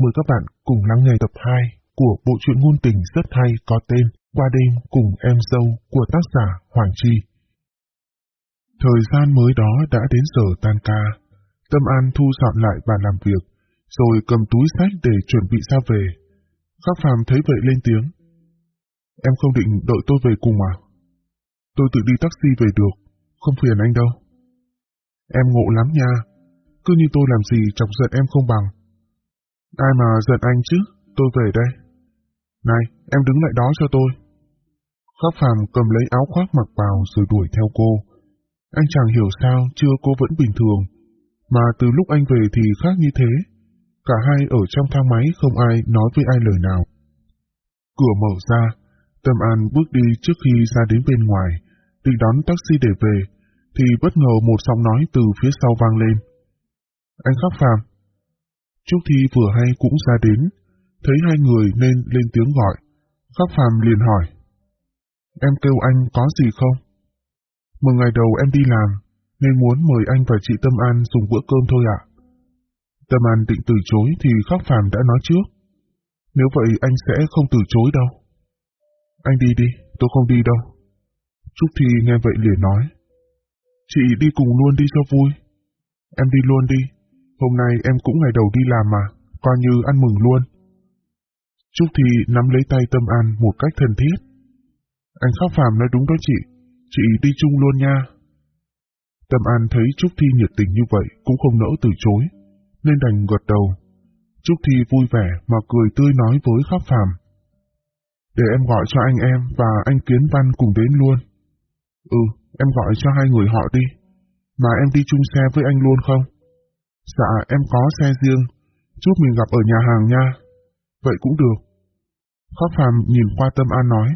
Mời các bạn cùng lắng nghe tập 2 của bộ truyện ngôn tình rất hay có tên Qua đêm cùng em dâu của tác giả Hoàng Chi. Thời gian mới đó đã đến giờ tan ca. Tâm An thu dọn lại bàn làm việc, rồi cầm túi sách để chuẩn bị ra về. Khắc Phàm thấy vậy lên tiếng. Em không định đợi tôi về cùng à? Tôi tự đi taxi về được, không phiền anh đâu. Em ngộ lắm nha, cứ như tôi làm gì chọc giận em không bằng. Ai mà giận anh chứ, tôi về đây. Này, em đứng lại đó cho tôi. Khắc Phàm cầm lấy áo khoác mặc vào rồi đuổi theo cô. Anh chẳng hiểu sao chưa cô vẫn bình thường, mà từ lúc anh về thì khác như thế. Cả hai ở trong thang máy không ai nói với ai lời nào. Cửa mở ra, Tâm An bước đi trước khi ra đến bên ngoài, định đón taxi để về, thì bất ngờ một giọng nói từ phía sau vang lên. Anh Khắc Phàm. Trúc Thi vừa hay cũng ra đến, thấy hai người nên lên tiếng gọi. Khắc Phàm liền hỏi. Em kêu anh có gì không? Một ngày đầu em đi làm, nên muốn mời anh và chị Tâm An dùng bữa cơm thôi ạ. Tâm An định từ chối thì Khắc Phàm đã nói trước. Nếu vậy anh sẽ không từ chối đâu. Anh đi đi, tôi không đi đâu. Trúc Thi nghe vậy liền nói. Chị đi cùng luôn đi cho vui. Em đi luôn đi, hôm nay em cũng ngày đầu đi làm mà, coi như ăn mừng luôn. Trúc Thi nắm lấy tay Tâm An một cách thân thiết. Anh Khắc Phàm nói đúng đó chị, chị đi chung luôn nha. Tâm An thấy Trúc Thi nhiệt tình như vậy cũng không nỡ từ chối, nên đành gật đầu. Trúc Thi vui vẻ mà cười tươi nói với Khắc Phàm. Để em gọi cho anh em và anh Kiến Văn cùng đến luôn. Ừ, em gọi cho hai người họ đi. Mà em đi chung xe với anh luôn không? Dạ, em có xe riêng. chút mình gặp ở nhà hàng nha. Vậy cũng được. khóc Phàm nhìn qua Tâm An nói.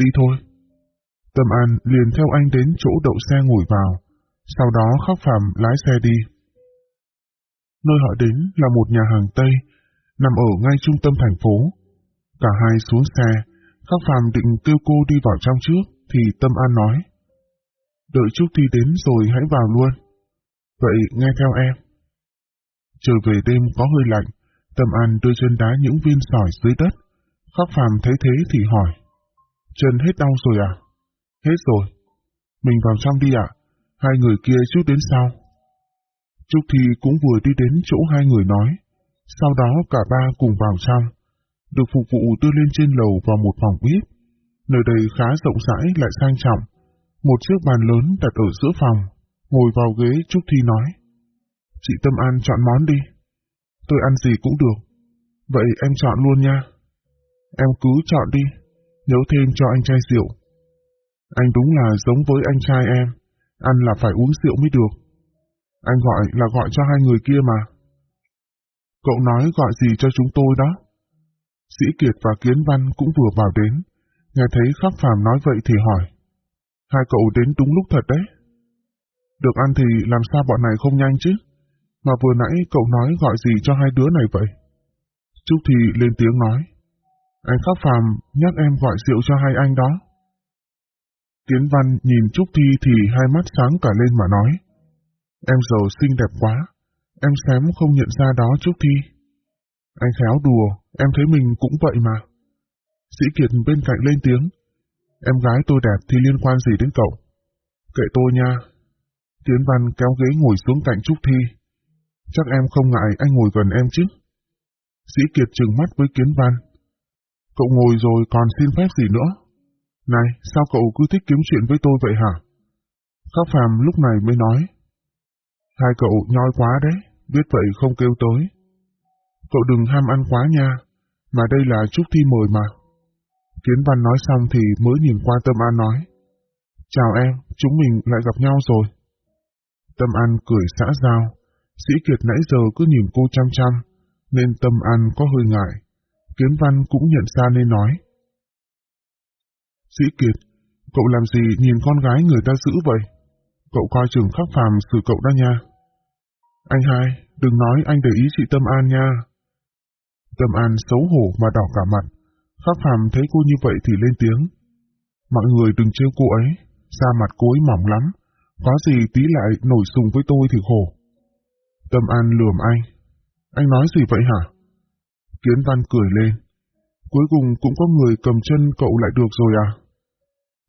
Đi thôi. Tâm An liền theo anh đến chỗ đậu xe ngồi vào. Sau đó khóc Phàm lái xe đi. Nơi họ đến là một nhà hàng Tây, nằm ở ngay trung tâm thành phố. Cả hai xuống xe, khóc Phàm định kêu cô đi vào trong trước, thì Tâm An nói. Đợi chút Thi đến rồi hãy vào luôn. Vậy nghe theo em. Trời về đêm có hơi lạnh, Tâm An đưa chân đá những viên sỏi dưới đất. Khắc Phàm thấy thế thì hỏi. Chân hết đau rồi à? Hết rồi. Mình vào trong đi ạ. Hai người kia chút đến sau. Trúc Thi cũng vừa đi đến chỗ hai người nói. Sau đó cả ba cùng vào trong. Được phục vụ đưa lên trên lầu vào một phòng bếp. Nơi đây khá rộng rãi lại sang trọng. Một chiếc bàn lớn đặt ở giữa phòng. Ngồi vào ghế Trúc Thi nói. Chị Tâm An chọn món đi. Tôi ăn gì cũng được. Vậy em chọn luôn nha. Em cứ chọn đi. Nhớ thêm cho anh chai rượu. Anh đúng là giống với anh trai em. Ăn là phải uống rượu mới được. Anh gọi là gọi cho hai người kia mà. Cậu nói gọi gì cho chúng tôi đó? Sĩ Kiệt và Kiến Văn cũng vừa vào đến. Nghe thấy Khắc Phàm nói vậy thì hỏi. Hai cậu đến đúng lúc thật đấy. Được ăn thì làm sao bọn này không nhanh chứ? Mà vừa nãy cậu nói gọi gì cho hai đứa này vậy? Trúc Thị lên tiếng nói. Anh Khắc Phàm nhắc em gọi rượu cho hai anh đó. Tiến Văn nhìn Trúc Thi thì hai mắt sáng cả lên mà nói. Em giàu xinh đẹp quá, em xém không nhận ra đó Trúc Thi. Anh khéo đùa, em thấy mình cũng vậy mà. Sĩ Kiệt bên cạnh lên tiếng. Em gái tôi đẹp thì liên quan gì đến cậu? Kệ tôi nha. Tiến Văn kéo ghế ngồi xuống cạnh Trúc Thi. Chắc em không ngại anh ngồi gần em chứ? Sĩ Kiệt trừng mắt với Kiến Văn. Cậu ngồi rồi còn xin phép gì nữa? Này, sao cậu cứ thích kiếm chuyện với tôi vậy hả? Khắc Phàm lúc này mới nói. Hai cậu nhoi quá đấy, biết vậy không kêu tới. Cậu đừng ham ăn quá nha, mà đây là chúc Thi mời mà. Kiến Văn nói xong thì mới nhìn qua Tâm An nói. Chào em, chúng mình lại gặp nhau rồi. Tâm An cười xã giao. Sĩ Kiệt nãy giờ cứ nhìn cô chăm chăm, nên Tâm An có hơi ngại. Kiến Văn cũng nhận ra nên nói. Sĩ Kiệt, cậu làm gì nhìn con gái người ta giữ vậy? Cậu coi trường khắc phàm xử cậu đó nha. Anh hai, đừng nói anh để ý chị Tâm An nha. Tâm An xấu hổ mà đỏ cả mặt. Khắc phàm thấy cô như vậy thì lên tiếng. Mọi người đừng trêu cô ấy, da mặt cô ấy mỏng lắm. Có gì tí lại nổi sùng với tôi thì khổ. Tâm An lườm anh. Anh nói gì vậy hả? Kiến Văn cười lên. Cuối cùng cũng có người cầm chân cậu lại được rồi à?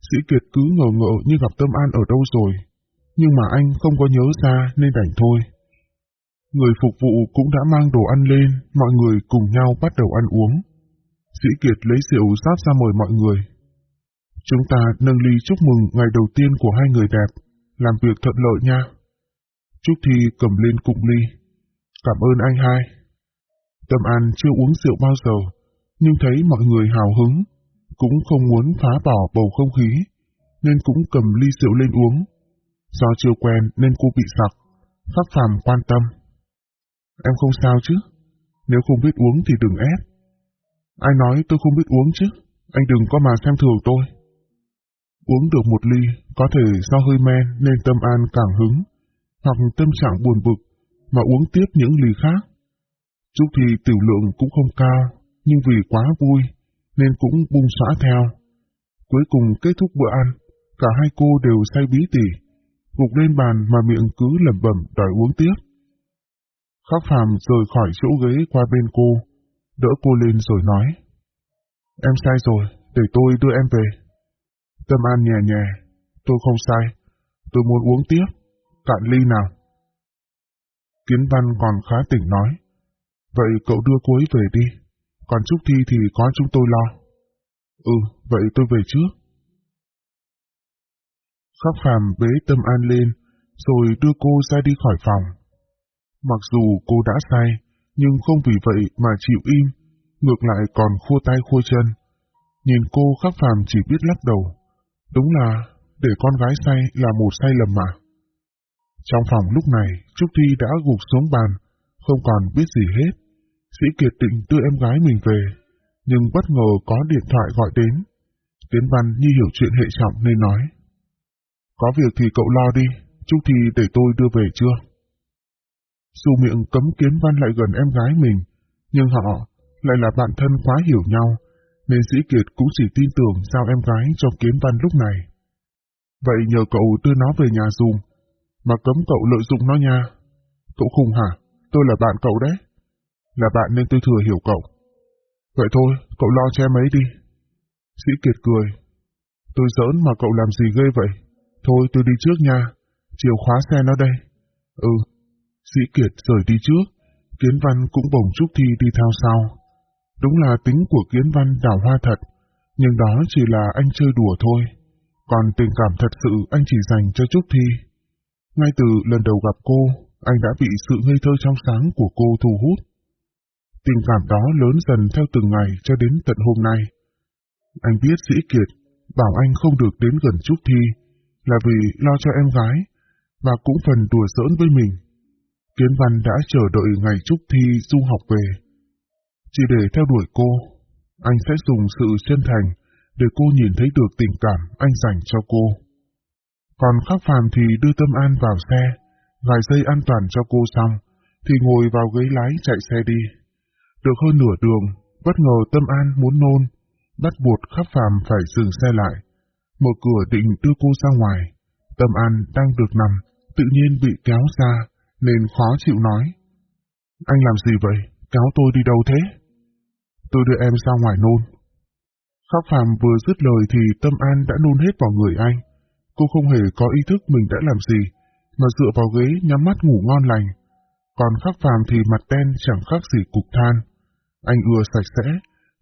Sĩ Kiệt cứ ngờ ngợ như gặp Tâm An ở đâu rồi. Nhưng mà anh không có nhớ ra nên đành thôi. Người phục vụ cũng đã mang đồ ăn lên, mọi người cùng nhau bắt đầu ăn uống. Sĩ Kiệt lấy rượu rót ra mời mọi người. Chúng ta nâng ly chúc mừng ngày đầu tiên của hai người đẹp, làm việc thuận lợi nha. Trúc Thi cầm lên cụng ly. Cảm ơn anh hai. Tâm An chưa uống rượu bao giờ, nhưng thấy mọi người hào hứng, cũng không muốn phá bỏ bầu không khí, nên cũng cầm ly rượu lên uống. Do chưa quen nên cô bị sặc, khắc phàm quan tâm. Em không sao chứ? Nếu không biết uống thì đừng ép. Ai nói tôi không biết uống chứ? Anh đừng có mà xem thường tôi. Uống được một ly, có thể do hơi men nên tâm an càng hứng, hoặc tâm trạng buồn bực, mà uống tiếp những ly khác. Chút thì tiểu lượng cũng không cao, nhưng vì quá vui, nên cũng buông xóa theo. Cuối cùng kết thúc bữa ăn, cả hai cô đều say bí tỉ, gục lên bàn mà miệng cứ lẩm bẩm đòi uống tiếp. Khắc phàm rời khỏi chỗ ghế qua bên cô, đỡ cô lên rồi nói. Em sai rồi, để tôi đưa em về. Tâm An nhẹ nhẹ, tôi không sai, tôi muốn uống tiếp, cạn ly nào. Kiến Văn còn khá tỉnh nói, vậy cậu đưa cô ấy về đi, còn Trúc Thi thì có chúng tôi lo. Ừ, vậy tôi về trước. Khắc phàm bế Tâm An lên, rồi đưa cô ra đi khỏi phòng. Mặc dù cô đã say, nhưng không vì vậy mà chịu im, ngược lại còn khua tay khua chân. Nhìn cô khắc phàm chỉ biết lắc đầu. Đúng là, để con gái say là một sai lầm mà. Trong phòng lúc này, Trúc Thi đã gục xuống bàn, không còn biết gì hết. Sĩ Kiệt định đưa em gái mình về, nhưng bất ngờ có điện thoại gọi đến. Tiến Văn như hiểu chuyện hệ trọng nên nói. Có việc thì cậu lo đi, Trúc Thi để tôi đưa về chưa? Dù miệng cấm Kiến Văn lại gần em gái mình, nhưng họ lại là bạn thân quá hiểu nhau, nên Sĩ Kiệt cũng chỉ tin tưởng giao em gái cho Kiến Văn lúc này. Vậy nhờ cậu đưa nó về nhà dùng, mà cấm cậu lợi dụng nó nha. Cậu khùng hả? Tôi là bạn cậu đấy. Là bạn nên tôi thừa hiểu cậu. Vậy thôi, cậu lo cho em ấy đi. Sĩ Kiệt cười. Tôi giỡn mà cậu làm gì ghê vậy? Thôi tôi đi trước nha. Chìa khóa xe nó đây. Ừ. Sĩ Kiệt rời đi trước. Kiến Văn cũng bồng Trúc Thi đi theo sau. Đúng là tính của Kiến Văn đào hoa thật, nhưng đó chỉ là anh chơi đùa thôi. Còn tình cảm thật sự anh chỉ dành cho Trúc Thi. Ngay từ lần đầu gặp cô, anh đã bị sự ngây thơ trong sáng của cô thu hút. Tình cảm đó lớn dần theo từng ngày cho đến tận hôm nay. Anh biết Sĩ Kiệt bảo anh không được đến gần Trúc Thi là vì lo cho em gái và cũng phần đùa giỡn với mình. Kiến Văn đã chờ đợi ngày Trúc Thi du học về. Chỉ để theo đuổi cô, anh sẽ dùng sự chân thành để cô nhìn thấy được tình cảm anh dành cho cô. Còn Khắc Phàm thì đưa Tâm An vào xe, vài dây an toàn cho cô xong, thì ngồi vào ghế lái chạy xe đi. Được hơn nửa đường, bất ngờ Tâm An muốn nôn, bắt buộc Khắc Phàm phải dừng xe lại. Mở cửa định đưa cô ra ngoài, Tâm An đang được nằm, tự nhiên bị kéo ra, nên khó chịu nói. Anh làm gì vậy? Kéo tôi đi đâu thế? Tôi đưa em ra ngoài nôn. Khắc Phàm vừa dứt lời thì Tâm An đã nôn hết vào người anh. Cô không hề có ý thức mình đã làm gì, mà dựa vào ghế nhắm mắt ngủ ngon lành. Còn Khắc Phàm thì mặt đen chẳng khác gì cục than. Anh ưa sạch sẽ,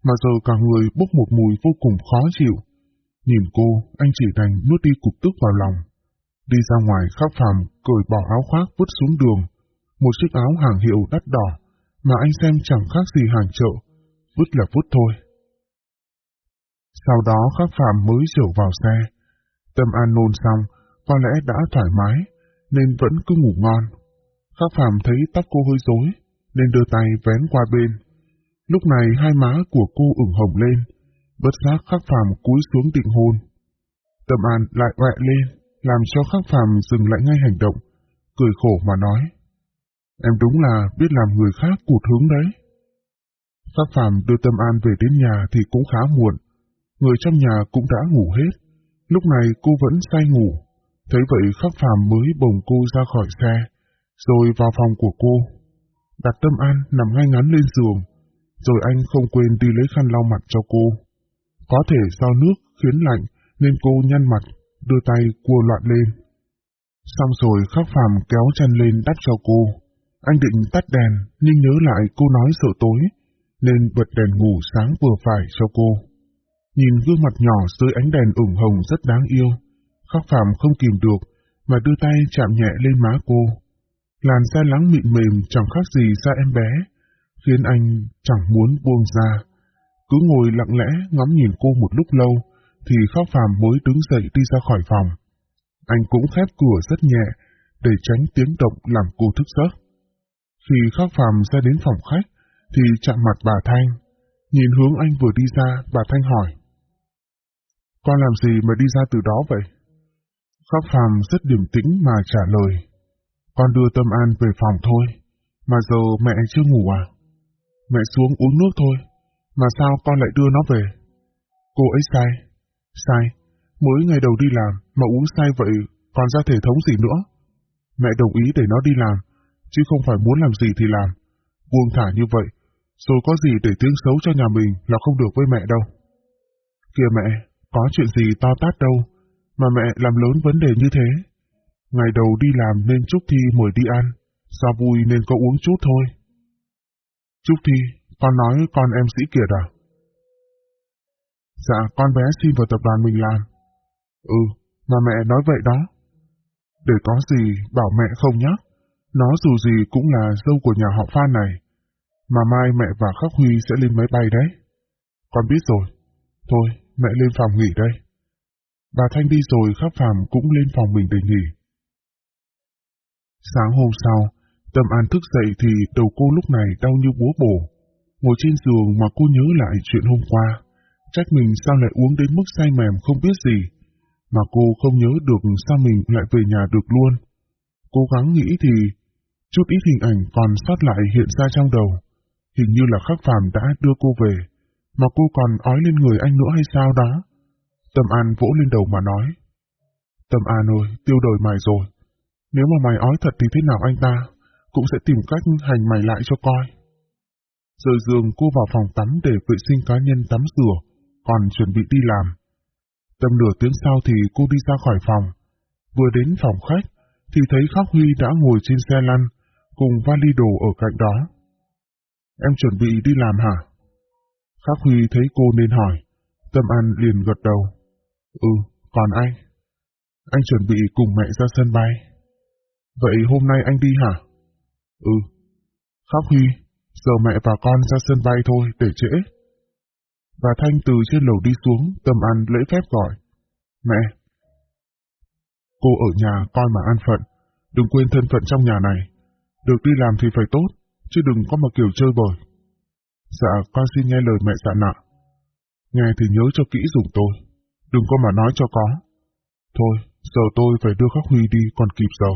mà giờ cả người bốc một mùi vô cùng khó chịu. Nhìn cô, anh chỉ đành nuốt đi cục tức vào lòng. Đi ra ngoài Khắc Phàm cởi bỏ áo khoác vứt xuống đường. Một chiếc áo hàng hiệu đắt đỏ, mà anh xem chẳng khác gì hàng chợ, vứt là vứt thôi. Sau đó Khắc phàm mới trở vào xe. Tâm An nôn xong, có lẽ đã thoải mái, nên vẫn cứ ngủ ngon. Khắc Phạm thấy tóc cô hơi rối, nên đưa tay vén qua bên. Lúc này hai má của cô ửng hồng lên, bất giác Khắc Phạm cúi xuống định hôn. Tâm An lại quẹ lên, làm cho Khắc Phạm dừng lại ngay hành động, cười khổ mà nói. Em đúng là biết làm người khác cụt hướng đấy. Khắc Phạm đưa Tâm An về đến nhà thì cũng khá muộn. Người trong nhà cũng đã ngủ hết. Lúc này cô vẫn say ngủ. Thấy vậy Khắc phàm mới bồng cô ra khỏi xe, rồi vào phòng của cô. Đặt Tâm An nằm ngay ngắn lên giường. rồi anh không quên đi lấy khăn lau mặt cho cô. Có thể do nước khiến lạnh nên cô nhăn mặt, đưa tay cua loạn lên. Xong rồi khắc phàm kéo chân lên đắp cho cô. Anh định tắt đèn nhưng nhớ lại cô nói sợ tối, nên bật đèn ngủ sáng vừa phải cho cô. Nhìn gương mặt nhỏ dưới ánh đèn ửng hồng rất đáng yêu, khắc phàm không kìm được mà đưa tay chạm nhẹ lên má cô. Làn da lắng mịn mềm chẳng khác gì da em bé, khiến anh chẳng muốn buông ra. Cứ ngồi lặng lẽ ngắm nhìn cô một lúc lâu, thì Khắc Phàm mới đứng dậy đi ra khỏi phòng. Anh cũng khép cửa rất nhẹ, để tránh tiếng động làm cô thức giấc. Khi Khắc Phàm ra đến phòng khách, thì chạm mặt bà Thanh. Nhìn hướng anh vừa đi ra, bà Thanh hỏi. Con làm gì mà đi ra từ đó vậy? Khắc Phàm rất điềm tĩnh mà trả lời. Con đưa Tâm An về phòng thôi, mà giờ mẹ chưa ngủ à? Mẹ xuống uống nước thôi, mà sao con lại đưa nó về? Cô ấy sai. Sai. Mới ngày đầu đi làm mà uống sai vậy còn ra thể thống gì nữa? Mẹ đồng ý để nó đi làm, chứ không phải muốn làm gì thì làm. Buông thả như vậy, rồi có gì để tiếng xấu cho nhà mình là không được với mẹ đâu. Kìa mẹ, có chuyện gì to tát đâu, mà mẹ làm lớn vấn đề như thế. Ngày đầu đi làm nên Trúc Thi mời đi ăn, do vui nên có uống chút thôi. Trúc Thi, con nói con em sĩ Kiệt à? Dạ, con bé xin vào tập đoàn mình làm. Ừ, mà mẹ nói vậy đó. Để có gì, bảo mẹ không nhá. Nó dù gì cũng là dâu của nhà họ Phan này. Mà mai mẹ và Khắc Huy sẽ lên máy bay đấy. Con biết rồi. Thôi, mẹ lên phòng nghỉ đây. Bà Thanh đi rồi Khắc phàm cũng lên phòng mình để nghỉ. Sáng hôm sau, Tâm An thức dậy thì đầu cô lúc này đau như búa bổ. Ngồi trên giường mà cô nhớ lại chuyện hôm qua. Trách mình sao lại uống đến mức say mềm không biết gì. Mà cô không nhớ được sao mình lại về nhà được luôn. Cố gắng nghĩ thì chút ít hình ảnh còn sót lại hiện ra trong đầu. Hình như là khắc phàm đã đưa cô về. Mà cô còn ói lên người anh nữa hay sao đó. Tâm An vỗ lên đầu mà nói. Tâm An ơi, tiêu đời mày rồi. Nếu mà mày ói thật thì thế nào anh ta? Cũng sẽ tìm cách hành mày lại cho coi. Rời giường cô vào phòng tắm để vệ sinh cá nhân tắm rửa, còn chuẩn bị đi làm. Tầm nửa tiếng sau thì cô đi ra khỏi phòng. Vừa đến phòng khách, thì thấy Khắc Huy đã ngồi trên xe lăn, cùng vali đồ ở cạnh đó. Em chuẩn bị đi làm hả? Khắc Huy thấy cô nên hỏi. Tâm An liền gật đầu. Ừ, còn anh? Anh chuẩn bị cùng mẹ ra sân bay. Vậy hôm nay anh đi hả? Ừ. Khắc Huy, giờ mẹ và con ra sân bay thôi, để trễ. Và Thanh từ trên lầu đi xuống, Tâm An lễ phép gọi. Mẹ! Cô ở nhà coi mà an phận, đừng quên thân phận trong nhà này. Được đi làm thì phải tốt, chứ đừng có mà kiểu chơi bời. Dạ, con xin nghe lời mẹ dặn ạ. Nghe thì nhớ cho kỹ dùng tôi, đừng có mà nói cho có. Thôi, giờ tôi phải đưa Khắc Huy đi còn kịp giờ.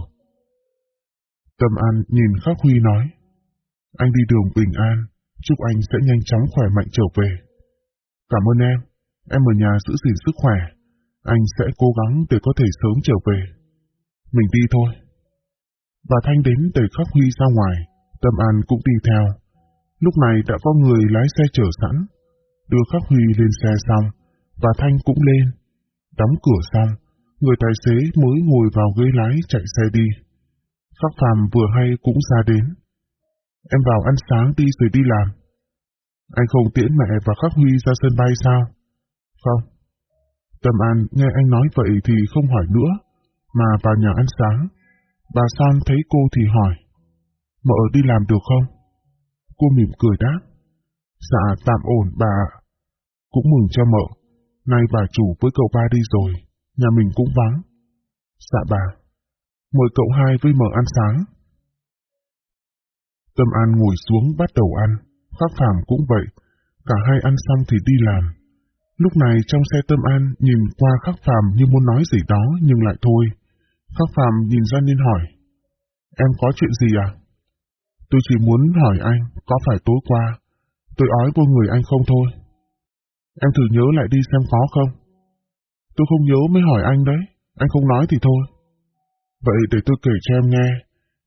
Tâm An nhìn Khắc Huy nói, anh đi đường bình an, chúc anh sẽ nhanh chóng khỏe mạnh trở về. Cảm ơn em, em ở nhà giữ gìn sức khỏe, anh sẽ cố gắng để có thể sớm trở về. Mình đi thôi. Bà Thanh đến đẩy Khắc Huy ra ngoài, Tâm An cũng đi theo. Lúc này đã có người lái xe chở sẵn, đưa Khắc Huy lên xe xong, và Thanh cũng lên. Đóng cửa xong, người tài xế mới ngồi vào ghế lái chạy xe đi. Khắc Phàm vừa hay cũng ra đến. Em vào ăn sáng đi rồi đi làm. Anh không tiễn mẹ và Khắc Huy ra sân bay sao? Không. Tâm An nghe anh nói vậy thì không hỏi nữa, mà vào nhà ăn sáng. Bà san thấy cô thì hỏi. Mợ đi làm được không? Cô mỉm cười đáp. Dạ tạm ổn bà. Cũng mừng cho mợ. Nay bà chủ với cậu ba đi rồi, nhà mình cũng vắng. Dạ bà. Mời cậu hai với mợ ăn sáng. Tâm An ngồi xuống bắt đầu ăn, Khắc Phàm cũng vậy, cả hai ăn xong thì đi làm. Lúc này trong xe Tâm An nhìn qua Khắc Phàm như muốn nói gì đó nhưng lại thôi. Khắc Phàm nhìn ra nên hỏi, em có chuyện gì à? Tôi chỉ muốn hỏi anh, có phải tối qua, tôi ói vô người anh không thôi? Em thử nhớ lại đi xem có không? Tôi không nhớ mới hỏi anh đấy, anh không nói thì thôi. Vậy để tôi kể cho em nghe,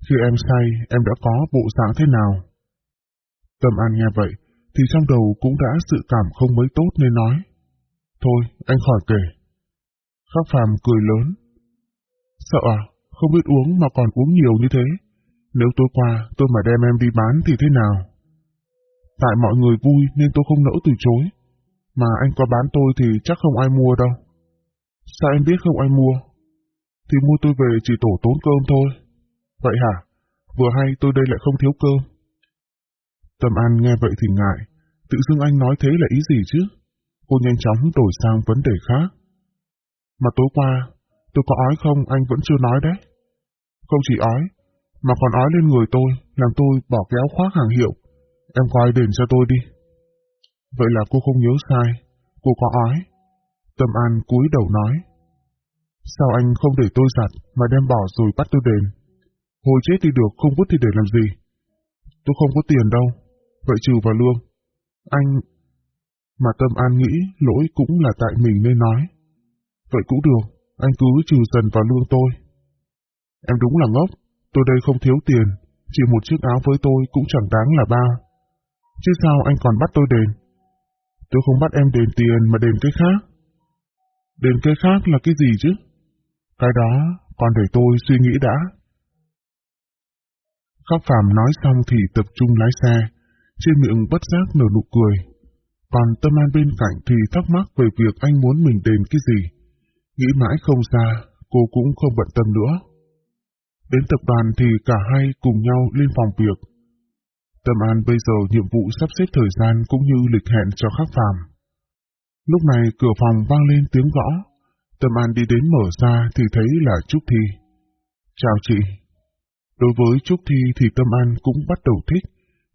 khi em say em đã có bộ dạng thế nào? Tâm An nghe vậy, thì trong đầu cũng đã sự cảm không mấy tốt nên nói. Thôi, anh khỏi kể. Khắc phàm cười lớn. Sợ à? Không biết uống mà còn uống nhiều như thế. Nếu tối qua tôi mà đem em đi bán thì thế nào? Tại mọi người vui nên tôi không nỡ từ chối. Mà anh có bán tôi thì chắc không ai mua đâu. Sao em biết không ai mua? Thì mua tôi về chỉ tổ tốn cơm thôi. Vậy hả? Vừa hay tôi đây lại không thiếu cơm. Tâm An nghe vậy thì ngại. Tự dưng anh nói thế là ý gì chứ? Cô nhanh chóng đổi sang vấn đề khác. Mà tối qua, tôi có ói không anh vẫn chưa nói đấy. Không chỉ ói, mà còn ói lên người tôi, làm tôi bỏ kéo khoác hàng hiệu. Em coi đền cho tôi đi. Vậy là cô không nhớ sai, cô có ói. Tâm An cúi đầu nói. Sao anh không để tôi giặt mà đem bỏ rồi bắt tôi đền? Hồi chết thì được, không vứt thì để làm gì? Tôi không có tiền đâu, vậy trừ vào lương. Anh... Mà Tâm An nghĩ lỗi cũng là tại mình nên nói. Vậy cũng được, anh cứ trừ dần vào lương tôi. Em đúng là ngốc, tôi đây không thiếu tiền, chỉ một chiếc áo với tôi cũng chẳng đáng là ba. Chứ sao anh còn bắt tôi đền? Tôi không bắt em đền tiền mà đền cái khác. Đền cái khác là cái gì chứ? Cái đó, còn để tôi suy nghĩ đã. Khóc Phạm nói xong thì tập trung lái xe, trên miệng bất giác nở nụ cười. Còn Tâm An bên cạnh thì thắc mắc về việc anh muốn mình đền cái gì. Nghĩ mãi không ra, cô cũng không bận tâm nữa. Đến tập đoàn thì cả hai cùng nhau lên phòng việc. Tâm An bây giờ nhiệm vụ sắp xếp thời gian cũng như lịch hẹn cho Khắc phàm. Lúc này cửa phòng vang lên tiếng gõ. Tâm An đi đến mở ra thì thấy là Trúc Thi. Chào chị. Đối với Trúc Thi thì Tâm An cũng bắt đầu thích,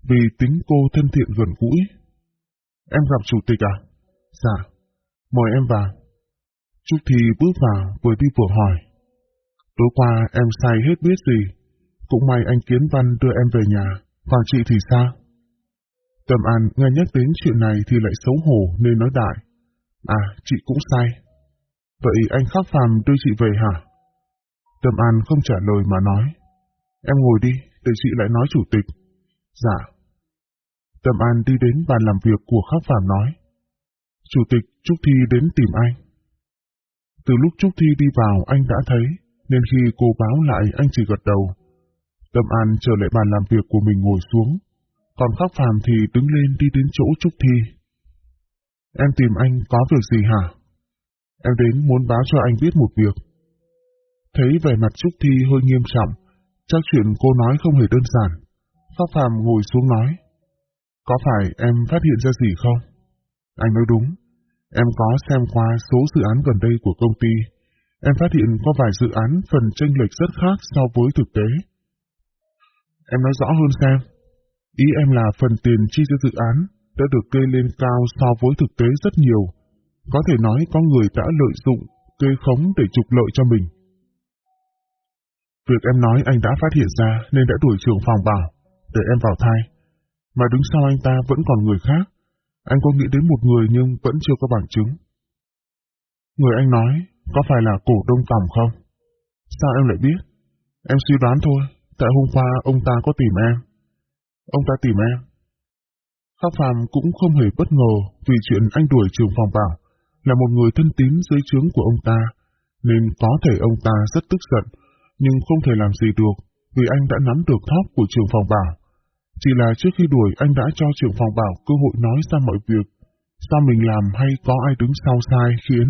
vì tính cô thân thiện gần gũi. Em gặp chủ tịch à? Dạ. Mời em vào. Trúc Thi bước vào vừa đi vừa hỏi. Tối qua em sai hết biết gì. Cũng may anh Kiến Văn đưa em về nhà, còn chị thì sao? Tâm An nghe nhắc đến chuyện này thì lại xấu hổ nên nói đại. À, chị cũng sai. Vậy anh Khắc Phàm đưa chị về hả? Tâm An không trả lời mà nói. Em ngồi đi, để chị lại nói chủ tịch. Dạ. Tâm An đi đến bàn làm việc của Khắc Phàm nói. Chủ tịch Trúc Thi đến tìm anh. Từ lúc Trúc Thi đi vào anh đã thấy, nên khi cô báo lại anh chỉ gật đầu. Tâm An trở lại bàn làm việc của mình ngồi xuống, còn Khắc Phàm thì đứng lên đi đến chỗ Trúc Thi. Em tìm anh có việc gì hả? Em đến muốn báo cho anh biết một việc. Thấy vẻ mặt Trúc Thi hơi nghiêm trọng, chắc chuyện cô nói không hề đơn giản. Khắc Phàm ngồi xuống nói. Có phải em phát hiện ra gì không? Anh nói đúng. Em có xem qua số dự án gần đây của công ty. Em phát hiện có vài dự án phần tranh lệch rất khác so với thực tế. Em nói rõ hơn xem. Ý em là phần tiền chi cho dự án đã được kê lên cao so với thực tế rất nhiều. Có thể nói có người đã lợi dụng, kê khống để trục lợi cho mình. Việc em nói anh đã phát hiện ra nên đã đuổi trưởng phòng bảo, để em vào thai. Mà đứng sau anh ta vẫn còn người khác. Anh có nghĩ đến một người nhưng vẫn chưa có bằng chứng. Người anh nói, có phải là cổ đông tổng không? Sao em lại biết? Em suy đoán thôi, tại hôm qua ông ta có tìm em. Ông ta tìm em. Khắc Phàm cũng không hề bất ngờ vì chuyện anh đuổi trường phòng bảo là một người thân tín dưới trướng của ông ta, nên có thể ông ta rất tức giận, nhưng không thể làm gì được vì anh đã nắm được thóp của trường phòng bảo. Chỉ là trước khi đuổi anh đã cho trường phòng bảo cơ hội nói ra mọi việc, sao mình làm hay có ai đứng sau sai khiến,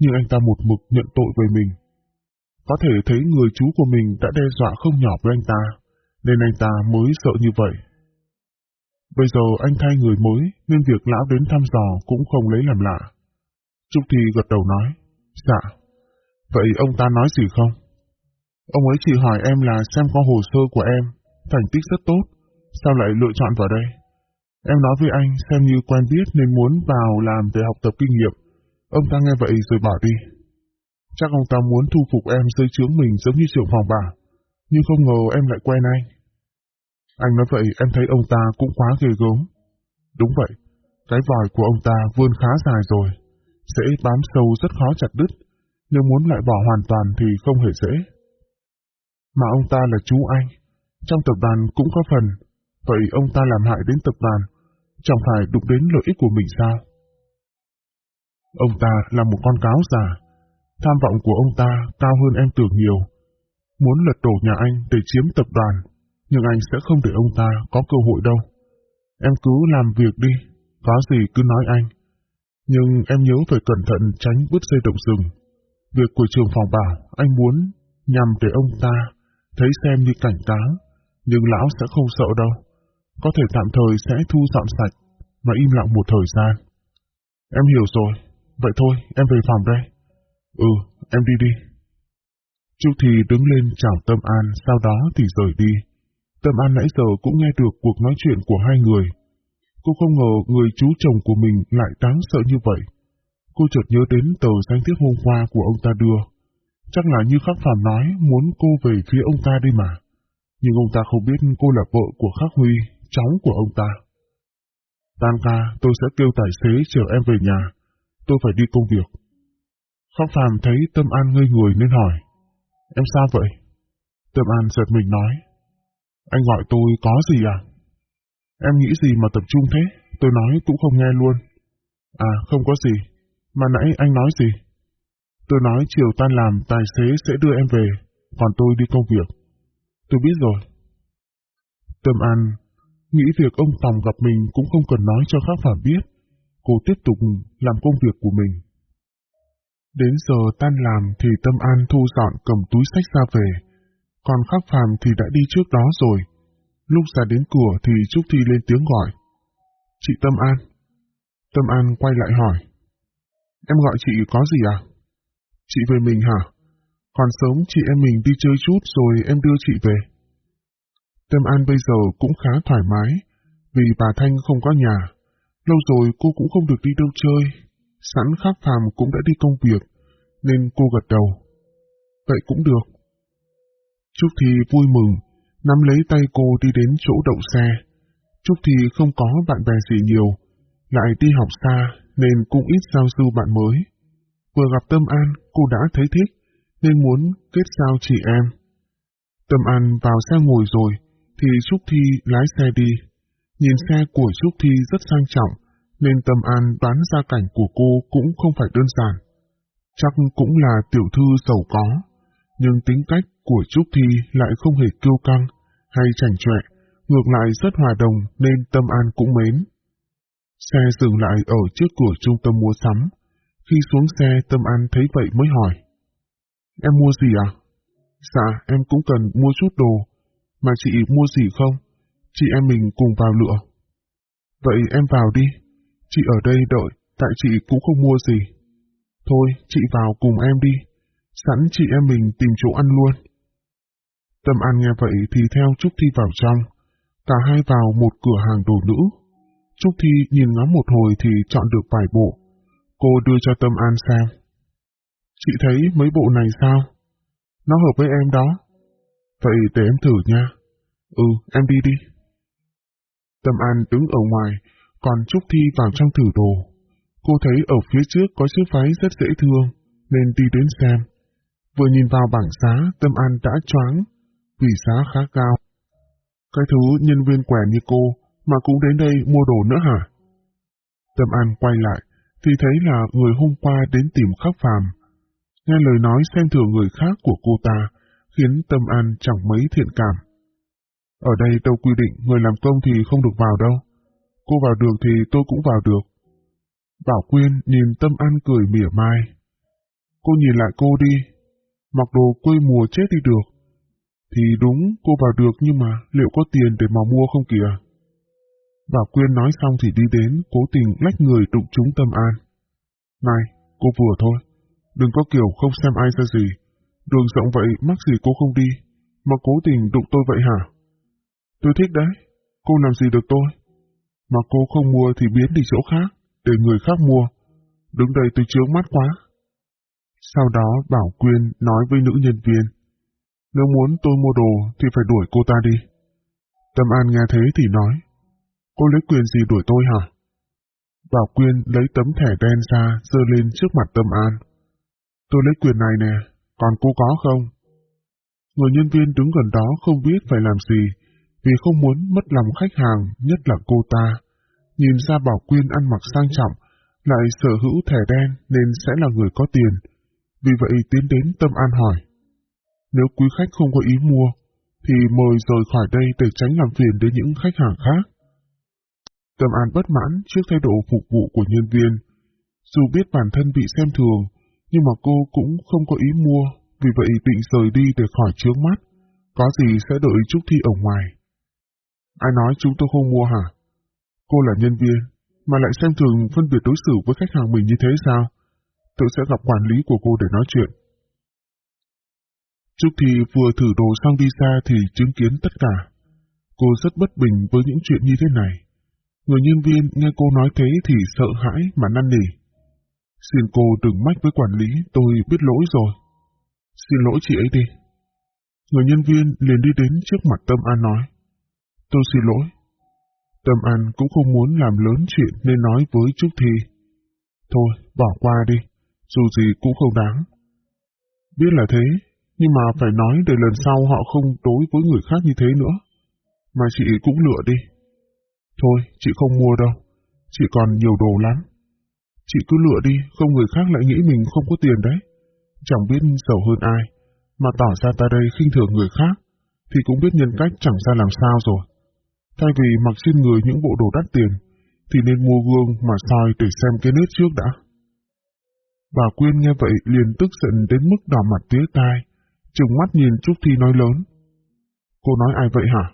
nhưng anh ta một mực nhận tội về mình. Có thể thấy người chú của mình đã đe dọa không nhỏ với anh ta, nên anh ta mới sợ như vậy. Bây giờ anh thay người mới, nên việc lão đến thăm dò cũng không lấy làm lạ. Trúc Thi gật đầu nói, dạ. Vậy ông ta nói gì không? Ông ấy chỉ hỏi em là xem có hồ sơ của em, thành tích rất tốt, sao lại lựa chọn vào đây? Em nói với anh xem như quen biết nên muốn vào làm để học tập kinh nghiệm. Ông ta nghe vậy rồi bỏ đi. Chắc ông ta muốn thu phục em dưới chướng mình giống như trưởng phòng bà, nhưng không ngờ em lại quen anh. Anh nói vậy em thấy ông ta cũng quá ghê gớm. Đúng vậy, cái vòi của ông ta vươn khá dài rồi, sẽ bám sâu rất khó chặt đứt, nếu muốn lại bỏ hoàn toàn thì không hề dễ. Mà ông ta là chú anh, trong tập đoàn cũng có phần, vậy ông ta làm hại đến tập đoàn, chẳng phải đụng đến lợi ích của mình sao? Ông ta là một con cáo già, tham vọng của ông ta cao hơn em tưởng nhiều. Muốn lật đổ nhà anh để chiếm tập đoàn, nhưng anh sẽ không để ông ta có cơ hội đâu. Em cứ làm việc đi, có gì cứ nói anh. Nhưng em nhớ phải cẩn thận tránh bứt dây động rừng. Việc của trường phòng bảo anh muốn nhằm để ông ta thấy xem như cảnh cáo, nhưng lão sẽ không sợ đâu. Có thể tạm thời sẽ thu dọn sạch và im lặng một thời gian. Em hiểu rồi, vậy thôi, em về phòng đây. Ừ, em đi đi. Chu Thì đứng lên chào Tâm An, sau đó thì rời đi. Tâm An nãy giờ cũng nghe được cuộc nói chuyện của hai người. Cô không ngờ người chú chồng của mình lại đáng sợ như vậy. Cô chợt nhớ đến tờ danh thiếp hôm qua của ông ta đưa. Chắc là như Khắc Phạm nói muốn cô về phía ông ta đi mà. Nhưng ông ta không biết cô là vợ của Khắc Huy, cháu của ông ta. Tan ca, tôi sẽ kêu tài xế chở em về nhà. Tôi phải đi công việc. Khắc phàm thấy Tâm An ngây người nên hỏi. Em sao vậy? Tâm An giật mình nói. Anh gọi tôi có gì à? Em nghĩ gì mà tập trung thế? Tôi nói cũng không nghe luôn. À, không có gì. Mà nãy anh nói gì? Tôi nói chiều tan làm tài xế sẽ đưa em về, còn tôi đi công việc. Tôi biết rồi. Tâm An nghĩ việc ông Tòng gặp mình cũng không cần nói cho khác phàm biết. Cô tiếp tục làm công việc của mình. Đến giờ tan làm thì Tâm An thu dọn cầm túi sách ra về, còn Khắc Phàm thì đã đi trước đó rồi. Lúc ra đến cửa thì Trúc Thi lên tiếng gọi. Chị Tâm An. Tâm An quay lại hỏi. Em gọi chị có gì à? Chị về mình hả? Còn sớm chị em mình đi chơi chút rồi em đưa chị về. Tâm An bây giờ cũng khá thoải mái, vì bà Thanh không có nhà. Lâu rồi cô cũng không được đi đâu chơi, sẵn khác phàm cũng đã đi công việc, nên cô gật đầu. Vậy cũng được. Trúc Thi vui mừng, nắm lấy tay cô đi đến chỗ đậu xe. Trúc Thi không có bạn bè gì nhiều, lại đi học xa nên cũng ít giao du bạn mới. Vừa gặp Tâm An, cô đã thấy thích, nên muốn kết giao chị em. Tâm An vào xe ngồi rồi, thì Trúc Thi lái xe đi. Nhìn xe của Trúc Thi rất sang trọng, nên Tâm An đoán ra cảnh của cô cũng không phải đơn giản. Chắc cũng là tiểu thư giàu có, nhưng tính cách của Trúc Thi lại không hề kiêu căng hay chảnh chọe, ngược lại rất hòa đồng nên Tâm An cũng mến. Xe dừng lại ở trước cửa trung tâm mua sắm. Khi xuống xe Tâm An thấy vậy mới hỏi. Em mua gì à? Dạ, em cũng cần mua chút đồ. Mà chị mua gì không? Chị em mình cùng vào lựa. Vậy em vào đi. Chị ở đây đợi, tại chị cũng không mua gì. Thôi, chị vào cùng em đi. Sẵn chị em mình tìm chỗ ăn luôn. Tâm An nghe vậy thì theo Trúc Thi vào trong. Cả hai vào một cửa hàng đồ nữ. Trúc Thi nhìn ngắm một hồi thì chọn được vài bộ. Cô đưa cho Tâm An xem. Chị thấy mấy bộ này sao? Nó hợp với em đó. Vậy để em thử nha. Ừ, em đi đi. Tâm An đứng ở ngoài, còn Trúc Thi vào trong thử đồ. Cô thấy ở phía trước có chiếc váy rất dễ thương, nên đi đến xem. Vừa nhìn vào bảng giá, Tâm An đã choáng, vì giá khá cao. Cái thứ nhân viên quẻ như cô mà cũng đến đây mua đồ nữa hả? Tâm An quay lại, thì thấy là người hôm qua đến tìm khắc phàm. Nghe lời nói xem thường người khác của cô ta, khiến Tâm An chẳng mấy thiện cảm. Ở đây đâu quy định người làm công thì không được vào đâu. Cô vào được thì tôi cũng vào được. Bảo Quyên nhìn Tâm An cười mỉa mai. Cô nhìn lại cô đi. Mặc đồ quê mùa chết đi được. Thì đúng cô vào được nhưng mà liệu có tiền để mà mua không kìa? Bảo Quyên nói xong thì đi đến, cố tình lách người đụng trúng Tâm An. Này, cô vừa thôi. Đừng có kiểu không xem ai ra gì. Đường rộng vậy mắc gì cô không đi, mà cố tình đụng tôi vậy hả? Tôi thích đấy, cô làm gì được tôi? Mà cô không mua thì biến đi chỗ khác, để người khác mua. Đứng đây tôi chướng mắt quá. Sau đó Bảo Quyên nói với nữ nhân viên. Nếu muốn tôi mua đồ thì phải đuổi cô ta đi. Tâm An nghe thế thì nói. Cô lấy quyền gì đuổi tôi hả? Bảo Quyên lấy tấm thẻ đen ra, dơ lên trước mặt Tâm An. Tôi lấy quyền này nè, còn cô có không? Người nhân viên đứng gần đó không biết phải làm gì, vì không muốn mất lòng khách hàng, nhất là cô ta. Nhìn ra Bảo Quyên ăn mặc sang trọng, lại sở hữu thẻ đen nên sẽ là người có tiền. Vì vậy tiến đến Tâm An hỏi. Nếu quý khách không có ý mua, thì mời rời khỏi đây để tránh làm phiền đến những khách hàng khác. Tâm An bất mãn trước thái độ phục vụ của nhân viên. Dù biết bản thân bị xem thường, nhưng mà cô cũng không có ý mua, vì vậy định rời đi để khỏi trước mắt. Có gì sẽ đợi Trúc Thi ở ngoài. Ai nói chúng tôi không mua hả? Cô là nhân viên, mà lại xem thường phân biệt đối xử với khách hàng mình như thế sao? Tôi sẽ gặp quản lý của cô để nói chuyện. Trúc Thi vừa thử đồ sang đi xa thì chứng kiến tất cả. Cô rất bất bình với những chuyện như thế này. Người nhân viên nghe cô nói thế thì sợ hãi mà năn nỉ. Xin cô đừng mách với quản lý, tôi biết lỗi rồi. Xin lỗi chị ấy đi. Người nhân viên liền đi đến trước mặt Tâm An nói. Tôi xin lỗi. Tâm An cũng không muốn làm lớn chuyện nên nói với Trúc Thi. Thôi, bỏ qua đi, dù gì cũng không đáng. Biết là thế, nhưng mà phải nói để lần sau họ không đối với người khác như thế nữa. Mà chị cũng lựa đi. Thôi, chị không mua đâu. Chị còn nhiều đồ lắm. Chị cứ lựa đi, không người khác lại nghĩ mình không có tiền đấy. Chẳng biết giàu hơn ai, mà tỏ ra ta đây khinh thường người khác, thì cũng biết nhân cách chẳng ra làm sao rồi. Thay vì mặc trên người những bộ đồ đắt tiền, thì nên mua gương mà soi để xem cái nết trước đã. Bà Quyên nghe vậy liền tức giận đến mức đỏ mặt tía tai, trừng mắt nhìn Trúc Thi nói lớn. Cô nói ai vậy hả?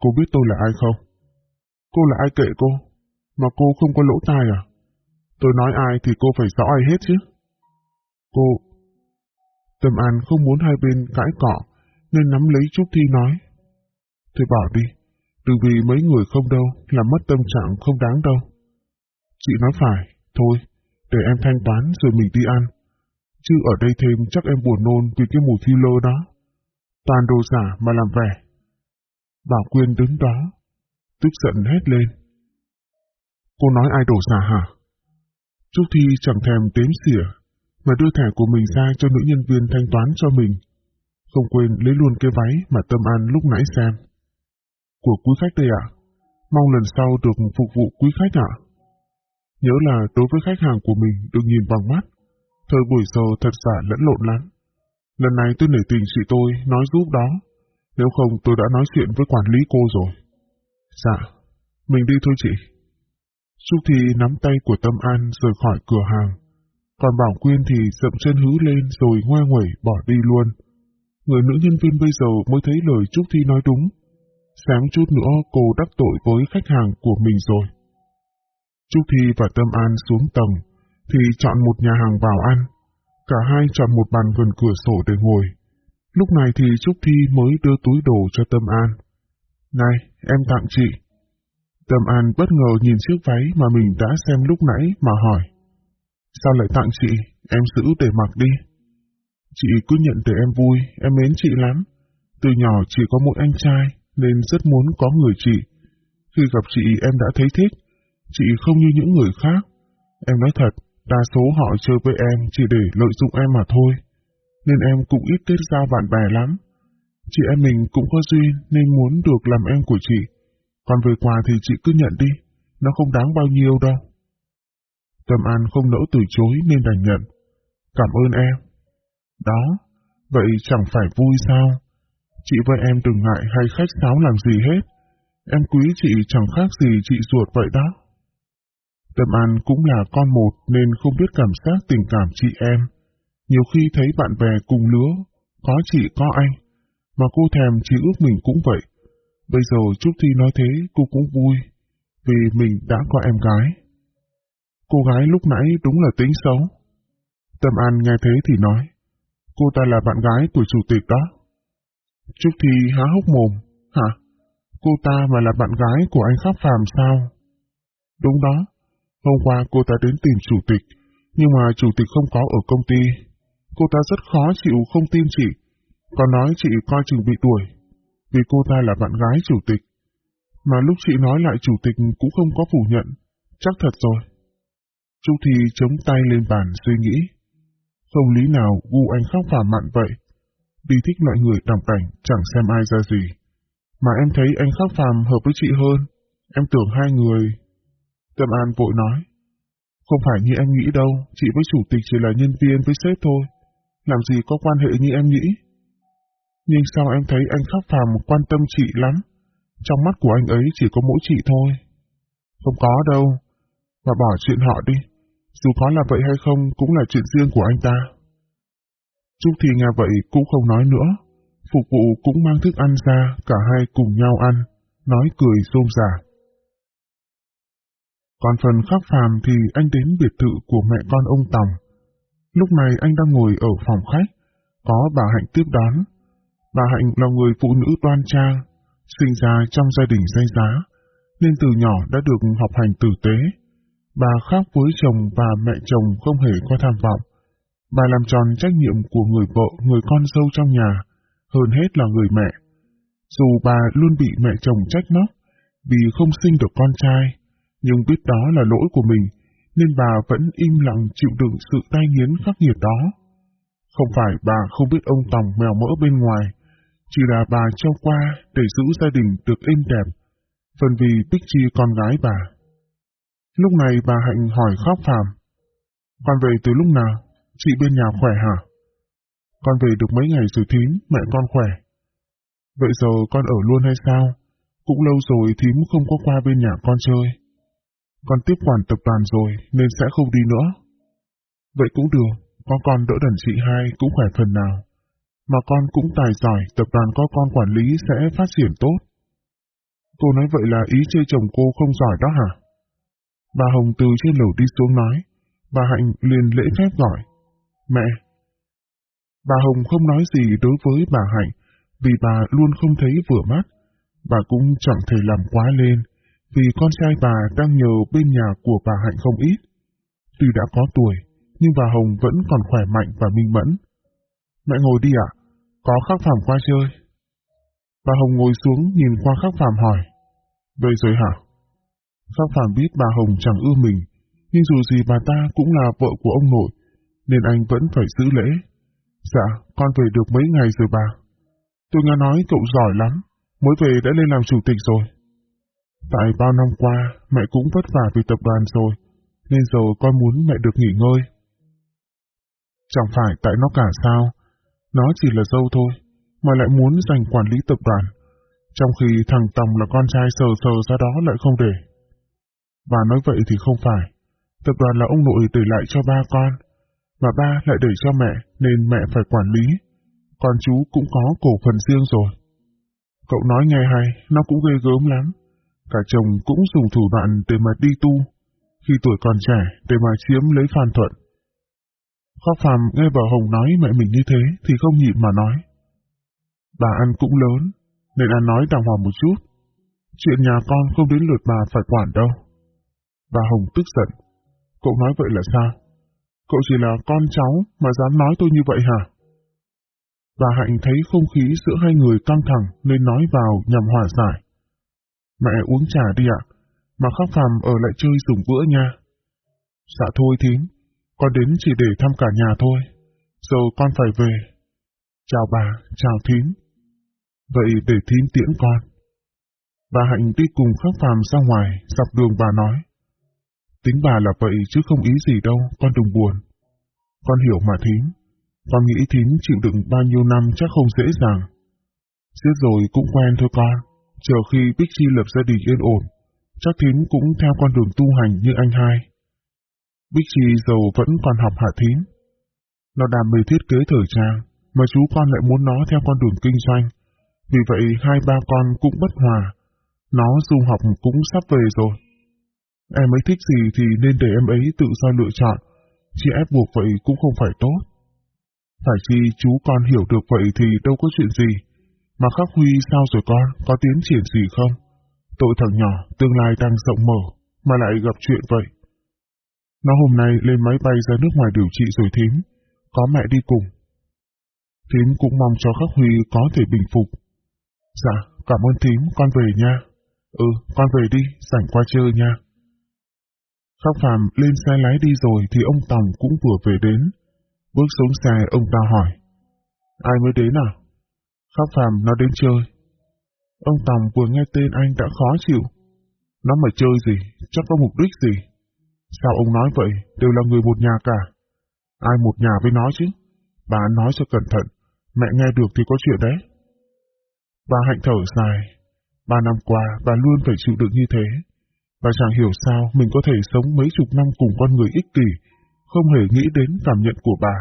Cô biết tôi là ai không? Cô là ai kệ cô? Mà cô không có lỗ tai à? Tôi nói ai thì cô phải rõ ai hết chứ. Cô... Tâm An không muốn hai bên cãi cọ, nên nắm lấy Trúc Thi nói. Thôi bỏ đi, đừng vì mấy người không đâu, làm mất tâm trạng không đáng đâu. Chị nói phải, thôi, để em thanh toán rồi mình đi ăn. Chứ ở đây thêm chắc em buồn nôn vì cái mùi filler đó. Toàn đồ giả mà làm vẻ. Bảo Quyên đứng đó, tức giận hét lên. Cô nói ai đổ giả hả? Trúc Thi chẳng thèm đếm xỉa, mà đưa thẻ của mình ra cho nữ nhân viên thanh toán cho mình. Không quên lấy luôn cái váy mà Tâm An lúc nãy xem. Của quý khách đây ạ. Mong lần sau được phục vụ quý khách ạ. Nhớ là đối với khách hàng của mình được nhìn bằng mắt. Thời buổi giờ thật giả lẫn lộn lắm. Lần này tôi nể tình chị tôi nói giúp đó. Nếu không tôi đã nói chuyện với quản lý cô rồi. Dạ, mình đi thôi chị. Trúc Thi nắm tay của Tâm An rời khỏi cửa hàng. Còn Bảo Quyên thì dậm chân hứ lên rồi ngoe nguẩy bỏ đi luôn. Người nữ nhân viên bây giờ mới thấy lời Trúc Thi nói đúng. Sáng chút nữa cô đắc tội với khách hàng của mình rồi. Trúc Thi và Tâm An xuống tầng, thì chọn một nhà hàng vào ăn. Cả hai chọn một bàn gần cửa sổ để ngồi. Lúc này thì Trúc Thi mới đưa túi đồ cho Tâm An. Này, em tặng chị. Tâm An bất ngờ nhìn chiếc váy mà mình đã xem lúc nãy mà hỏi. Sao lại tặng chị, em giữ để mặc đi. Chị cứ nhận để em vui, em mến chị lắm. Từ nhỏ chỉ có một anh trai, nên rất muốn có người chị. Khi gặp chị em đã thấy thích, chị không như những người khác. Em nói thật, đa số họ chơi với em chỉ để lợi dụng em mà thôi. Nên em cũng ít kết giao bạn bè lắm. Chị em mình cũng có duyên nên muốn được làm em của chị. Còn về quà thì chị cứ nhận đi, nó không đáng bao nhiêu đâu. Tâm An không nỡ từ chối nên đành nhận. Cảm ơn em. Đó, vậy chẳng phải vui sao? Chị với em đừng ngại hay khách sáo làm gì hết. Em quý chị chẳng khác gì chị ruột vậy đó. Tâm An cũng là con một nên không biết cảm giác tình cảm chị em. Nhiều khi thấy bạn bè cùng lứa, có chị có anh, mà cô thèm chỉ ước mình cũng vậy. Bây giờ Trúc Thi nói thế cô cũng vui, vì mình đã có em gái. Cô gái lúc nãy đúng là tính xấu. Tâm An nghe thế thì nói, cô ta là bạn gái của chủ tịch đó. Trúc Thi há hốc mồm, hả? Cô ta mà là bạn gái của anh Pháp Phàm sao? Đúng đó, hôm qua cô ta đến tìm chủ tịch, nhưng mà chủ tịch không có ở công ty. Cô ta rất khó chịu không tin chị, còn nói chị coi chừng bị đuổi, vì cô ta là bạn gái chủ tịch. Mà lúc chị nói lại chủ tịch cũng không có phủ nhận, chắc thật rồi. Trúc Thi chống tay lên bàn suy nghĩ. Không lý nào gu anh khóc phàm mặn vậy. Vì thích loại người đồng cảnh chẳng xem ai ra gì. Mà em thấy anh khóc phàm hợp với chị hơn. Em tưởng hai người... Tâm An vội nói. Không phải như em nghĩ đâu, chị với chủ tịch chỉ là nhân viên với sếp thôi. Làm gì có quan hệ như em nghĩ. Nhưng sao em thấy anh khắc phàm quan tâm chị lắm? Trong mắt của anh ấy chỉ có mỗi chị thôi. Không có đâu. Và bỏ chuyện họ đi. Dù có là vậy hay không cũng là chuyện riêng của anh ta. Trúc Thi nghe vậy cũng không nói nữa. Phục vụ cũng mang thức ăn ra, cả hai cùng nhau ăn, nói cười rôm rả. Còn phần khắc phàm thì anh đến biệt thự của mẹ con ông Tòng. Lúc này anh đang ngồi ở phòng khách, có bà Hạnh tiếp đón. Bà Hạnh là người phụ nữ đoan trang, sinh ra trong gia đình danh giá, nên từ nhỏ đã được học hành tử tế. Bà khác với chồng và mẹ chồng không hề có tham vọng. Bà làm tròn trách nhiệm của người vợ, người con dâu trong nhà, hơn hết là người mẹ. Dù bà luôn bị mẹ chồng trách móc vì không sinh được con trai, nhưng biết đó là lỗi của mình, nên bà vẫn im lặng chịu đựng sự tai nghiến khắc nghiệt đó. Không phải bà không biết ông Tòng mèo mỡ bên ngoài, chỉ là bà cho qua để giữ gia đình được êm đẹp, phần vì Bích Chi con gái bà. Lúc này bà Hạnh hỏi khóc phàm, con về từ lúc nào? Chị bên nhà khỏe hả? Con về được mấy ngày rồi thím, mẹ con khỏe. Vậy giờ con ở luôn hay sao? Cũng lâu rồi thím không có qua bên nhà con chơi. Con tiếp quản tập đoàn rồi nên sẽ không đi nữa. Vậy cũng được, có con đỡ đần chị hai cũng khỏe phần nào. Mà con cũng tài giỏi, tập đoàn có con quản lý sẽ phát triển tốt. Cô nói vậy là ý chơi chồng cô không giỏi đó hả? Bà Hồng từ trên lầu đi xuống nói. Bà Hạnh liền lễ phép gọi. Mẹ! Bà Hồng không nói gì đối với bà Hạnh, vì bà luôn không thấy vừa mắt. Bà cũng chẳng thể làm quá lên, vì con trai bà đang nhờ bên nhà của bà Hạnh không ít. Tuy đã có tuổi, nhưng bà Hồng vẫn còn khỏe mạnh và minh mẫn. Mẹ ngồi đi ạ, có khắc phàm qua chơi. Bà Hồng ngồi xuống nhìn qua khắc phàm hỏi. Về rồi hả? Khắc phàm biết bà Hồng chẳng ưa mình, nhưng dù gì bà ta cũng là vợ của ông nội, nên anh vẫn phải giữ lễ. Dạ, con về được mấy ngày rồi bà. Tôi nghe nói cậu giỏi lắm, mới về đã lên làm chủ tịch rồi. Tại bao năm qua, mẹ cũng vất vả vì tập đoàn rồi, nên giờ con muốn mẹ được nghỉ ngơi. Chẳng phải tại nó cả sao, nó chỉ là dâu thôi, mà lại muốn giành quản lý tập đoàn, trong khi thằng Tòng là con trai sờ sờ ra đó lại không để. Bà nói vậy thì không phải, tập đoàn là ông nội để lại cho ba con, mà ba lại để cho mẹ nên mẹ phải quản lý, còn chú cũng có cổ phần riêng rồi. Cậu nói nghe hay, nó cũng ghê gớm lắm. Cả chồng cũng dùng thủ đoạn để mà đi tu, khi tuổi còn trẻ để mà chiếm lấy Phan Thuận. Khóc Phàm nghe bà Hồng nói mẹ mình như thế thì không nhịn mà nói. Bà ăn cũng lớn, nên ăn nói đàng hoàng một chút. Chuyện nhà con không đến lượt bà phải quản đâu. Bà Hồng tức giận. Cậu nói vậy là sao? Cậu chỉ là con cháu mà dám nói tôi như vậy hả? Bà Hạnh thấy không khí giữa hai người căng thẳng nên nói vào nhằm hòa giải. Mẹ uống trà đi ạ, mà khắc phàm ở lại chơi dùng bữa nha. Dạ thôi thím, con đến chỉ để thăm cả nhà thôi, giờ con phải về. Chào bà, chào thím. Vậy để thím tiễn con. Bà Hạnh đi cùng khắc phàm ra ngoài, dọc đường bà nói. Tính bà là vậy chứ không ý gì đâu, con đừng buồn. Con hiểu mà thím. Con nghĩ thím chịu đựng bao nhiêu năm chắc không dễ dàng. Giết rồi cũng quen thôi con. Chờ khi Bích Chi lập gia đình yên ổn, chắc thím cũng theo con đường tu hành như anh hai. Bích Chi giàu vẫn còn học hạ thím. Nó đam mê thiết kế thời trang, mà chú con lại muốn nó theo con đường kinh doanh. Vì vậy hai ba con cũng bất hòa. Nó du học cũng sắp về rồi. Em ấy thích gì thì nên để em ấy tự do lựa chọn, chỉ ép buộc vậy cũng không phải tốt. Phải chi chú con hiểu được vậy thì đâu có chuyện gì. Mà khắc huy sao rồi con, có tiến triển gì không? Tội thằng nhỏ, tương lai đang rộng mở, mà lại gặp chuyện vậy. Nó hôm nay lên máy bay ra nước ngoài điều trị rồi thím, có mẹ đi cùng. Thím cũng mong cho khắc huy có thể bình phục. Dạ, cảm ơn thím, con về nha. Ừ, con về đi, rảnh qua chơi nha. Khắc Phạm lên xe lái đi rồi thì ông Tòng cũng vừa về đến. Bước xuống xe ông ta hỏi. Ai mới đến à? Khắc Phạm nó đến chơi. Ông Tòng vừa nghe tên anh đã khó chịu. Nó mà chơi gì, chắc có mục đích gì. Sao ông nói vậy, đều là người một nhà cả. Ai một nhà với nó chứ? Bà nói cho cẩn thận, mẹ nghe được thì có chuyện đấy. Bà hạnh thở dài. Ba năm qua, bà luôn phải chịu đựng như thế và chẳng hiểu sao mình có thể sống mấy chục năm cùng con người ích kỷ, không hề nghĩ đến cảm nhận của bà.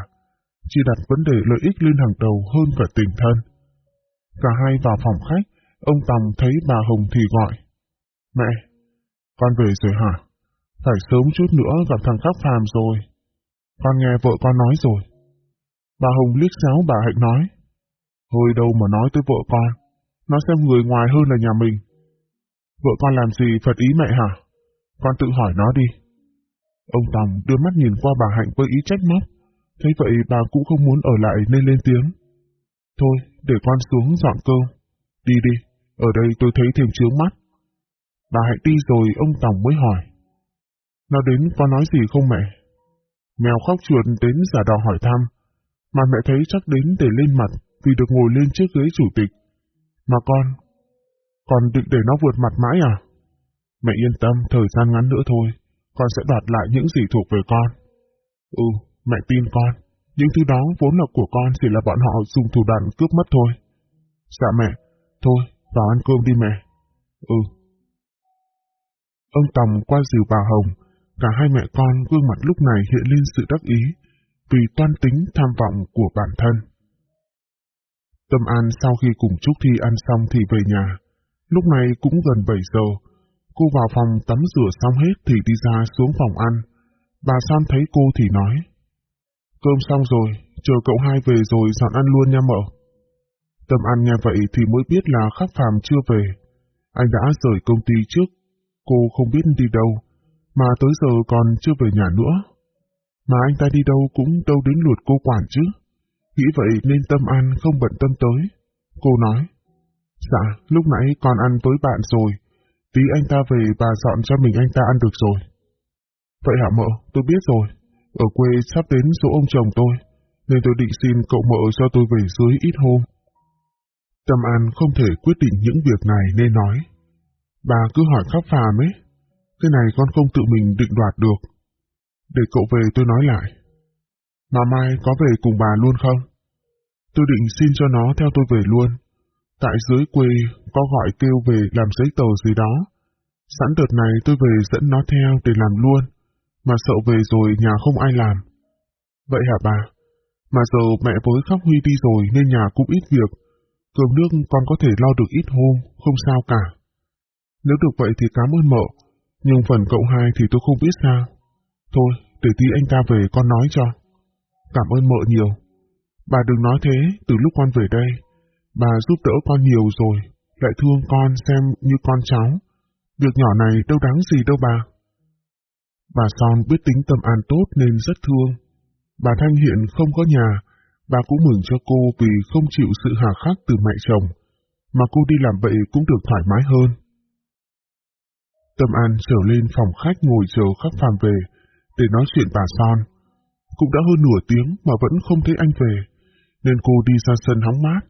Chỉ đặt vấn đề lợi ích lên hàng đầu hơn cả tình thân. Cả hai vào phòng khách, ông Tòng thấy bà Hồng thì gọi. Mẹ, con về rồi hả? Phải sớm chút nữa gặp thằng Khắc Phàm rồi. Con nghe vợ con nói rồi. Bà Hồng liếc xéo bà Hạnh nói. Hơi đâu mà nói tới vợ con. Nó xem người ngoài hơn là nhà mình. Vợ con làm gì phật ý mẹ hả? Con tự hỏi nó đi. Ông Tòng đưa mắt nhìn qua bà Hạnh với ý trách móc. Thấy vậy bà cũng không muốn ở lại nên lên tiếng. Thôi, để con xuống dọn cơm. Đi đi, ở đây tôi thấy thêm chướng mắt. Bà Hạnh đi rồi ông Tòng mới hỏi. Nó đến có nói gì không mẹ? Mèo khóc chuột đến giả đò hỏi thăm, mà mẹ thấy chắc đến để lên mặt vì được ngồi lên chiếc ghế chủ tịch. Mà con, con định để nó vượt mặt mãi à? Mẹ yên tâm, thời gian ngắn nữa thôi, con sẽ đoạt lại những gì thuộc về con. Ừ, mẹ tin con, những thứ đó vốn là của con chỉ là bọn họ dùng thủ đoạn cướp mất thôi. Dạ mẹ, thôi, vào ăn cơm đi mẹ. Ừ. Ông Tòng qua dìu bà Hồng, cả hai mẹ con gương mặt lúc này hiện lên sự đắc ý, vì toan tính tham vọng của bản thân. Tâm An sau khi cùng Trúc Thi ăn xong thì về nhà. Lúc này cũng gần 7 giờ. Cô vào phòng tắm rửa xong hết thì đi ra xuống phòng ăn. Bà San thấy cô thì nói. Cơm xong rồi, chờ cậu hai về rồi dọn ăn luôn nha mợ. Tâm An nghe vậy thì mới biết là khắc phàm chưa về. Anh đã rời công ty trước. Cô không biết đi đâu, mà tới giờ còn chưa về nhà nữa. Mà anh ta đi đâu cũng đâu đến lượt cô quản chứ. Nghĩ vậy nên Tâm An không bận tâm tới. Cô nói, Dạ, lúc nãy con ăn với bạn rồi. Tí anh ta về bà dọn cho mình anh ta ăn được rồi. Vậy hả mợ, tôi biết rồi. Ở quê sắp đến số ông chồng tôi, nên tôi định xin cậu mợ cho tôi về dưới ít hôm. Tâm An không thể quyết định những việc này nên nói. Bà cứ hỏi khắp phàm ấy. Cái này con không tự mình định đoạt được. Để cậu về tôi nói lại. Mà mai có về cùng bà luôn không? Tôi định xin cho nó theo tôi về luôn. Tại dưới quê có gọi kêu về làm giấy tờ gì đó. Sẵn đợt này tôi về dẫn nó theo để làm luôn, mà sợ về rồi nhà không ai làm. Vậy hả bà? Mà giờ mẹ với khóc Huy đi rồi nên nhà cũng ít việc. Cơm nước con có thể lo được ít hôm, không sao cả. Nếu được vậy thì cảm ơn mợ, nhưng phần cậu hai thì tôi không biết sao. Thôi, để tí anh ta về con nói cho. Cảm ơn mợ nhiều. Bà đừng nói thế, từ lúc con về đây, bà giúp đỡ con nhiều rồi, lại thương con xem như con cháu. Việc nhỏ này đâu đáng gì đâu bà. Bà Son biết tính tâm an tốt nên rất thương. Bà Thanh hiện không có nhà, bà cũng mừng cho cô vì không chịu sự hà khắc từ mẹ chồng, mà cô đi làm vậy cũng được thoải mái hơn. Tâm An trở lên phòng khách ngồi chờ khắc phàm về, để nói chuyện bà Son. Cũng đã hơn nửa tiếng mà vẫn không thấy anh về, nên cô đi ra sân hóng mát.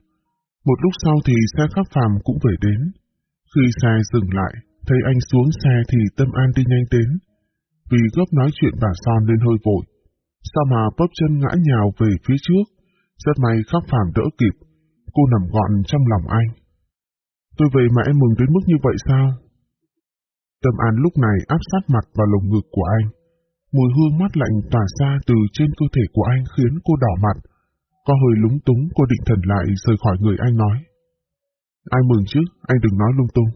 Một lúc sau thì xe khắc phàm cũng về đến. Khi xe dừng lại, thấy anh xuống xe thì Tâm An đi nhanh đến. Vì gấp nói chuyện bà Son nên hơi vội. Sao mà bóp chân ngã nhào về phía trước, rất may khắc phàm đỡ kịp. Cô nằm gọn trong lòng anh. Tôi về mà em mừng đến mức như vậy sao? Tâm An lúc này áp sát mặt vào lồng ngực của anh. Mùi hương mát lạnh tỏa ra từ trên cơ thể của anh khiến cô đỏ mặt. Có hơi lúng túng cô định thần lại rời khỏi người anh nói. Ai mừng chứ, anh đừng nói lung tung.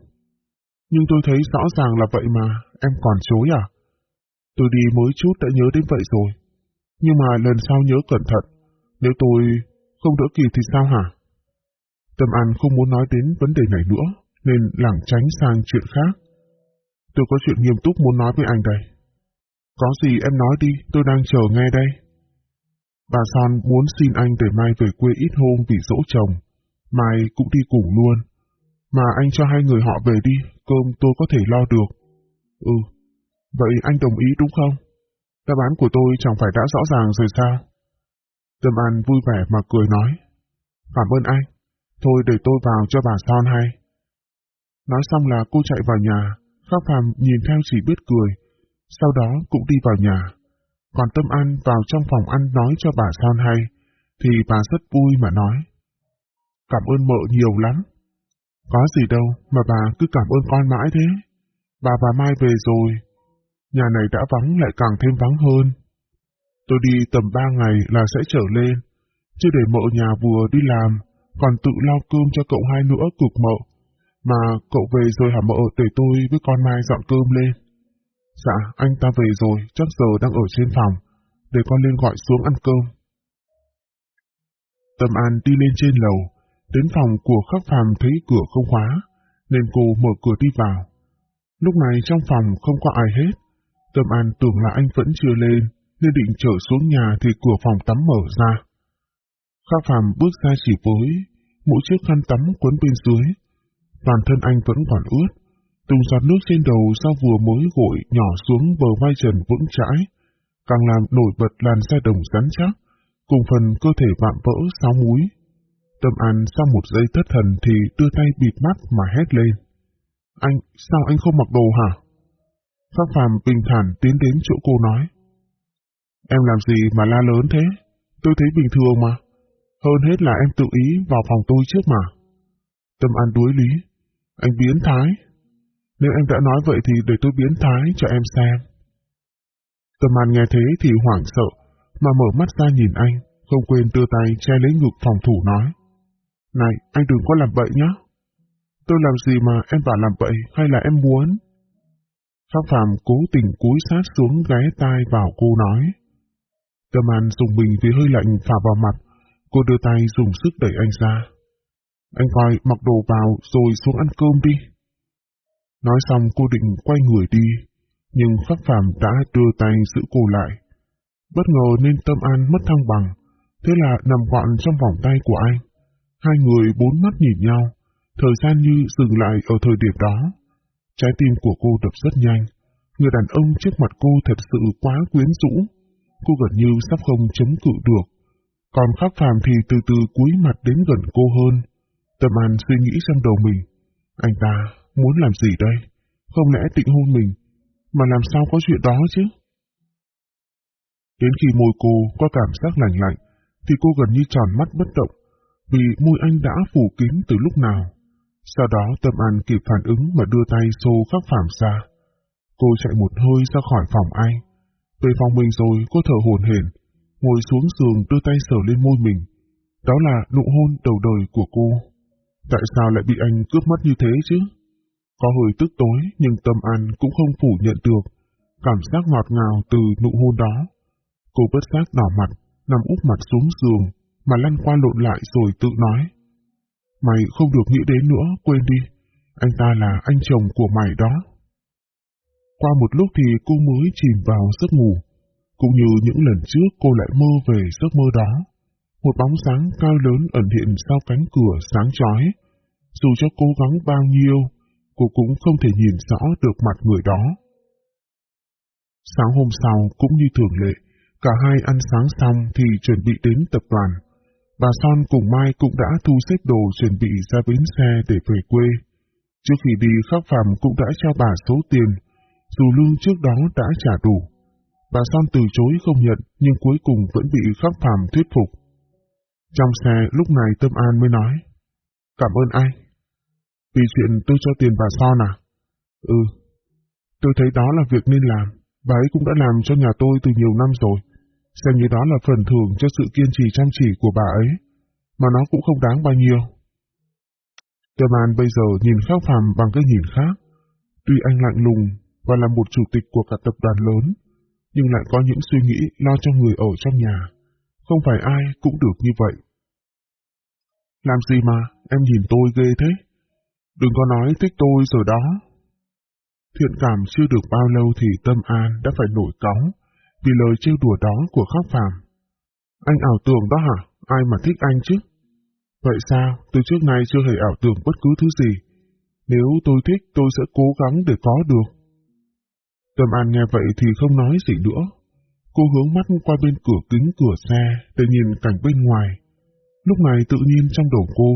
Nhưng tôi thấy rõ ràng là vậy mà, em còn chối à? Tôi đi mới chút đã nhớ đến vậy rồi. Nhưng mà lần sau nhớ cẩn thận, nếu tôi không đỡ kịp thì sao hả? Tâm An không muốn nói đến vấn đề này nữa, nên lảng tránh sang chuyện khác. Tôi có chuyện nghiêm túc muốn nói với anh đây. Có gì em nói đi, tôi đang chờ nghe đây. Bà Son muốn xin anh để mai về quê ít hôm vì dỗ chồng. Mai cũng đi cùng luôn. Mà anh cho hai người họ về đi, cơm tôi có thể lo được. Ừ, vậy anh đồng ý đúng không? Đáp án của tôi chẳng phải đã rõ ràng rồi sao? Tâm An vui vẻ mà cười nói. Cảm ơn anh. Thôi để tôi vào cho bà Son hay. Nói xong là cô chạy vào nhà, Khắc Phạm nhìn theo chỉ biết cười, sau đó cũng đi vào nhà. Còn Tâm An vào trong phòng ăn nói cho bà Son hay, thì bà rất vui mà nói. Cảm ơn mợ nhiều lắm. Có gì đâu mà bà cứ cảm ơn con mãi thế. Bà và Mai về rồi. Nhà này đã vắng lại càng thêm vắng hơn. Tôi đi tầm ba ngày là sẽ trở lên, chứ để mợ nhà vừa đi làm, còn tự lo cơm cho cậu hai nữa cực mợ. Mà cậu về rồi hả mợ để tôi với con Mai dọn cơm lên. Dạ, anh ta về rồi, chắc giờ đang ở trên phòng, để con lên gọi xuống ăn cơm. Tâm An đi lên trên lầu, đến phòng của khắc phàm thấy cửa không khóa, nên cô mở cửa đi vào. Lúc này trong phòng không có ai hết. Tâm An tưởng là anh vẫn chưa lên, nên định trở xuống nhà thì cửa phòng tắm mở ra. Khắc phàm bước ra chỉ với, mỗi chiếc khăn tắm quấn bên dưới. Toàn thân anh vẫn còn ướt, từng giọt nước trên đầu sau vừa mới gội nhỏ xuống bờ vai trần vững chãi, càng làm nổi bật làn da đồng rắn chắc, cùng phần cơ thể vạm vỡ sáu múi. Tâm An sau một giây thất thần thì đưa tay bịt mắt mà hét lên. Anh, sao anh không mặc đồ hả? Pháp Phạm bình thản tiến đến chỗ cô nói. Em làm gì mà la lớn thế? Tôi thấy bình thường mà. Hơn hết là em tự ý vào phòng tôi trước mà. Tâm An đuối lý. Anh biến thái. Nếu em đã nói vậy thì để tôi biến thái cho em xem. Tâm An nghe thế thì hoảng sợ, mà mở mắt ra nhìn anh, không quên đưa tay che lấy ngực phòng thủ nói. Này, anh đừng có làm bậy nhá. Tôi làm gì mà em bảo làm bậy hay là em muốn? Pháp Phạm cố tình cúi sát xuống ghé tai vào cô nói. Tâm An dùng mình vì hơi lạnh phả vào mặt, cô đưa tay dùng sức đẩy anh ra. Anh coi mặc đồ vào rồi xuống ăn cơm đi. Nói xong cô định quay người đi, nhưng Pháp Phạm đã đưa tay giữ cô lại. Bất ngờ nên Tâm An mất thăng bằng, thế là nằm gọn trong vòng tay của anh. Hai người bốn mắt nhìn nhau, thời gian như dừng lại ở thời điểm đó. Trái tim của cô đập rất nhanh, người đàn ông trước mặt cô thật sự quá quyến rũ. Cô gần như sắp không chống cự được. Còn pháp phạm thì từ từ cúi mặt đến gần cô hơn. Tâm An suy nghĩ trong đầu mình. Anh ta muốn làm gì đây? Không lẽ tịnh hôn mình? Mà làm sao có chuyện đó chứ? Đến khi môi cô có cảm giác lạnh lạnh, thì cô gần như tròn mắt bất động, vì môi anh đã phủ kín từ lúc nào. Sau đó Tâm An kịp phản ứng mà đưa tay xô khắc phạm ra. Cô chạy một hơi ra khỏi phòng anh. Về phòng mình rồi cô thở hồn hển, ngồi xuống giường đưa tay sờ lên môi mình. Đó là nụ hôn đầu đời của cô. Tại sao lại bị anh cướp mất như thế chứ? Có hơi tức tối nhưng Tâm An cũng không phủ nhận được cảm giác ngọt ngào từ nụ hôn đó. Cô bất giác đỏ mặt, nằm úp mặt xuống giường, mà lăn qua lộn lại rồi tự nói. Mày không được nghĩ đến nữa, quên đi. Anh ta là anh chồng của mày đó. Qua một lúc thì cô mới chìm vào giấc ngủ. Cũng như những lần trước cô lại mơ về giấc mơ đó. Một bóng sáng cao lớn ẩn hiện sau cánh cửa sáng chói. Dù cho cố gắng bao nhiêu, cô cũng không thể nhìn rõ được mặt người đó. Sáng hôm sau cũng như thường lệ, cả hai ăn sáng xong thì chuẩn bị đến tập đoàn. Bà Son cùng Mai cũng đã thu xếp đồ chuẩn bị ra bến xe để về quê. Trước khi đi Khắc Phạm cũng đã cho bà số tiền, dù lương trước đó đã trả đủ. Bà Son từ chối không nhận nhưng cuối cùng vẫn bị Khắc Phạm thuyết phục. Trong xe lúc này Tâm An mới nói, Cảm ơn anh. Vì chuyện tôi cho tiền bà Son à? Ừ. Tôi thấy đó là việc nên làm. Bà ấy cũng đã làm cho nhà tôi từ nhiều năm rồi. Xem như đó là phần thưởng cho sự kiên trì chăm chỉ của bà ấy. Mà nó cũng không đáng bao nhiêu. Tâm An bây giờ nhìn Khắc Phàm bằng cái nhìn khác. Tuy anh lạnh lùng và là một chủ tịch của cả tập đoàn lớn, nhưng lại có những suy nghĩ lo cho người ở trong nhà. Không phải ai cũng được như vậy. Làm gì mà, em nhìn tôi ghê thế? Đừng có nói thích tôi rồi đó. Thiện cảm chưa được bao lâu thì Tâm An đã phải nổi cáu vì lời trêu đùa đó của Khắc Phàm. Anh ảo tưởng đó hả? Ai mà thích anh chứ? Vậy sao? Từ trước nay chưa hề ảo tưởng bất cứ thứ gì. Nếu tôi thích, tôi sẽ cố gắng để có được. Tâm An nghe vậy thì không nói gì nữa. Cô hướng mắt qua bên cửa kính cửa xe để nhìn cảnh bên ngoài. Lúc này tự nhiên trong đầu cô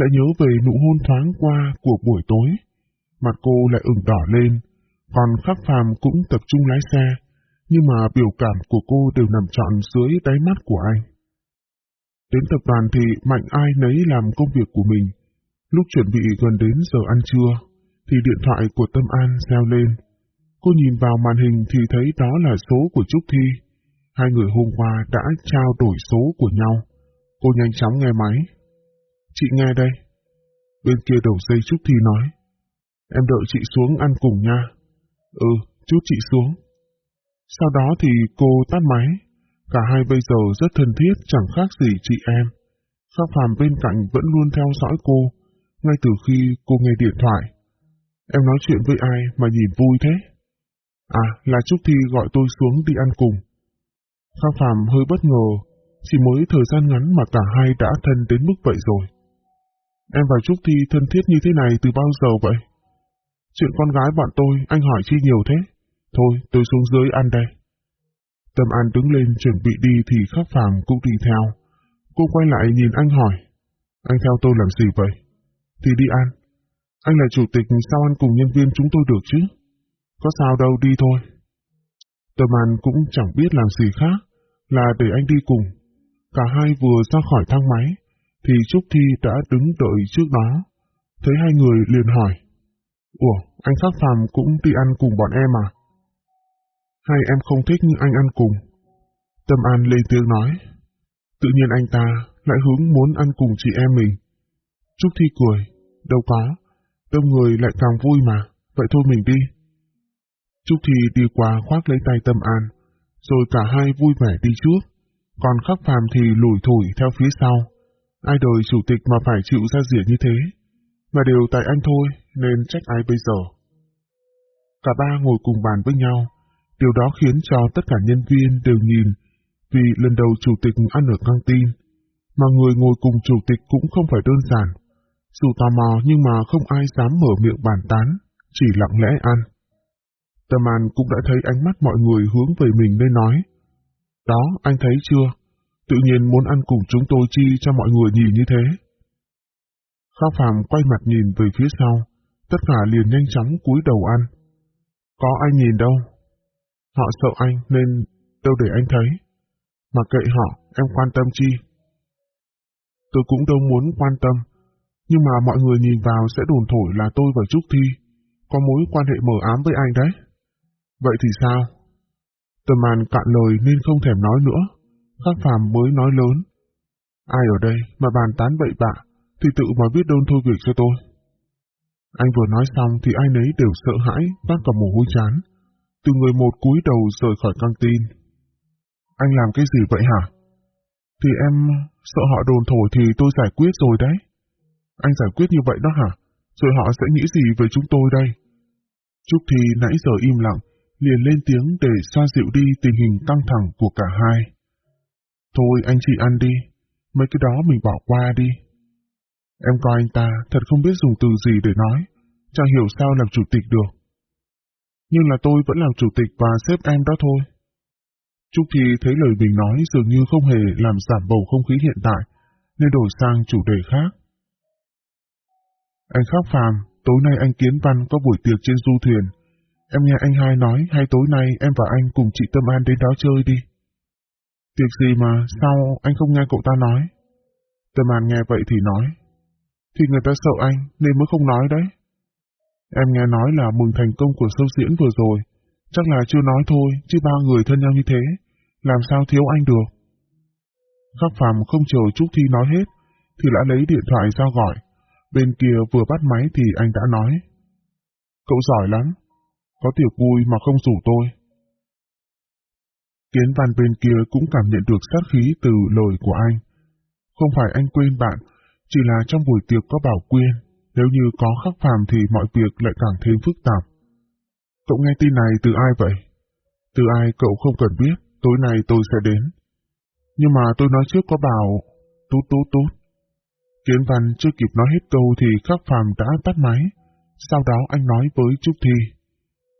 lại nhớ về nụ hôn thoáng qua của buổi tối. Mặt cô lại ửng đỏ lên, Còn khắc phàm cũng tập trung lái xe, nhưng mà biểu cảm của cô đều nằm trọn dưới đáy mắt của anh. Đến tập đoàn thì mạnh ai nấy làm công việc của mình. Lúc chuẩn bị gần đến giờ ăn trưa, thì điện thoại của Tâm An reo lên. Cô nhìn vào màn hình thì thấy đó là số của Trúc Thi. Hai người hôm qua đã trao đổi số của nhau. Cô nhanh chóng nghe máy. Chị nghe đây. Bên kia đầu dây Trúc Thi nói. Em đợi chị xuống ăn cùng nha. Ừ, chút chị xuống. Sau đó thì cô tắt máy. Cả hai bây giờ rất thân thiết chẳng khác gì chị em. Khác phàm bên cạnh vẫn luôn theo dõi cô, ngay từ khi cô nghe điện thoại. Em nói chuyện với ai mà nhìn vui thế? À, là Trúc Thi gọi tôi xuống đi ăn cùng. Khang phàm hơi bất ngờ, chỉ mới thời gian ngắn mà cả hai đã thân đến mức vậy rồi. Em và Trúc Thi thân thiết như thế này từ bao giờ vậy? Chuyện con gái bọn tôi, anh hỏi chi nhiều thế? Thôi, tôi xuống dưới ăn đây. Tâm An đứng lên chuẩn bị đi thì Khắc Phàm cũng đi theo. Cô quay lại nhìn anh hỏi. Anh theo tôi làm gì vậy? Thì đi ăn. Anh là chủ tịch sao ăn cùng nhân viên chúng tôi được chứ? Có sao đâu đi thôi. Tâm An cũng chẳng biết làm gì khác, là để anh đi cùng. Cả hai vừa ra khỏi thang máy, thì Trúc Thi đã đứng đợi trước đó. Thấy hai người liền hỏi. Ủa, anh Khắc Phàm cũng đi ăn cùng bọn em à? Hay em không thích anh ăn cùng? Tâm An lên tiếng nói. Tự nhiên anh ta lại hướng muốn ăn cùng chị em mình. Trúc Thi cười. Đâu có, đông người lại càng vui mà, vậy thôi mình đi. Trúc Thi đi qua khoác lấy tay Tâm An, rồi cả hai vui vẻ đi trước, còn Khắc Phàm thì lủi thủi theo phía sau. Ai đời chủ tịch mà phải chịu ra rỉa như thế, mà đều tại anh thôi, nên trách ai bây giờ. Cả ba ngồi cùng bàn với nhau, điều đó khiến cho tất cả nhân viên đều nhìn, vì lần đầu chủ tịch ăn ở căng tin, mà người ngồi cùng chủ tịch cũng không phải đơn giản. Dù tò mò nhưng mà không ai dám mở miệng bàn tán, chỉ lặng lẽ ăn. Tâm An cũng đã thấy ánh mắt mọi người hướng về mình nên nói. Đó, anh thấy chưa? Tự nhiên muốn ăn cùng chúng tôi chi cho mọi người nhìn như thế. Khao Phàm quay mặt nhìn về phía sau, tất cả liền nhanh chóng cúi đầu ăn. Có ai nhìn đâu. Họ sợ anh nên đâu để anh thấy. Mà kệ họ, em quan tâm chi? Tôi cũng đâu muốn quan tâm, nhưng mà mọi người nhìn vào sẽ đồn thổi là tôi và Trúc Thi có mối quan hệ mờ ám với anh đấy. Vậy thì sao? Tầm màn cạn lời nên không thèm nói nữa. Khắc phàm mới nói lớn. Ai ở đây mà bàn tán bậy bạ thì tự mà viết đơn thôi việc cho tôi. Anh vừa nói xong thì ai nấy đều sợ hãi, toát cả mồ hôi chán. Từ người một cúi đầu rời khỏi căng tin. Anh làm cái gì vậy hả? Thì em sợ họ đồn thổi thì tôi giải quyết rồi đấy. Anh giải quyết như vậy đó hả? Rồi họ sẽ nghĩ gì về chúng tôi đây? Trúc Thi nãy giờ im lặng, liền lên tiếng để xoa dịu đi tình hình căng thẳng của cả hai. Thôi anh chị ăn đi, mấy cái đó mình bỏ qua đi. Em coi anh ta thật không biết dùng từ gì để nói, chẳng hiểu sao làm chủ tịch được. Nhưng là tôi vẫn làm chủ tịch và xếp em đó thôi. Trúc Thi thấy lời mình nói dường như không hề làm giảm bầu không khí hiện tại, nên đổi sang chủ đề khác. Anh khóc phàm, tối nay anh Kiến Văn có buổi tiệc trên du thuyền, Em nghe anh hai nói hay tối nay em và anh cùng chị Tâm An đến đó chơi đi. Việc gì mà sao anh không nghe cậu ta nói? Tâm An nghe vậy thì nói. Thì người ta sợ anh nên mới không nói đấy. Em nghe nói là mừng thành công của sâu diễn vừa rồi. Chắc là chưa nói thôi, chứ ba người thân nhau như thế. Làm sao thiếu anh được? Khắc phàm không chờ Trúc Thi nói hết, thì đã lấy điện thoại ra gọi. Bên kia vừa bắt máy thì anh đã nói. Cậu giỏi lắm, có tiệc vui mà không rủ tôi. Kiến văn bên kia cũng cảm nhận được sát khí từ lời của anh. Không phải anh quên bạn, chỉ là trong buổi tiệc có bảo quyên, nếu như có khắc phàm thì mọi việc lại càng thêm phức tạp. Cậu nghe tin này từ ai vậy? Từ ai cậu không cần biết, tối nay tôi sẽ đến. Nhưng mà tôi nói trước có bảo, tút tút tút. Kiến văn chưa kịp nói hết câu thì khắc phàm đã tắt máy, sau đó anh nói với Trúc Thi.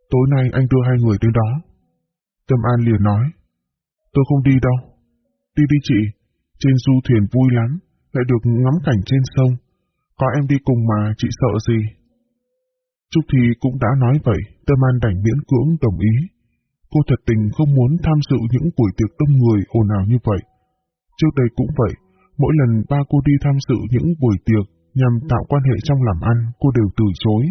Tối nay anh đưa hai người đến đó. Tâm An liền nói, tôi không đi đâu. Đi đi chị, trên du thuyền vui lắm, lại được ngắm cảnh trên sông. Có em đi cùng mà chị sợ gì? Trúc Thi cũng đã nói vậy, Tâm An đành miễn cưỡng đồng ý. Cô thật tình không muốn tham dự những buổi tiệc đông người ồn ào như vậy. Trước đây cũng vậy, mỗi lần ba cô đi tham dự những buổi tiệc nhằm tạo quan hệ trong làm ăn, cô đều từ chối.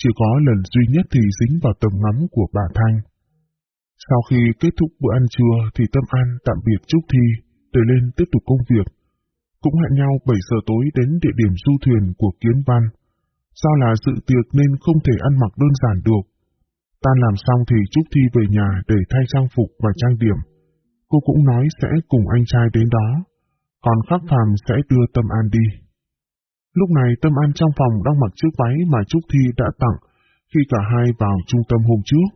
Chỉ có lần duy nhất thì dính vào tầm ngắm của bà Thanh. Sau khi kết thúc bữa ăn trưa thì Tâm An tạm biệt Trúc Thi, để lên tiếp tục công việc. Cũng hẹn nhau 7 giờ tối đến địa điểm du thuyền của Kiến Văn. Sao là sự tiệc nên không thể ăn mặc đơn giản được. Tan làm xong thì Trúc Thi về nhà để thay trang phục và trang điểm. Cô cũng nói sẽ cùng anh trai đến đó, còn Khắc Phàm sẽ đưa Tâm An đi. Lúc này Tâm An trong phòng đang mặc chiếc váy mà Trúc Thi đã tặng khi cả hai vào trung tâm hôm trước.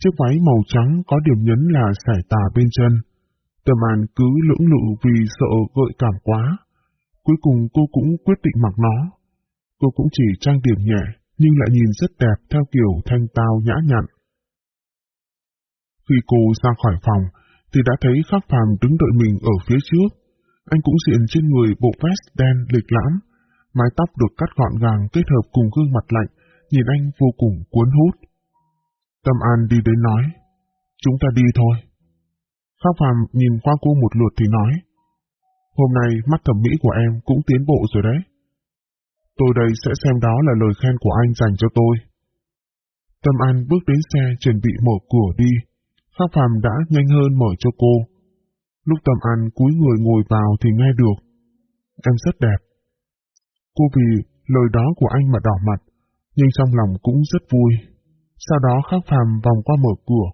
Chiếc váy màu trắng có điểm nhấn là sải tà bên chân. Tâm An cứ lưỡng lự vì sợ gợi cảm quá. Cuối cùng cô cũng quyết định mặc nó. Cô cũng chỉ trang điểm nhẹ, nhưng lại nhìn rất đẹp theo kiểu thanh tao nhã nhặn. Khi cô ra khỏi phòng, thì đã thấy Khắc Phàm đứng đợi mình ở phía trước. Anh cũng diện trên người bộ vest đen lịch lãm, mái tóc được cắt gọn gàng kết hợp cùng gương mặt lạnh, nhìn anh vô cùng cuốn hút. Tâm An đi đến nói, chúng ta đi thôi. Khắc Phàm nhìn qua cô một lượt thì nói, hôm nay mắt thẩm mỹ của em cũng tiến bộ rồi đấy. Tôi đây sẽ xem đó là lời khen của anh dành cho tôi. Tâm An bước đến xe chuẩn bị mở cửa đi. Khắc Phàm đã nhanh hơn mở cho cô. Lúc Tâm An cúi người ngồi vào thì nghe được. Em rất đẹp. Cô vì lời đó của anh mà đỏ mặt, nhưng trong lòng cũng rất vui. Sau đó Khắc Phàm vòng qua mở cửa,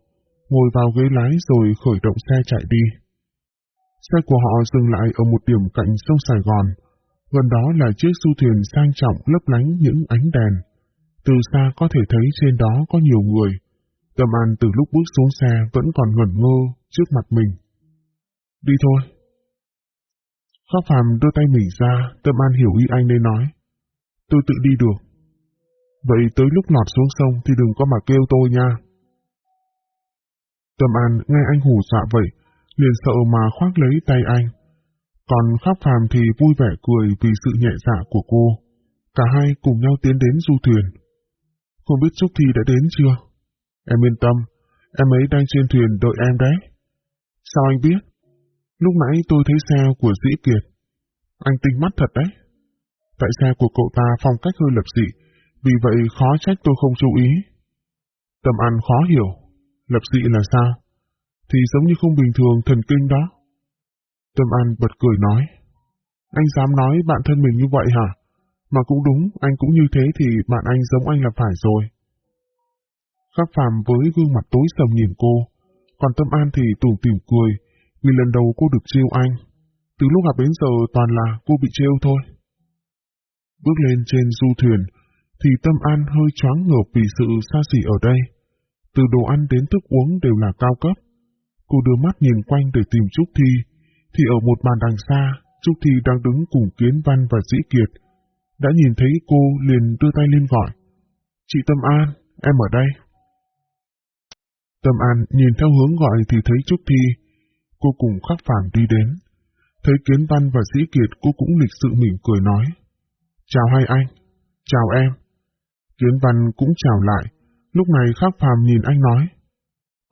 ngồi vào ghế lái rồi khởi động xe chạy đi. Xe của họ dừng lại ở một điểm cạnh sông Sài Gòn, Gần đó là chiếc du thuyền sang trọng lấp lánh những ánh đèn. Từ xa có thể thấy trên đó có nhiều người. Tâm An từ lúc bước xuống xe vẫn còn ngẩn ngơ trước mặt mình. Đi thôi. Khắc Phàm đưa tay mình ra, Tâm An hiểu ý anh nên nói. Tôi tự đi được. Vậy tới lúc lọt xuống sông thì đừng có mà kêu tôi nha. Tâm An nghe anh hù dọa vậy, liền sợ mà khoác lấy tay anh. Còn Khắc Phàm thì vui vẻ cười vì sự nhẹ dạ của cô. Cả hai cùng nhau tiến đến du thuyền. Không biết Trúc Thi đã đến chưa? Em yên tâm, em ấy đang trên thuyền đợi em đấy. Sao anh biết? Lúc nãy tôi thấy xe của Dĩ Kiệt. Anh tinh mắt thật đấy. Tại xe của cậu ta phong cách hơi lập dị, vì vậy khó trách tôi không chú ý. Tâm an khó hiểu. Lập dị là sao? Thì giống như không bình thường thần kinh đó. Tâm An bật cười nói. Anh dám nói bạn thân mình như vậy hả? Mà cũng đúng, anh cũng như thế thì bạn anh giống anh là phải rồi. Khắc phàm với gương mặt tối sầm nhìn cô, còn Tâm An thì tủm tỉm cười, vì lần đầu cô được trêu anh. Từ lúc gặp đến giờ toàn là cô bị trêu thôi. Bước lên trên du thuyền, thì Tâm An hơi choáng ngợp vì sự xa xỉ ở đây. Từ đồ ăn đến thức uống đều là cao cấp. Cô đưa mắt nhìn quanh để tìm Trúc Thi, thì ở một bàn đằng xa, Trúc Thi đang đứng cùng Kiến Văn và Dĩ Kiệt. Đã nhìn thấy cô liền đưa tay lên gọi. Chị Tâm An, em ở đây. Tâm An nhìn theo hướng gọi thì thấy Trúc Thi. Cô cùng khắc phản đi đến. Thấy Kiến Văn và Dĩ Kiệt cô cũng lịch sự mỉm cười nói. Chào hai anh. Chào em. Kiến Văn cũng chào lại. Lúc này khắc phàm nhìn anh nói.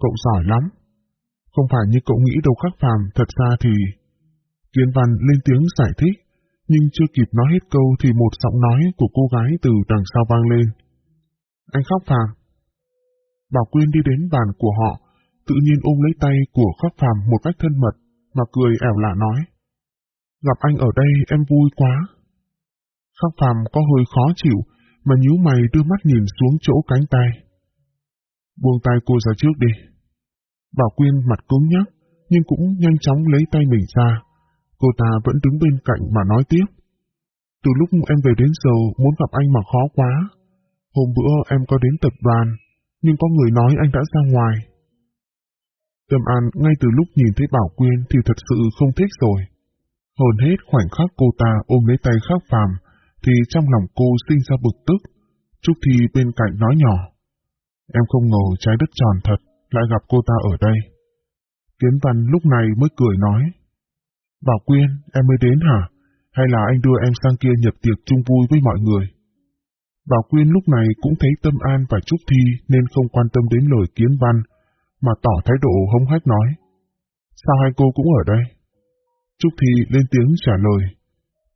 Cậu giỏi lắm. Không phải như cậu nghĩ đâu khắc phàm, thật ra thì... Kiến văn lên tiếng giải thích, nhưng chưa kịp nói hết câu thì một giọng nói của cô gái từ đằng sau vang lên. Anh khắc phàm. Bảo Quyên đi đến bàn của họ, tự nhiên ôm lấy tay của khắc phàm một cách thân mật, mà cười ẻo lạ nói. Gặp anh ở đây em vui quá. Khắc phàm có hơi khó chịu, mà nhíu mày đưa mắt nhìn xuống chỗ cánh tay. Buông tay cô ra trước đi, Bảo Quyên mặt cứng nhắc, nhưng cũng nhanh chóng lấy tay mình ra. Cô ta vẫn đứng bên cạnh mà nói tiếp. Từ lúc em về đến giờ muốn gặp anh mà khó quá. Hôm bữa em có đến tập đoàn, nhưng có người nói anh đã ra ngoài. Tâm An ngay từ lúc nhìn thấy Bảo Quyên thì thật sự không thích rồi. Hơn hết khoảnh khắc cô ta ôm lấy tay khắc phàm, thì trong lòng cô sinh ra bực tức. Trúc Thi bên cạnh nói nhỏ. Em không ngờ trái đất tròn thật lại gặp cô ta ở đây. Kiến Văn lúc này mới cười nói. Bảo Quyên, em mới đến hả? Hay là anh đưa em sang kia nhập tiệc chung vui với mọi người? Bảo Quyên lúc này cũng thấy Tâm An và Trúc Thi nên không quan tâm đến lời kiến văn, mà tỏ thái độ hống hách nói. Sao hai cô cũng ở đây? Trúc Thi lên tiếng trả lời.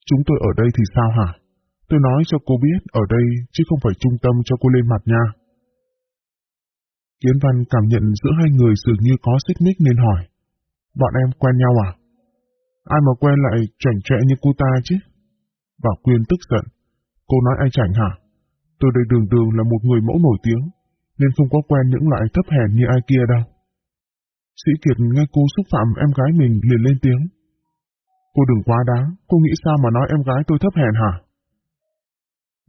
Chúng tôi ở đây thì sao hả? Tôi nói cho cô biết ở đây chứ không phải trung tâm cho cô lên mặt nha. Kiến Văn cảm nhận giữa hai người dường như có xích mích nên hỏi. Bọn em quen nhau à? Ai mà quen lại chảnh chọe như cô ta chứ? Bảo Quyên tức giận. Cô nói ai chảnh hả? Tôi đây đường đường là một người mẫu nổi tiếng, nên không có quen những loại thấp hèn như ai kia đâu. Sĩ Kiệt nghe cô xúc phạm em gái mình liền lên tiếng. Cô đừng quá đáng, cô nghĩ sao mà nói em gái tôi thấp hèn hả?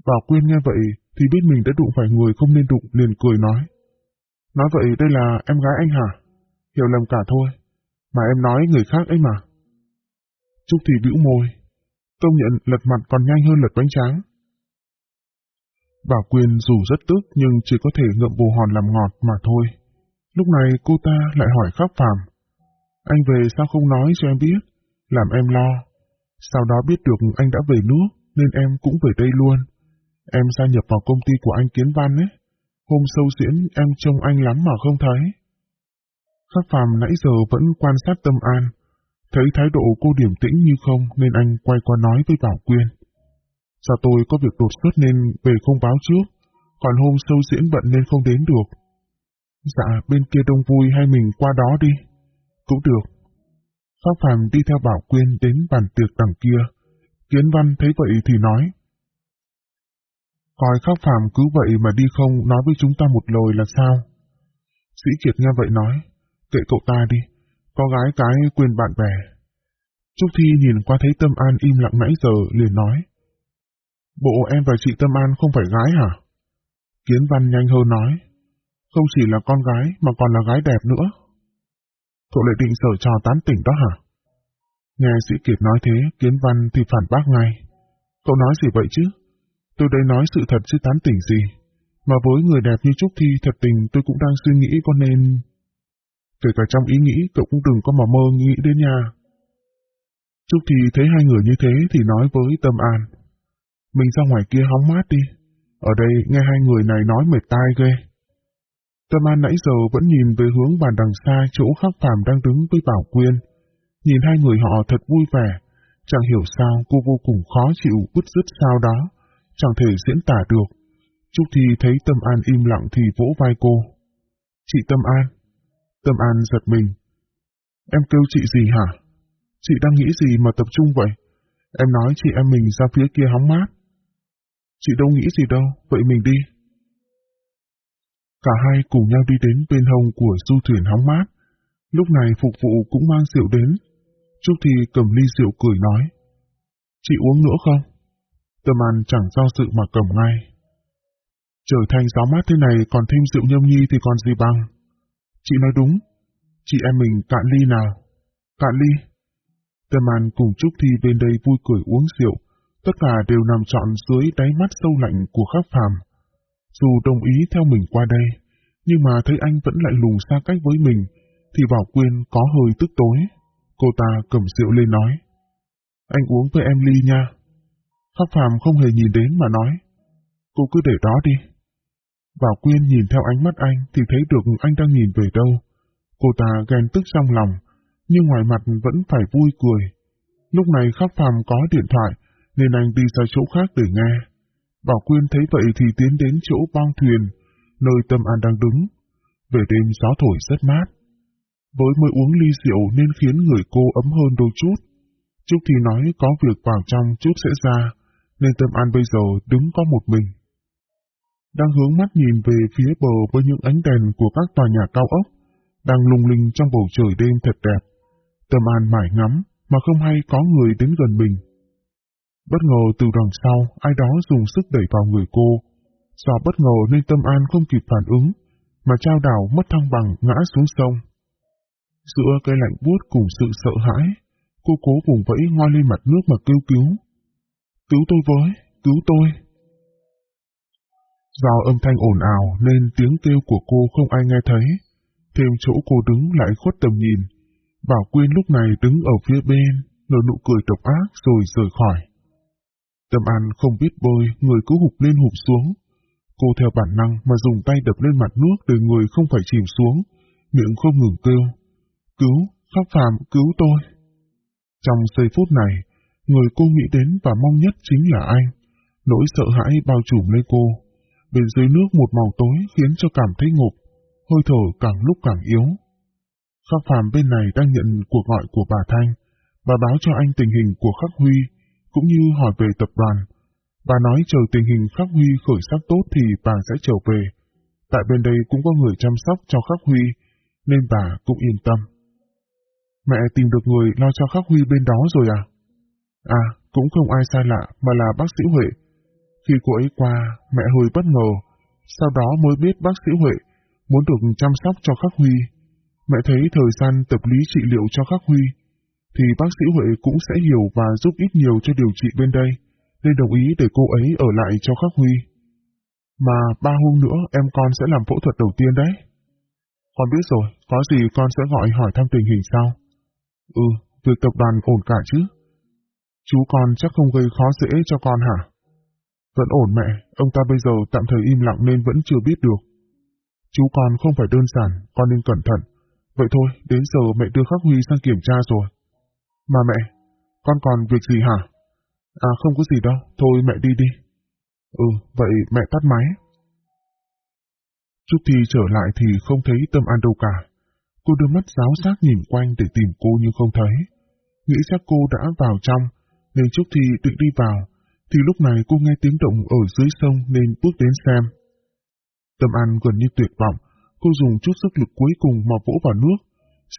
Bảo Quyên nghe vậy thì biết mình đã đụng phải người không nên đụng liền cười nói. Nói vậy đây là em gái anh hả? Hiểu lầm cả thôi. Mà em nói người khác ấy mà. Trúc thì bĩu môi. Công nhận lật mặt còn nhanh hơn lật bánh tráng. Bảo Quyên dù rất tức nhưng chỉ có thể ngậm bù hòn làm ngọt mà thôi. Lúc này cô ta lại hỏi khắc phàm. Anh về sao không nói cho em biết? Làm em lo. Sau đó biết được anh đã về nước nên em cũng về đây luôn. Em gia nhập vào công ty của anh Kiến Văn ấy. Hôm sâu diễn em trông anh lắm mà không thấy. Khắc phàm nãy giờ vẫn quan sát tâm an. Thấy thái độ cô điểm tĩnh như không nên anh quay qua nói với Bảo Quyên. Sao tôi có việc đột xuất nên về không báo trước, còn hôm sâu diễn bận nên không đến được. Dạ, bên kia đông vui hay mình qua đó đi? Cũng được. Pháp Phạm đi theo Bảo Quyên đến bàn tiệc đằng kia. Kiến Văn thấy vậy thì nói. Coi Khắc Phàm cứ vậy mà đi không nói với chúng ta một lời là sao? Sĩ Kiệt nghe vậy nói, kệ cậu ta đi, có gái cái quyền bạn bè. Trúc Thi nhìn qua thấy Tâm An im lặng nãy giờ liền nói. Bộ em và chị Tâm An không phải gái hả? Kiến Văn nhanh hơn nói. Không chỉ là con gái mà còn là gái đẹp nữa. Cậu lại định sở trò tán tỉnh đó hả? Nghe sĩ Kiệt nói thế, Kiến Văn thì phản bác ngay. Cậu nói gì vậy chứ? Tôi đây nói sự thật chứ tán tỉnh gì. Mà với người đẹp như Trúc Thi, thật tình tôi cũng đang suy nghĩ, có nên... Kể cả trong ý nghĩ, cậu cũng đừng có mà mơ nghĩ đến nhà. Trúc Thi thấy hai người như thế thì nói với Tâm An. Mình ra ngoài kia hóng mát đi. Ở đây nghe hai người này nói mệt tai ghê. Tâm An nãy giờ vẫn nhìn về hướng bàn đằng xa chỗ khắc phàm đang đứng với Bảo Quyên. Nhìn hai người họ thật vui vẻ. Chẳng hiểu sao cô vô cùng khó chịu, bứt rứt sao đó. Chẳng thể diễn tả được. Trúc Thi thấy Tâm An im lặng thì vỗ vai cô. Chị Tâm An. Tâm An giật mình. Em kêu chị gì hả? Chị đang nghĩ gì mà tập trung vậy? Em nói chị em mình ra phía kia hóng mát. Chị đâu nghĩ gì đâu, vậy mình đi. Cả hai cùng nhau đi đến bên hông của du thuyền hóng mát. Lúc này phục vụ cũng mang rượu đến. Trúc Thi cầm ly rượu cười nói. Chị uống nữa không? Tâm An chẳng do sự mà cầm ngay. Trở thành gió mát thế này còn thêm rượu nhâm nhi thì còn gì bằng. Chị nói đúng. Chị em mình cạn ly nào. Cạn ly. Tâm An cùng Trúc Thi bên đây vui cười uống rượu, tất cả đều nằm trọn dưới đáy mắt sâu lạnh của khắc phàm. Dù đồng ý theo mình qua đây, nhưng mà thấy anh vẫn lại lùng xa cách với mình, thì Bảo Quyên có hơi tức tối. Cô ta cầm rượu lên nói. Anh uống với em ly nha. Khắc phàm không hề nhìn đến mà nói. Cô cứ để đó đi. Bảo Quyên nhìn theo ánh mắt anh thì thấy được anh đang nhìn về đâu. Cô ta ghen tức trong lòng, nhưng ngoài mặt vẫn phải vui cười. Lúc này Khắc Phàm có điện thoại, nên anh đi ra chỗ khác để nghe. Bảo Quyên thấy vậy thì tiến đến chỗ bong thuyền, nơi Tâm An đang đứng. Về đêm gió thổi rất mát. Với mới uống ly rượu nên khiến người cô ấm hơn đôi chút. Trúc thì nói có việc vào trong Trúc sẽ ra, nên Tâm An bây giờ đứng có một mình. Đang hướng mắt nhìn về phía bờ với những ánh đèn của các tòa nhà cao ốc, đang lung linh trong bầu trời đêm thật đẹp. Tâm An mải ngắm, mà không hay có người đến gần mình. Bất ngờ từ đằng sau, ai đó dùng sức đẩy vào người cô. Do bất ngờ nên Tâm An không kịp phản ứng, mà trao đảo mất thăng bằng ngã xuống sông. Giữa cái lạnh buốt cùng sự sợ hãi, cô cố vùng vẫy ngoi lên mặt nước mà kêu cứu. Cứu tôi với, cứu tôi. Do âm thanh ồn ào nên tiếng kêu của cô không ai nghe thấy, thêm chỗ cô đứng lại khuất tầm nhìn. Bảo Quyên lúc này đứng ở phía bên, nở nụ cười độc ác rồi rời khỏi. Tâm An không biết bơi, người cứ hụt lên hụt xuống. Cô theo bản năng mà dùng tay đập lên mặt nước để người không phải chìm xuống, miệng không ngừng kêu. Cứu, pháp Phạm, cứu tôi. Trong giây phút này, người cô nghĩ đến và mong nhất chính là anh. Nỗi sợ hãi bao trùm lấy cô. Bên dưới nước một màu tối khiến cho cảm thấy ngục, hơi thở càng lúc càng yếu. Khắc Phạm bên này đang nhận cuộc gọi của bà Thanh. Bà báo cho anh tình hình của Khắc Huy, cũng như hỏi về tập đoàn. Bà nói chờ tình hình Khắc Huy khởi sắc tốt thì bà sẽ trở về. Tại bên đây cũng có người chăm sóc cho Khắc Huy, nên bà cũng yên tâm. Mẹ tìm được người lo cho Khắc Huy bên đó rồi à? À, cũng không ai sai lạ mà là bác sĩ Huệ. Khi cô ấy qua, mẹ hơi bất ngờ, sau đó mới biết bác sĩ Huệ muốn được chăm sóc cho Khắc Huy. Mẹ thấy thời gian tập lý trị liệu cho Khắc Huy, thì bác sĩ Huệ cũng sẽ hiểu và giúp ít nhiều cho điều trị bên đây, nên đồng ý để cô ấy ở lại cho Khắc Huy. Mà ba hôm nữa em con sẽ làm phẫu thuật đầu tiên đấy. Con biết rồi, có gì con sẽ gọi hỏi thăm tình hình sau. Ừ, việc tập đoàn ổn cả chứ. Chú con chắc không gây khó dễ cho con hả? Vẫn ổn mẹ, ông ta bây giờ tạm thời im lặng nên vẫn chưa biết được. Chú con không phải đơn giản, con nên cẩn thận. Vậy thôi, đến giờ mẹ đưa Khắc Huy sang kiểm tra rồi. Mà mẹ, con còn việc gì hả? À không có gì đâu, thôi mẹ đi đi. Ừ, vậy mẹ tắt máy. Trúc Thi trở lại thì không thấy Tâm An đâu cả. Cô đưa mắt giáo sát nhìn quanh để tìm cô nhưng không thấy. Nghĩ chắc cô đã vào trong, nên Trúc Thi định đi vào, thì lúc này cô nghe tiếng động ở dưới sông nên bước đến xem. Tâm An gần như tuyệt vọng, cô dùng chút sức lực cuối cùng mà vỗ vào nước,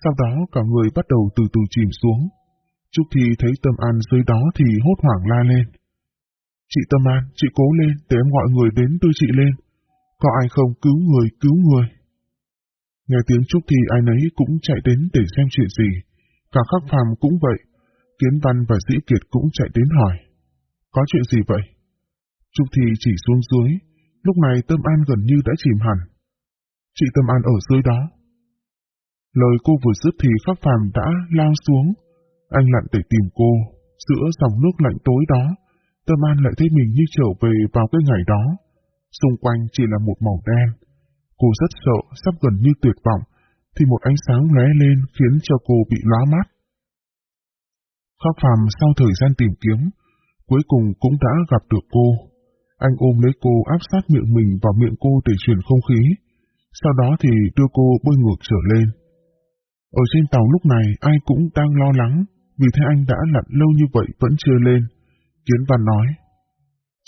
sau đó cả người bắt đầu từ từ chìm xuống. Trúc Thi thấy Tâm An dưới đó thì hốt hoảng la lên. Chị Tâm An, chị cố lên để em gọi người đến đưa chị lên. Có ai không cứu người, cứu người. Nghe tiếng Trúc Thi ai nấy cũng chạy đến để xem chuyện gì. Cả khắc phàm cũng vậy. Kiến Văn và Sĩ Kiệt cũng chạy đến hỏi. Có chuyện gì vậy? Trúc Thi chỉ xuống dưới. Lúc này Tâm An gần như đã chìm hẳn. Chị Tâm An ở dưới đó. Lời cô vừa dứt thì khắc phàm đã lao xuống. Anh lặn để tìm cô. Giữa dòng nước lạnh tối đó, Tâm An lại thấy mình như trở về vào cái ngày đó. Xung quanh chỉ là một màu đen. Cô rất sợ, sắp gần như tuyệt vọng, thì một ánh sáng lóe lên khiến cho cô bị lóa mắt. Khắc phàm sau thời gian tìm kiếm, cuối cùng cũng đã gặp được cô. Anh ôm lấy cô áp sát miệng mình vào miệng cô để truyền không khí, sau đó thì đưa cô bơi ngược trở lên. Ở trên tàu lúc này ai cũng đang lo lắng, vì thế anh đã lặn lâu như vậy vẫn chưa lên. Kiến Văn nói,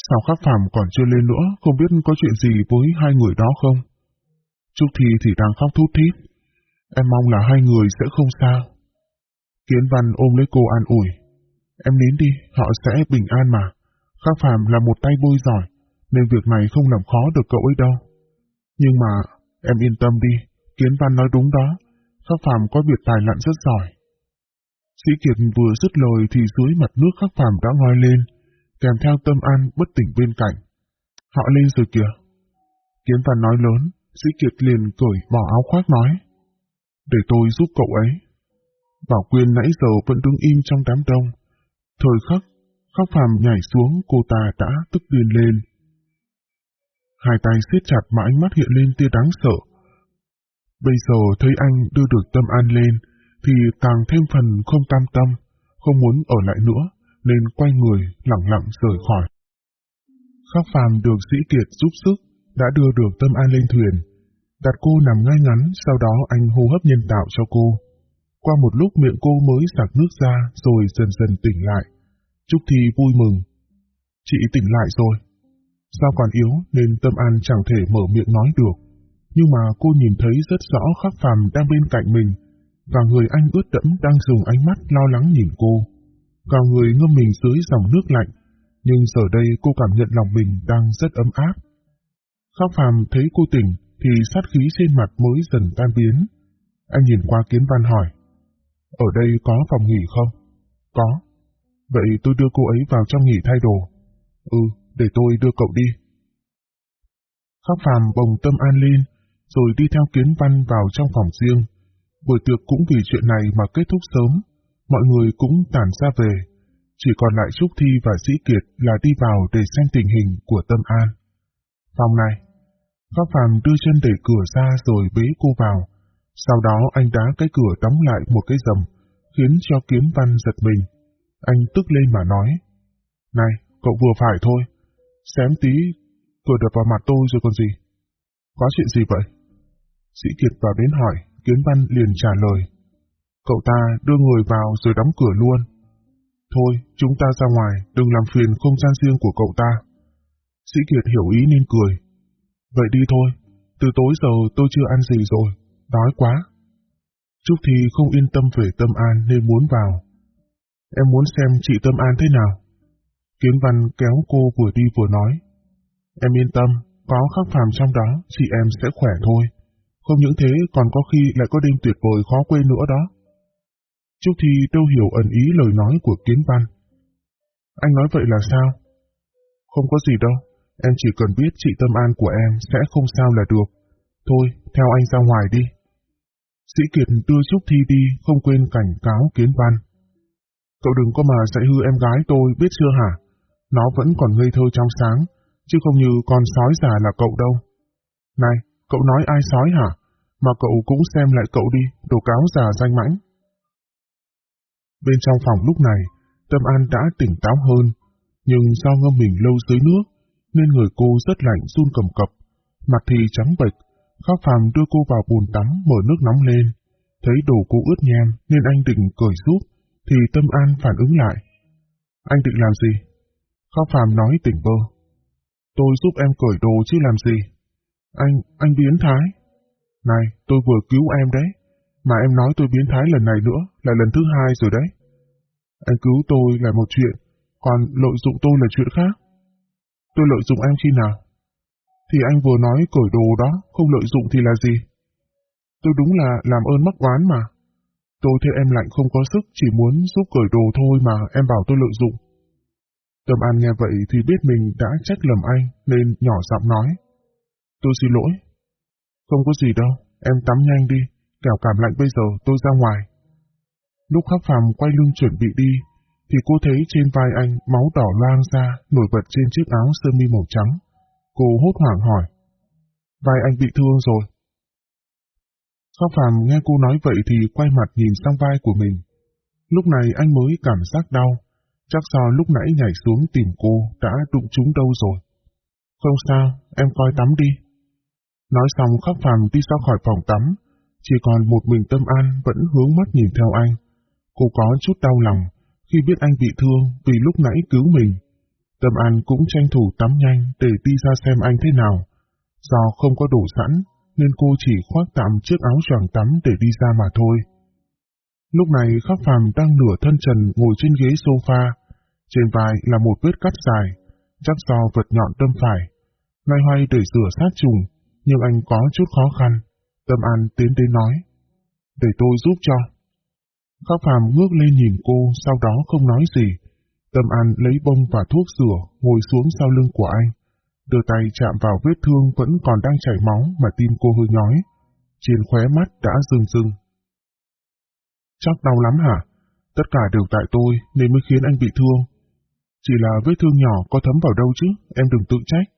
sao khắc phàm còn chưa lên nữa, không biết có chuyện gì với hai người đó không? Trúc Thi thì đang khóc thút thít. Em mong là hai người sẽ không sao. Kiến Văn ôm lấy cô an ủi. Em đến đi, họ sẽ bình an mà. Khắc Phạm là một tay bôi giỏi, nên việc này không làm khó được cậu ấy đâu. Nhưng mà, em yên tâm đi, Kiến Văn nói đúng đó, Khắc Phạm có biệt tài lặn rất giỏi. Sĩ Kiệt vừa dứt lời thì dưới mặt nước Khắc Phạm đã ngoi lên, kèm theo tâm an bất tỉnh bên cạnh. Họ lên rồi kìa. Kiến Văn nói lớn, Sĩ Kiệt liền cởi bỏ áo khoác nói. Để tôi giúp cậu ấy. Bảo Quyên nãy giờ vẫn đứng im trong đám đông. Thời khắc, khóc phàm nhảy xuống cô ta đã tức điên lên. Hai tay siết chặt mà ánh mắt hiện lên tia đáng sợ. Bây giờ thấy anh đưa được tâm an lên, thì càng thêm phần không tam tâm, không muốn ở lại nữa, nên quay người lặng lặng rời khỏi. Khắc phàm được sĩ kiệt giúp sức, đã đưa được tâm an lên thuyền. Đặt cô nằm ngay ngắn, sau đó anh hô hấp nhân tạo cho cô. Qua một lúc miệng cô mới sạc nước ra rồi dần dần tỉnh lại. Trúc Thi vui mừng. Chị tỉnh lại rồi. Sao còn yếu nên tâm an chẳng thể mở miệng nói được. Nhưng mà cô nhìn thấy rất rõ khắc phàm đang bên cạnh mình, và người anh ướt đẫm đang dùng ánh mắt lo lắng nhìn cô. Cả người ngâm mình dưới dòng nước lạnh, nhưng giờ đây cô cảm nhận lòng mình đang rất ấm áp. Khắc phàm thấy cô tỉnh, thì sát khí trên mặt mới dần tan biến. Anh nhìn qua kiến văn hỏi, ở đây có phòng nghỉ không? Có. Vậy tôi đưa cô ấy vào trong nghỉ thay đồ. Ừ, để tôi đưa cậu đi. Khắc phàm bồng tâm an lên, rồi đi theo kiến văn vào trong phòng riêng. Buổi tiệc cũng vì chuyện này mà kết thúc sớm, mọi người cũng tản ra về. chỉ còn lại Trúc Thi và Sĩ Kiệt là đi vào để xem tình hình của Tâm An. Phòng này, Khắc Phàm đưa chân đẩy cửa ra rồi bế cô vào. Sau đó anh đá cái cửa đóng lại một cái rầm, khiến cho kiếm văn giật mình. Anh tức lên mà nói, Này, cậu vừa phải thôi, xém tí, cửa đập vào mặt tôi rồi còn gì. Có chuyện gì vậy? Sĩ Kiệt vào đến hỏi, Kiến Văn liền trả lời. Cậu ta đưa người vào rồi đóng cửa luôn. Thôi, chúng ta ra ngoài, đừng làm phiền không gian riêng của cậu ta. Sĩ Kiệt hiểu ý nên cười. Vậy đi thôi, từ tối giờ tôi chưa ăn gì rồi, đói quá. Trúc Thi không yên tâm về Tâm An nên muốn vào. Em muốn xem chị Tâm An thế nào? Kiến Văn kéo cô vừa đi vừa nói. Em yên tâm, có khắc phàm trong đó, chị em sẽ khỏe thôi. Không những thế còn có khi lại có đêm tuyệt vời khó quên nữa đó. Trúc Thi đâu hiểu ẩn ý lời nói của Kiến Văn. Anh nói vậy là sao? Không có gì đâu, em chỉ cần biết chị tâm an của em sẽ không sao là được. Thôi, theo anh ra ngoài đi. Sĩ Kiệt đưa Trúc Thi đi, không quên cảnh cáo Kiến Văn. Cậu đừng có mà dạy hư em gái tôi, biết chưa hả? Nó vẫn còn ngây thơ trong sáng, chứ không như con sói già là cậu đâu. Này, cậu nói ai sói hả? Mà cậu cũng xem lại cậu đi, đồ cáo già danh mãnh. Bên trong phòng lúc này, Tâm An đã tỉnh táo hơn, nhưng do ngâm mình lâu dưới nước, nên người cô rất lạnh run cầm cập, mặt thì trắng bệch. Khắc phàm đưa cô vào bồn tắm mở nước nóng lên, thấy đồ cô ướt nhem nên anh định cởi giúp, thì Tâm An phản ứng lại. Anh định làm gì? Khắc phàm nói tỉnh bơ. Tôi giúp em cởi đồ chứ làm gì? Anh, anh biến thái. Này, tôi vừa cứu em đấy. Mà em nói tôi biến thái lần này nữa, là lần thứ hai rồi đấy. Anh cứu tôi là một chuyện, còn lợi dụng tôi là chuyện khác. Tôi lợi dụng em khi nào? Thì anh vừa nói cởi đồ đó, không lợi dụng thì là gì? Tôi đúng là làm ơn mắc oán mà. Tôi thấy em lạnh không có sức, chỉ muốn giúp cởi đồ thôi mà em bảo tôi lợi dụng. Tâm An nghe vậy thì biết mình đã trách lầm anh, nên nhỏ giọng nói. Tôi xin lỗi. Không có gì đâu, em tắm nhanh đi, kẻo cảm lạnh bây giờ tôi ra ngoài. Lúc khắc phàm quay lưng chuẩn bị đi, thì cô thấy trên vai anh máu đỏ loang ra nổi bật trên chiếc áo sơ mi màu trắng. Cô hốt hoảng hỏi. Vai anh bị thương rồi. Khắc phàm nghe cô nói vậy thì quay mặt nhìn sang vai của mình. Lúc này anh mới cảm giác đau. Chắc do lúc nãy nhảy xuống tìm cô đã đụng trúng đâu rồi. Không sao, em coi tắm đi. Nói xong khắc phàm đi ra khỏi phòng tắm, chỉ còn một mình Tâm An vẫn hướng mắt nhìn theo anh. Cô có chút đau lòng khi biết anh bị thương vì lúc nãy cứu mình. Tâm An cũng tranh thủ tắm nhanh để đi ra xem anh thế nào. Do không có đủ sẵn, nên cô chỉ khoác tạm chiếc áo choàng tắm để đi ra mà thôi. Lúc này Khắc Phàm đang nửa thân trần ngồi trên ghế sofa, trên vai là một vết cắt dài, chắc do vật nhọn tâm phải. Ngay hoay để rửa sát trùng, nhưng anh có chút khó khăn. Tâm An tiến đến nói, để tôi giúp cho. Khắc Phàm ngước lên nhìn cô, sau đó không nói gì. Tâm An lấy bông và thuốc rửa, ngồi xuống sau lưng của anh. Đưa tay chạm vào vết thương vẫn còn đang chảy máu mà tim cô hơi nhói. Trên khóe mắt đã rưng rưng. Chắc đau lắm hả? Tất cả đều tại tôi nên mới khiến anh bị thương. Chỉ là vết thương nhỏ có thấm vào đâu chứ, em đừng tự trách.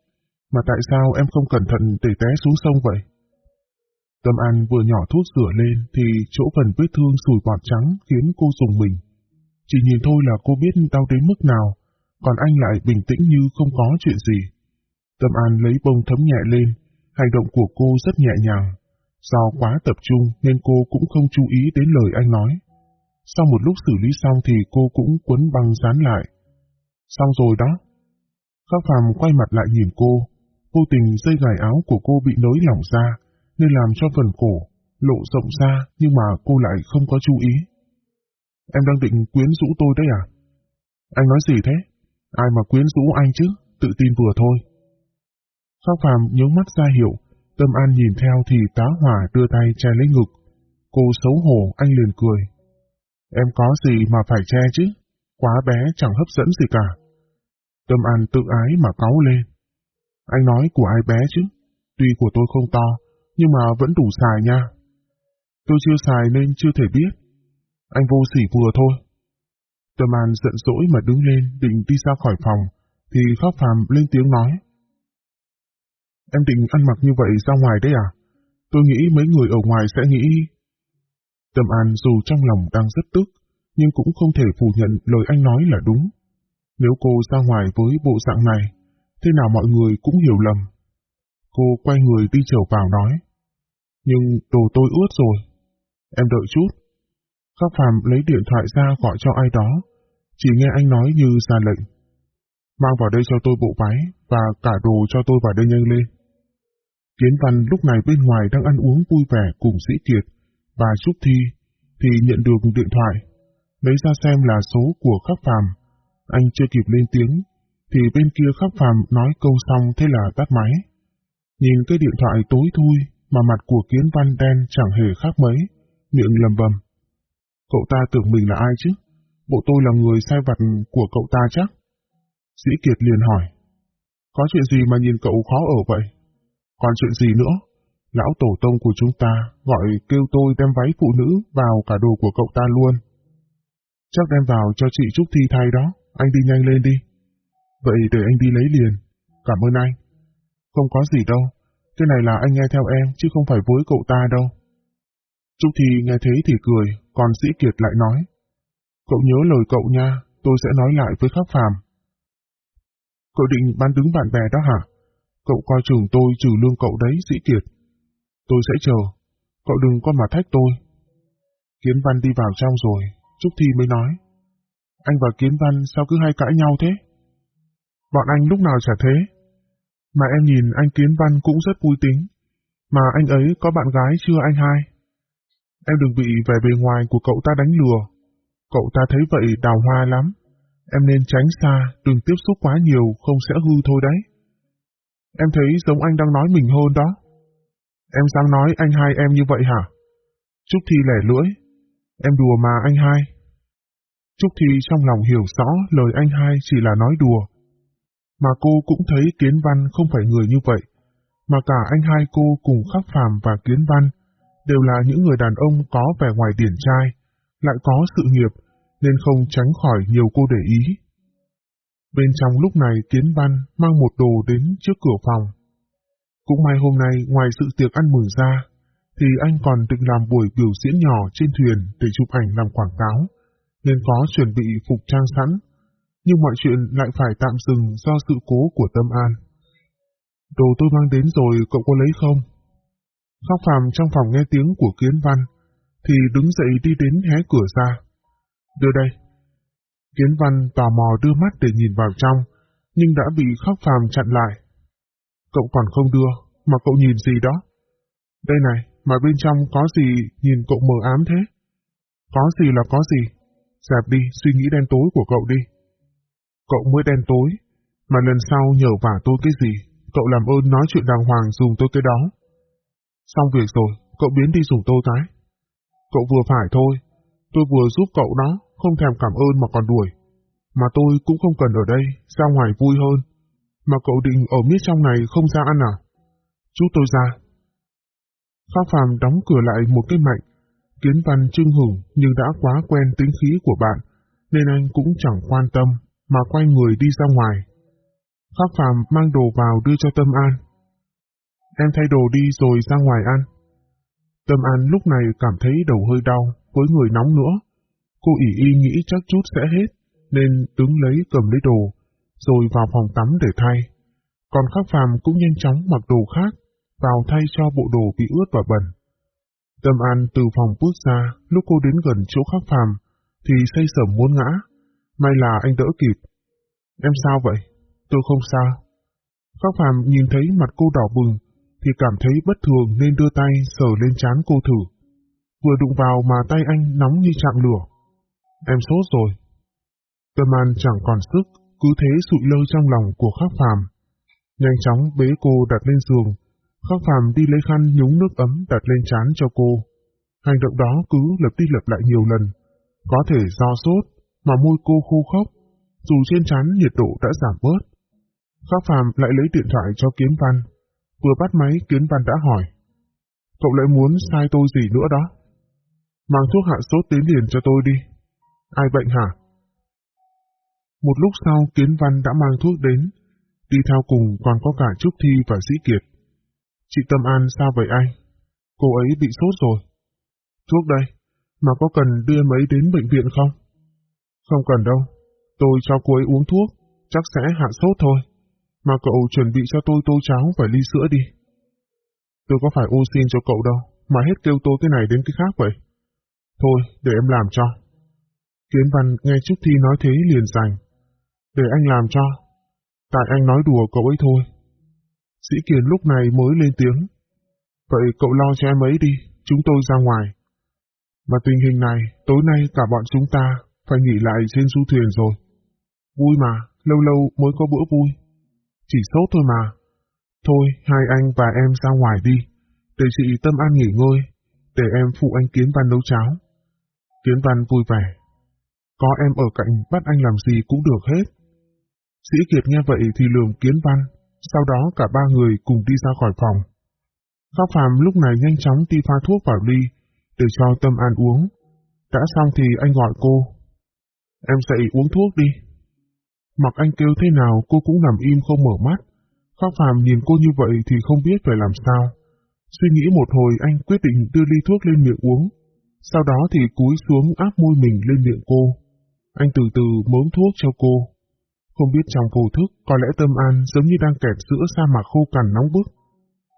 Mà tại sao em không cẩn thận để té xuống sông vậy? Tâm An vừa nhỏ thuốc rửa lên thì chỗ phần vết thương sùi bọt trắng khiến cô dùng mình. Chỉ nhìn thôi là cô biết đau đến mức nào, còn anh lại bình tĩnh như không có chuyện gì. Tâm An lấy bông thấm nhẹ lên, hành động của cô rất nhẹ nhàng. Do quá tập trung nên cô cũng không chú ý đến lời anh nói. Sau một lúc xử lý xong thì cô cũng quấn băng dán lại. Xong rồi đó. Khắc Phàm quay mặt lại nhìn cô, vô tình dây gài áo của cô bị nới lỏng ra, nên làm cho phần cổ lộ rộng ra nhưng mà cô lại không có chú ý. Em đang định quyến rũ tôi đấy à? Anh nói gì thế? Ai mà quyến rũ anh chứ, tự tin vừa thôi. Khắc Phàm nhớ mắt ra hiệu, Tâm An nhìn theo thì tá hỏa đưa tay che lấy ngực. Cô xấu hổ, anh liền cười. Em có gì mà phải che chứ? Quá bé chẳng hấp dẫn gì cả. Tâm An tự ái mà cáu lên. Anh nói của ai bé chứ? Tuy của tôi không to, nhưng mà vẫn đủ xài nha. Tôi chưa xài nên chưa thể biết. Anh vô sỉ vừa thôi. Tâm An giận dỗi mà đứng lên định đi ra khỏi phòng, thì pháp phạm lên tiếng nói. Em định ăn mặc như vậy ra ngoài đấy à? Tôi nghĩ mấy người ở ngoài sẽ nghĩ... Tâm An dù trong lòng đang rất tức, nhưng cũng không thể phủ nhận lời anh nói là đúng. Nếu cô ra ngoài với bộ dạng này, thế nào mọi người cũng hiểu lầm. Cô quay người đi trở vào nói. Nhưng đồ tôi ướt rồi. Em đợi chút. Pháp Phạm lấy điện thoại ra gọi cho ai đó. Chỉ nghe anh nói như ra lệnh. Mang vào đây cho tôi bộ váy và cả đồ cho tôi vào đây nhanh lên. Kiến Văn lúc này bên ngoài đang ăn uống vui vẻ cùng Sĩ Kiệt và Trúc Thi thì nhận được điện thoại. Lấy ra xem là số của Khắc Phạm. Anh chưa kịp lên tiếng thì bên kia Khắc Phạm nói câu xong thế là tắt máy. Nhìn cái điện thoại tối thui mà mặt của Kiến Văn đen chẳng hề khác mấy, miệng lầm bầm. Cậu ta tưởng mình là ai chứ? Bộ tôi là người sai vặt của cậu ta chắc? Sĩ Kiệt liền hỏi. Có chuyện gì mà nhìn cậu khó ở vậy? Còn chuyện gì nữa? Lão tổ tông của chúng ta gọi kêu tôi đem váy phụ nữ vào cả đồ của cậu ta luôn. Chắc đem vào cho chị Trúc Thi thay đó, anh đi nhanh lên đi. Vậy để anh đi lấy liền. Cảm ơn anh. Không có gì đâu, cái này là anh nghe theo em chứ không phải với cậu ta đâu. Trúc Thi nghe thế thì cười, còn Sĩ Kiệt lại nói. Cậu nhớ lời cậu nha, tôi sẽ nói lại với Khắc Phàm. Cậu định bán đứng bạn bè đó hả? Cậu coi trường tôi trừ lương cậu đấy, Sĩ Kiệt. Tôi sẽ chờ. Cậu đừng có mà thách tôi. Kiến Văn đi vào trong rồi, Trúc Thi mới nói. Anh và Kiến Văn sao cứ hay cãi nhau thế? Bọn anh lúc nào chả thế? Mà em nhìn anh Kiến Văn cũng rất vui tính. Mà anh ấy có bạn gái chưa anh hai? Em đừng bị vẻ bề ngoài của cậu ta đánh lừa. Cậu ta thấy vậy đào hoa lắm. Em nên tránh xa, đừng tiếp xúc quá nhiều, không sẽ hư thôi đấy. Em thấy giống anh đang nói mình hơn đó. Em dám nói anh hai em như vậy hả? Trúc Thi lẻ lưỡi. Em đùa mà anh hai. Trúc Thi trong lòng hiểu rõ lời anh hai chỉ là nói đùa. Mà cô cũng thấy Kiến Văn không phải người như vậy. Mà cả anh hai cô cùng Khắc Phàm và Kiến Văn đều là những người đàn ông có vẻ ngoài điển trai, lại có sự nghiệp, nên không tránh khỏi nhiều cô để ý. Bên trong lúc này Kiến Văn mang một đồ đến trước cửa phòng. Cũng may hôm nay ngoài sự tiệc ăn mừng ra, thì anh còn định làm buổi biểu diễn nhỏ trên thuyền để chụp ảnh làm quảng cáo, nên có chuẩn bị phục trang sẵn, nhưng mọi chuyện lại phải tạm dừng do sự cố của Tâm An. Đồ tôi mang đến rồi cậu có lấy không? Khóc phàm trong phòng nghe tiếng của Kiến Văn, thì đứng dậy đi đến hé cửa ra. Đưa đây. Kiến Văn tò mò đưa mắt để nhìn vào trong, nhưng đã bị khóc phàm chặn lại. Cậu còn không đưa, mà cậu nhìn gì đó? Đây này, mà bên trong có gì nhìn cậu mờ ám thế? Có gì là có gì? Dẹp đi, suy nghĩ đen tối của cậu đi. Cậu mới đen tối, mà lần sau nhờ vả tôi cái gì, cậu làm ơn nói chuyện đàng hoàng dùng tôi cái đó. Xong việc rồi, cậu biến đi dùng tôi cái. Cậu vừa phải thôi, tôi vừa giúp cậu đó, không thèm cảm ơn mà còn đuổi. Mà tôi cũng không cần ở đây, ra ngoài vui hơn. Mà cậu định ở miết trong này không ra ăn à? Chút tôi ra. pháp Phàm đóng cửa lại một cái mạnh. Kiến văn trưng hửng nhưng đã quá quen tính khí của bạn, nên anh cũng chẳng quan tâm mà quay người đi ra ngoài. pháp Phàm mang đồ vào đưa cho Tâm An. Em thay đồ đi rồi ra ngoài ăn. Tâm An lúc này cảm thấy đầu hơi đau, với người nóng nữa. Cô ỉ y nghĩ chắc chút sẽ hết, nên đứng lấy cầm lấy đồ, rồi vào phòng tắm để thay. Còn Khắc Phàm cũng nhanh chóng mặc đồ khác, vào thay cho bộ đồ bị ướt và bẩn. Tâm An từ phòng bước ra, lúc cô đến gần chỗ Khắc Phàm, thì say sẩm muốn ngã. May là anh đỡ kịp. Em sao vậy? Tôi không sao. Khắc Phàm nhìn thấy mặt cô đỏ bừng, thì cảm thấy bất thường nên đưa tay sờ lên trán cô thử. Vừa đụng vào mà tay anh nóng như chạm lửa. Em sốt rồi. Tâm An chẳng còn sức, cứ thế sụi lơ trong lòng của Khắc Phàm. Nhanh chóng bế cô đặt lên giường, Khắc Phàm đi lấy khăn nhúng nước ấm đặt lên trán cho cô. Hành động đó cứ lặp đi lặp lại nhiều lần. Có thể do sốt, mà môi cô khô khốc, dù trên trán nhiệt độ đã giảm bớt. Khắc Phàm lại lấy điện thoại cho Kiếm Văn. Vừa bắt máy kiến Văn đã hỏi. Cậu lại muốn sai tôi gì nữa đó? Mang thuốc hạ sốt tiến liền cho tôi đi. Ai bệnh hả? Một lúc sau Kiến Văn đã mang thuốc đến, đi theo cùng còn có cả Trúc Thi và Sĩ Kiệt. Chị Tâm An sao vậy anh? Cô ấy bị sốt rồi. Thuốc đây, mà có cần đưa mấy đến bệnh viện không? Không cần đâu, tôi cho cô ấy uống thuốc, chắc sẽ hạ sốt thôi. Mà cậu chuẩn bị cho tôi tô cháo và ly sữa đi. Tôi có phải ô xin cho cậu đâu, mà hết kêu tôi cái này đến cái khác vậy. Thôi, để em làm cho. Kiến Văn nghe Trúc Thi nói thế liền rành. Để anh làm cho. Tại anh nói đùa cậu ấy thôi. Sĩ Kiền lúc này mới lên tiếng. Vậy cậu lo cho em ấy đi, chúng tôi ra ngoài. Mà tình hình này, tối nay cả bọn chúng ta phải nghỉ lại trên du thuyền rồi. Vui mà, lâu lâu mới có bữa vui. Chỉ sốt thôi mà. Thôi, hai anh và em ra ngoài đi, để chị Tâm An nghỉ ngơi, để em phụ anh Kiến Văn nấu cháo. Kiến Văn vui vẻ. Có em ở cạnh bắt anh làm gì cũng được hết. Sĩ Kiệt nghe vậy thì lường Kiến Văn, sau đó cả ba người cùng đi ra khỏi phòng. Khóc Phạm lúc này nhanh chóng đi pha thuốc vào ly, để cho Tâm An uống. Đã xong thì anh gọi cô. Em dậy uống thuốc đi. Mặc anh kêu thế nào cô cũng nằm im không mở mắt. Khắc Phạm nhìn cô như vậy thì không biết phải làm sao. Suy nghĩ một hồi anh quyết định đưa ly thuốc lên miệng uống. Sau đó thì cúi xuống áp môi mình lên miệng cô. Anh từ từ mớm thuốc cho cô. Không biết trong vô thức có lẽ Tâm An giống như đang kẹp giữa sa mạc khô cằn nóng bức.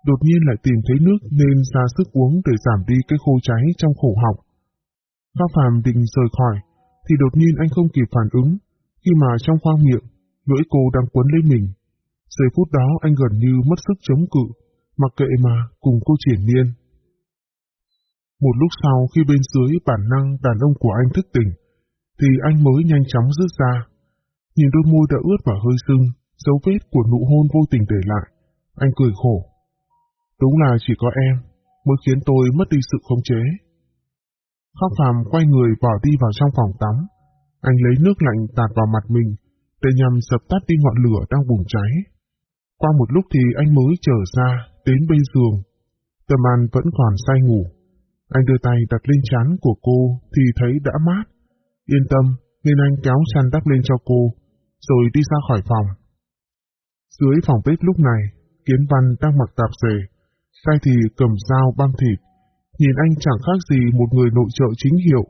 Đột nhiên lại tìm thấy nước nên ra sức uống để giảm đi cái khô cháy trong khổ học. Cao Phạm định rời khỏi, thì đột nhiên anh không kịp phản ứng, khi mà trong khoang miệng, lưỡi cô đang quấn lấy mình. Giây phút đó anh gần như mất sức chống cự, mặc kệ mà cùng cô triển miên. Một lúc sau khi bên dưới bản năng đàn ông của anh thức tỉnh, thì anh mới nhanh chóng rút ra. Nhìn đôi môi đã ướt và hơi sưng, dấu vết của nụ hôn vô tình để lại. Anh cười khổ. Đúng là chỉ có em, mới khiến tôi mất đi sự khống chế. Khóc phàm quay người bỏ đi vào trong phòng tắm. Anh lấy nước lạnh tạt vào mặt mình, để nhằm dập tắt đi ngọn lửa đang bùng cháy. Qua một lúc thì anh mới trở ra, đến bên giường. Tâm An vẫn còn say ngủ. Anh đưa tay đặt lên trán của cô thì thấy đã mát. Yên tâm, nên anh kéo chăn đắp lên cho cô, rồi đi ra khỏi phòng. Dưới phòng bếp lúc này, Kiến Văn đang mặc tạp dề, tay thì cầm dao băm thịt. Nhìn anh chẳng khác gì một người nội trợ chính hiệu.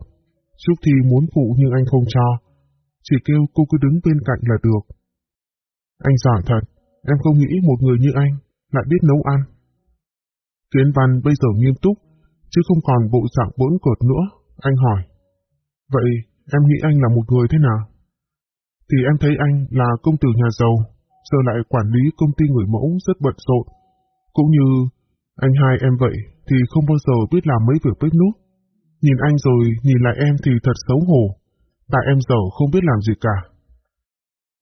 Trúc thì muốn phụ nhưng anh không cho. Chỉ kêu cô cứ đứng bên cạnh là được. Anh giỏi thật, em không nghĩ một người như anh lại biết nấu ăn. Kiến Văn bây giờ nghiêm túc, chứ không còn bộ dạng bỗn cột nữa. Anh hỏi. Vậy em nghĩ anh là một người thế nào? Thì em thấy anh là công tử nhà giàu, giờ lại quản lý công ty người mẫu rất bận rộn. Cũng như anh hai em vậy thì không bao giờ biết làm mấy việc bếp nút. Nhìn anh rồi nhìn lại em thì thật xấu hổ, tại em dở không biết làm gì cả.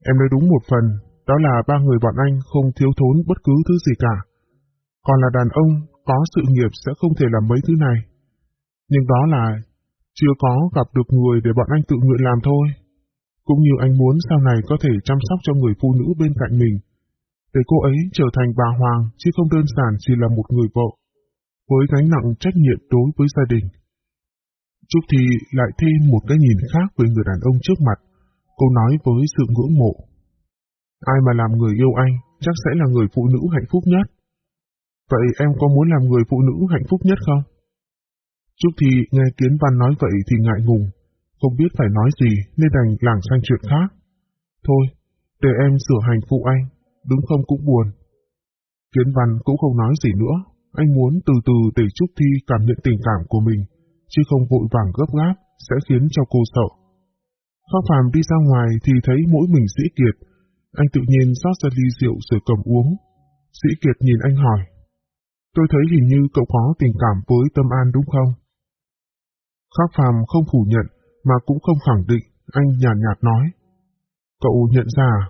Em nói đúng một phần, đó là ba người bọn anh không thiếu thốn bất cứ thứ gì cả. Còn là đàn ông, có sự nghiệp sẽ không thể làm mấy thứ này. Nhưng đó là chưa có gặp được người để bọn anh tự nguyện làm thôi. Cũng như anh muốn sau này có thể chăm sóc cho người phụ nữ bên cạnh mình, để cô ấy trở thành bà Hoàng chứ không đơn giản chỉ là một người vợ, với gánh nặng trách nhiệm đối với gia đình. Trúc Thi lại thêm một cái nhìn khác với người đàn ông trước mặt, cô nói với sự ngưỡng mộ. Ai mà làm người yêu anh, chắc sẽ là người phụ nữ hạnh phúc nhất. Vậy em có muốn làm người phụ nữ hạnh phúc nhất không? Trúc Thi nghe Kiến Văn nói vậy thì ngại ngùng, không biết phải nói gì nên đành lảng sang chuyện khác. Thôi, để em sửa hành phụ anh, đúng không cũng buồn. Kiến Văn cũng không nói gì nữa, anh muốn từ từ để Trúc Thi cảm nhận tình cảm của mình, chứ không vội vàng gấp gáp sẽ khiến cho cô sợ. Khắc Phàm đi ra ngoài thì thấy mỗi mình Sĩ Kiệt, anh tự nhiên rót ra ly rượu rồi cầm uống. Sĩ Kiệt nhìn anh hỏi, tôi thấy hình như cậu có tình cảm với Tâm An đúng không? Khắc Phàm không phủ nhận, mà cũng không khẳng định, anh nhàn nhạt, nhạt nói. Cậu nhận ra? À?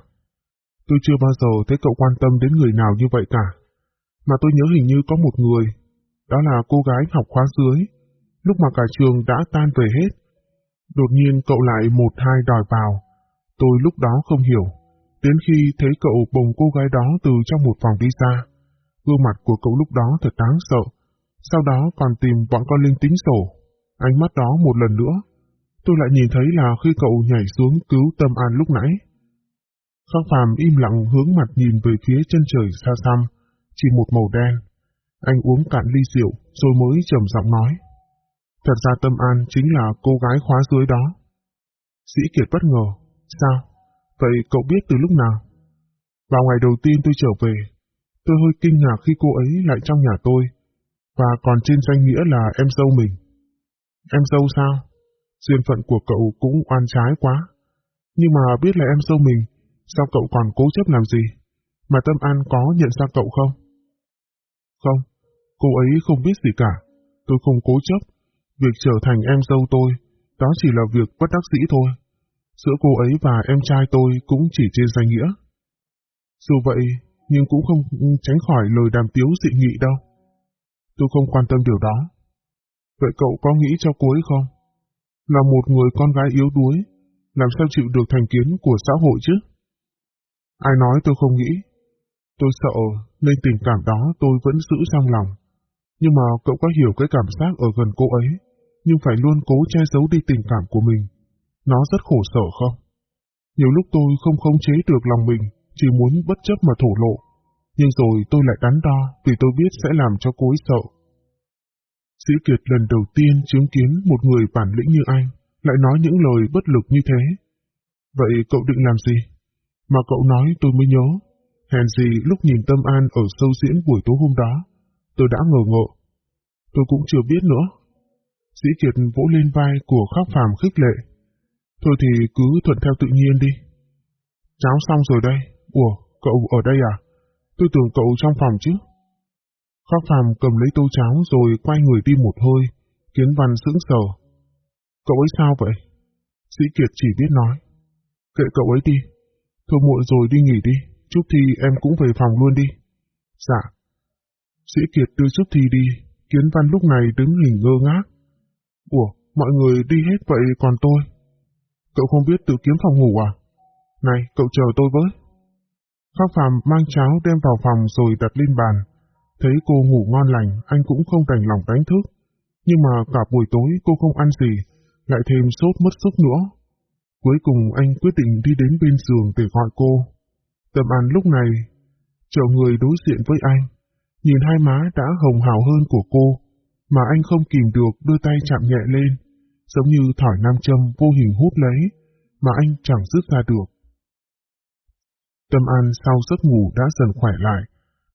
Tôi chưa bao giờ thấy cậu quan tâm đến người nào như vậy cả. Mà tôi nhớ hình như có một người, đó là cô gái học khóa dưới, lúc mà cả trường đã tan về hết. Đột nhiên cậu lại một hai đòi vào. Tôi lúc đó không hiểu, đến khi thấy cậu bồng cô gái đó từ trong một phòng đi ra. Gương mặt của cậu lúc đó thật đáng sợ, sau đó còn tìm bọn con linh tính sổ. Ánh mắt đó một lần nữa, tôi lại nhìn thấy là khi cậu nhảy xuống cứu Tâm An lúc nãy, Khắc phàm im lặng hướng mặt nhìn về phía chân trời xa xăm, chỉ một màu đen. Anh uống cạn ly rượu, rồi mới trầm giọng nói. Thật ra Tâm An chính là cô gái khóa dưới đó. Sĩ Kiệt bất ngờ. Sao? Vậy cậu biết từ lúc nào? Vào ngày đầu tiên tôi trở về, tôi hơi kinh ngạc khi cô ấy lại trong nhà tôi, và còn trên danh nghĩa là em dâu mình. Em dâu sao? Duyên phận của cậu cũng oan trái quá. Nhưng mà biết là em dâu mình, sao cậu còn cố chấp làm gì? Mà Tâm An có nhận ra cậu không? Không, cô ấy không biết gì cả. Tôi không cố chấp. Việc trở thành em dâu tôi, đó chỉ là việc bất đắc dĩ thôi. Giữa cô ấy và em trai tôi cũng chỉ trên danh nghĩa. Dù vậy, nhưng cũng không tránh khỏi lời đàm tiếu dị nghị đâu. Tôi không quan tâm điều đó. Vậy cậu có nghĩ cho cô ấy không? Là một người con gái yếu đuối, làm sao chịu được thành kiến của xã hội chứ? Ai nói tôi không nghĩ. Tôi sợ nên tình cảm đó tôi vẫn giữ trong lòng. Nhưng mà cậu có hiểu cái cảm giác ở gần cô ấy, nhưng phải luôn cố che giấu đi tình cảm của mình. Nó rất khổ sở không? Nhiều lúc tôi không khống chế được lòng mình, chỉ muốn bất chấp mà thổ lộ. Nhưng rồi tôi lại đắn đo vì tôi biết sẽ làm cho cô ấy sợ. Sĩ Kiệt lần đầu tiên chứng kiến một người bản lĩnh như anh, lại nói những lời bất lực như thế. Vậy cậu định làm gì? Mà cậu nói tôi mới nhớ. Hèn gì lúc nhìn Tâm An ở sâu diễn buổi tối hôm đó, tôi đã ngờ ngộ. Tôi cũng chưa biết nữa. Sĩ Kiệt vỗ lên vai của khắc phàm khích lệ. Thôi thì cứ thuận theo tự nhiên đi. Cháo xong rồi đây. Ủa, cậu ở đây à? Tôi tưởng cậu trong phòng chứ. Khắc phàm cầm lấy tô cháo rồi quay người đi một hơi, kiến văn sững sờ. Cậu ấy sao vậy? Sĩ Kiệt chỉ biết nói. Kệ cậu ấy đi. Thôi muộn rồi đi nghỉ đi, chút thì em cũng về phòng luôn đi. Dạ. Sĩ Kiệt đưa chút thi đi, kiến văn lúc này đứng hình ngơ ngác. Ủa, mọi người đi hết vậy còn tôi? Cậu không biết tự kiếm phòng ngủ à? Này, cậu chờ tôi với. Khắc Phạm mang cháo đem vào phòng rồi đặt lên bàn. Thấy cô ngủ ngon lành, anh cũng không đành lòng đánh thức. Nhưng mà cả buổi tối cô không ăn gì, lại thêm sốt mất sức nữa. Cuối cùng anh quyết định đi đến bên giường để gọi cô. Tâm An lúc này, chờ người đối diện với anh, nhìn hai má đã hồng hào hơn của cô, mà anh không kìm được đưa tay chạm nhẹ lên, giống như thỏi nam châm vô hình hút lấy, mà anh chẳng dứt ra được. Tâm An sau giấc ngủ đã dần khỏe lại,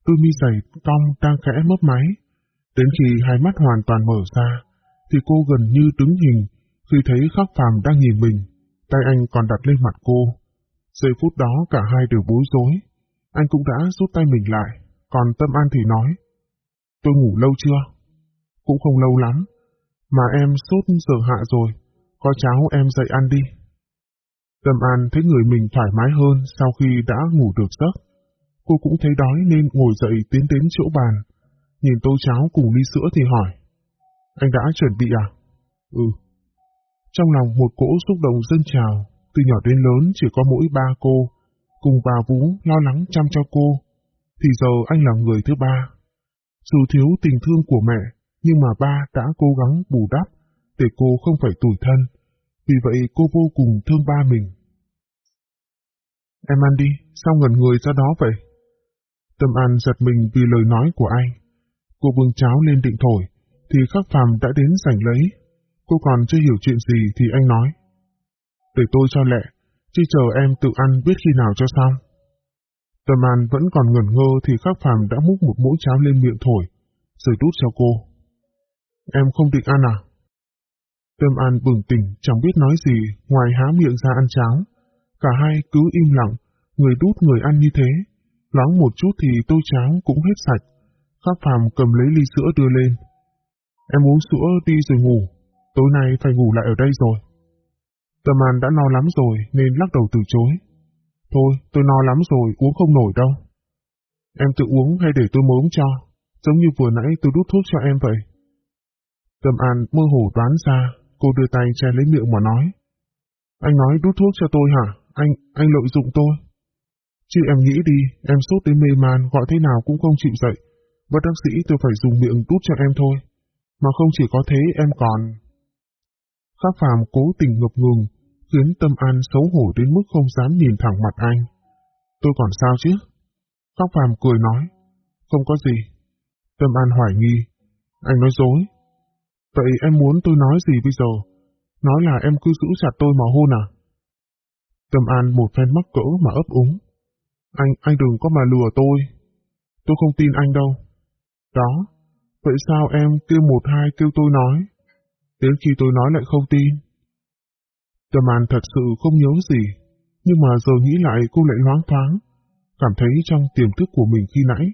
đôi mi dày cong đang khẽ mấp máy. Đến khi hai mắt hoàn toàn mở ra, thì cô gần như đứng hình khi thấy khắc phàm đang nhìn mình, tay anh còn đặt lên mặt cô. Giây phút đó cả hai đều bối rối. Anh cũng đã rút tay mình lại, còn Tâm An thì nói, tôi ngủ lâu chưa? Cũng không lâu lắm, mà em sốt giờ hạ rồi, có cháo em dậy ăn đi. Tâm An thấy người mình thoải mái hơn sau khi đã ngủ được giấc. Cô cũng thấy đói nên ngồi dậy tiến đến chỗ bàn. Nhìn tô cháo cùng ly sữa thì hỏi. Anh đã chuẩn bị à? Ừ. Trong lòng một cỗ xúc động dân trào, từ nhỏ đến lớn chỉ có mỗi ba cô, cùng bà Vú lo lắng chăm cho cô. Thì giờ anh là người thứ ba. Dù thiếu tình thương của mẹ, nhưng mà ba đã cố gắng bù đắp để cô không phải tủi thân. Vì vậy cô vô cùng thương ba mình. Em ăn đi, sao ngẩn người ra đó vậy? Tâm An giật mình vì lời nói của anh. Cô bưng cháo lên định thổi, thì khắc phàm đã đến giành lấy. Cô còn chưa hiểu chuyện gì thì anh nói. Để tôi cho lẹ, chứ chờ em tự ăn biết khi nào cho xong. Tâm An vẫn còn ngẩn ngơ thì khắc phàm đã múc một muỗng cháo lên miệng thổi, rồi đút cho cô. Em không định ăn à? Tâm An bừng tỉnh chẳng biết nói gì ngoài há miệng ra ăn cháo. Cả hai cứ im lặng, người đút người ăn như thế. Loáng một chút thì tô cháo cũng hết sạch. Khắc phàm cầm lấy ly sữa đưa lên. Em uống sữa đi rồi ngủ, tối nay phải ngủ lại ở đây rồi. Tâm An đã no lắm rồi nên lắc đầu từ chối. Thôi, tôi no lắm rồi, uống không nổi đâu. Em tự uống hay để tôi mớm cho, giống như vừa nãy tôi đút thuốc cho em vậy. Tâm An mơ hồ đoán ra, cô đưa tay che lấy miệng mà nói. Anh nói đút thuốc cho tôi hả? Anh, anh lợi dụng tôi. Chứ em nghĩ đi, em sốt đến mê man gọi thế nào cũng không chịu dậy. Bất đắc sĩ tôi phải dùng miệng đút cho em thôi. Mà không chỉ có thế em còn... Khác phàm cố tình ngập ngừng, khiến tâm an xấu hổ đến mức không dám nhìn thẳng mặt anh. Tôi còn sao chứ? Khác phàm cười nói. Không có gì. Tâm An hoài nghi. Anh nói dối. Vậy em muốn tôi nói gì bây giờ? Nói là em cứ giữ chặt tôi mà hôn à? Tâm An một phen mắc cỡ mà ấp úng. Anh, anh đừng có mà lừa tôi. Tôi không tin anh đâu. Đó, vậy sao em kêu một hai kêu tôi nói? Đến khi tôi nói lại không tin. Tâm An thật sự không nhớ gì, nhưng mà giờ nghĩ lại cô lại loáng thoáng, cảm thấy trong tiềm thức của mình khi nãy,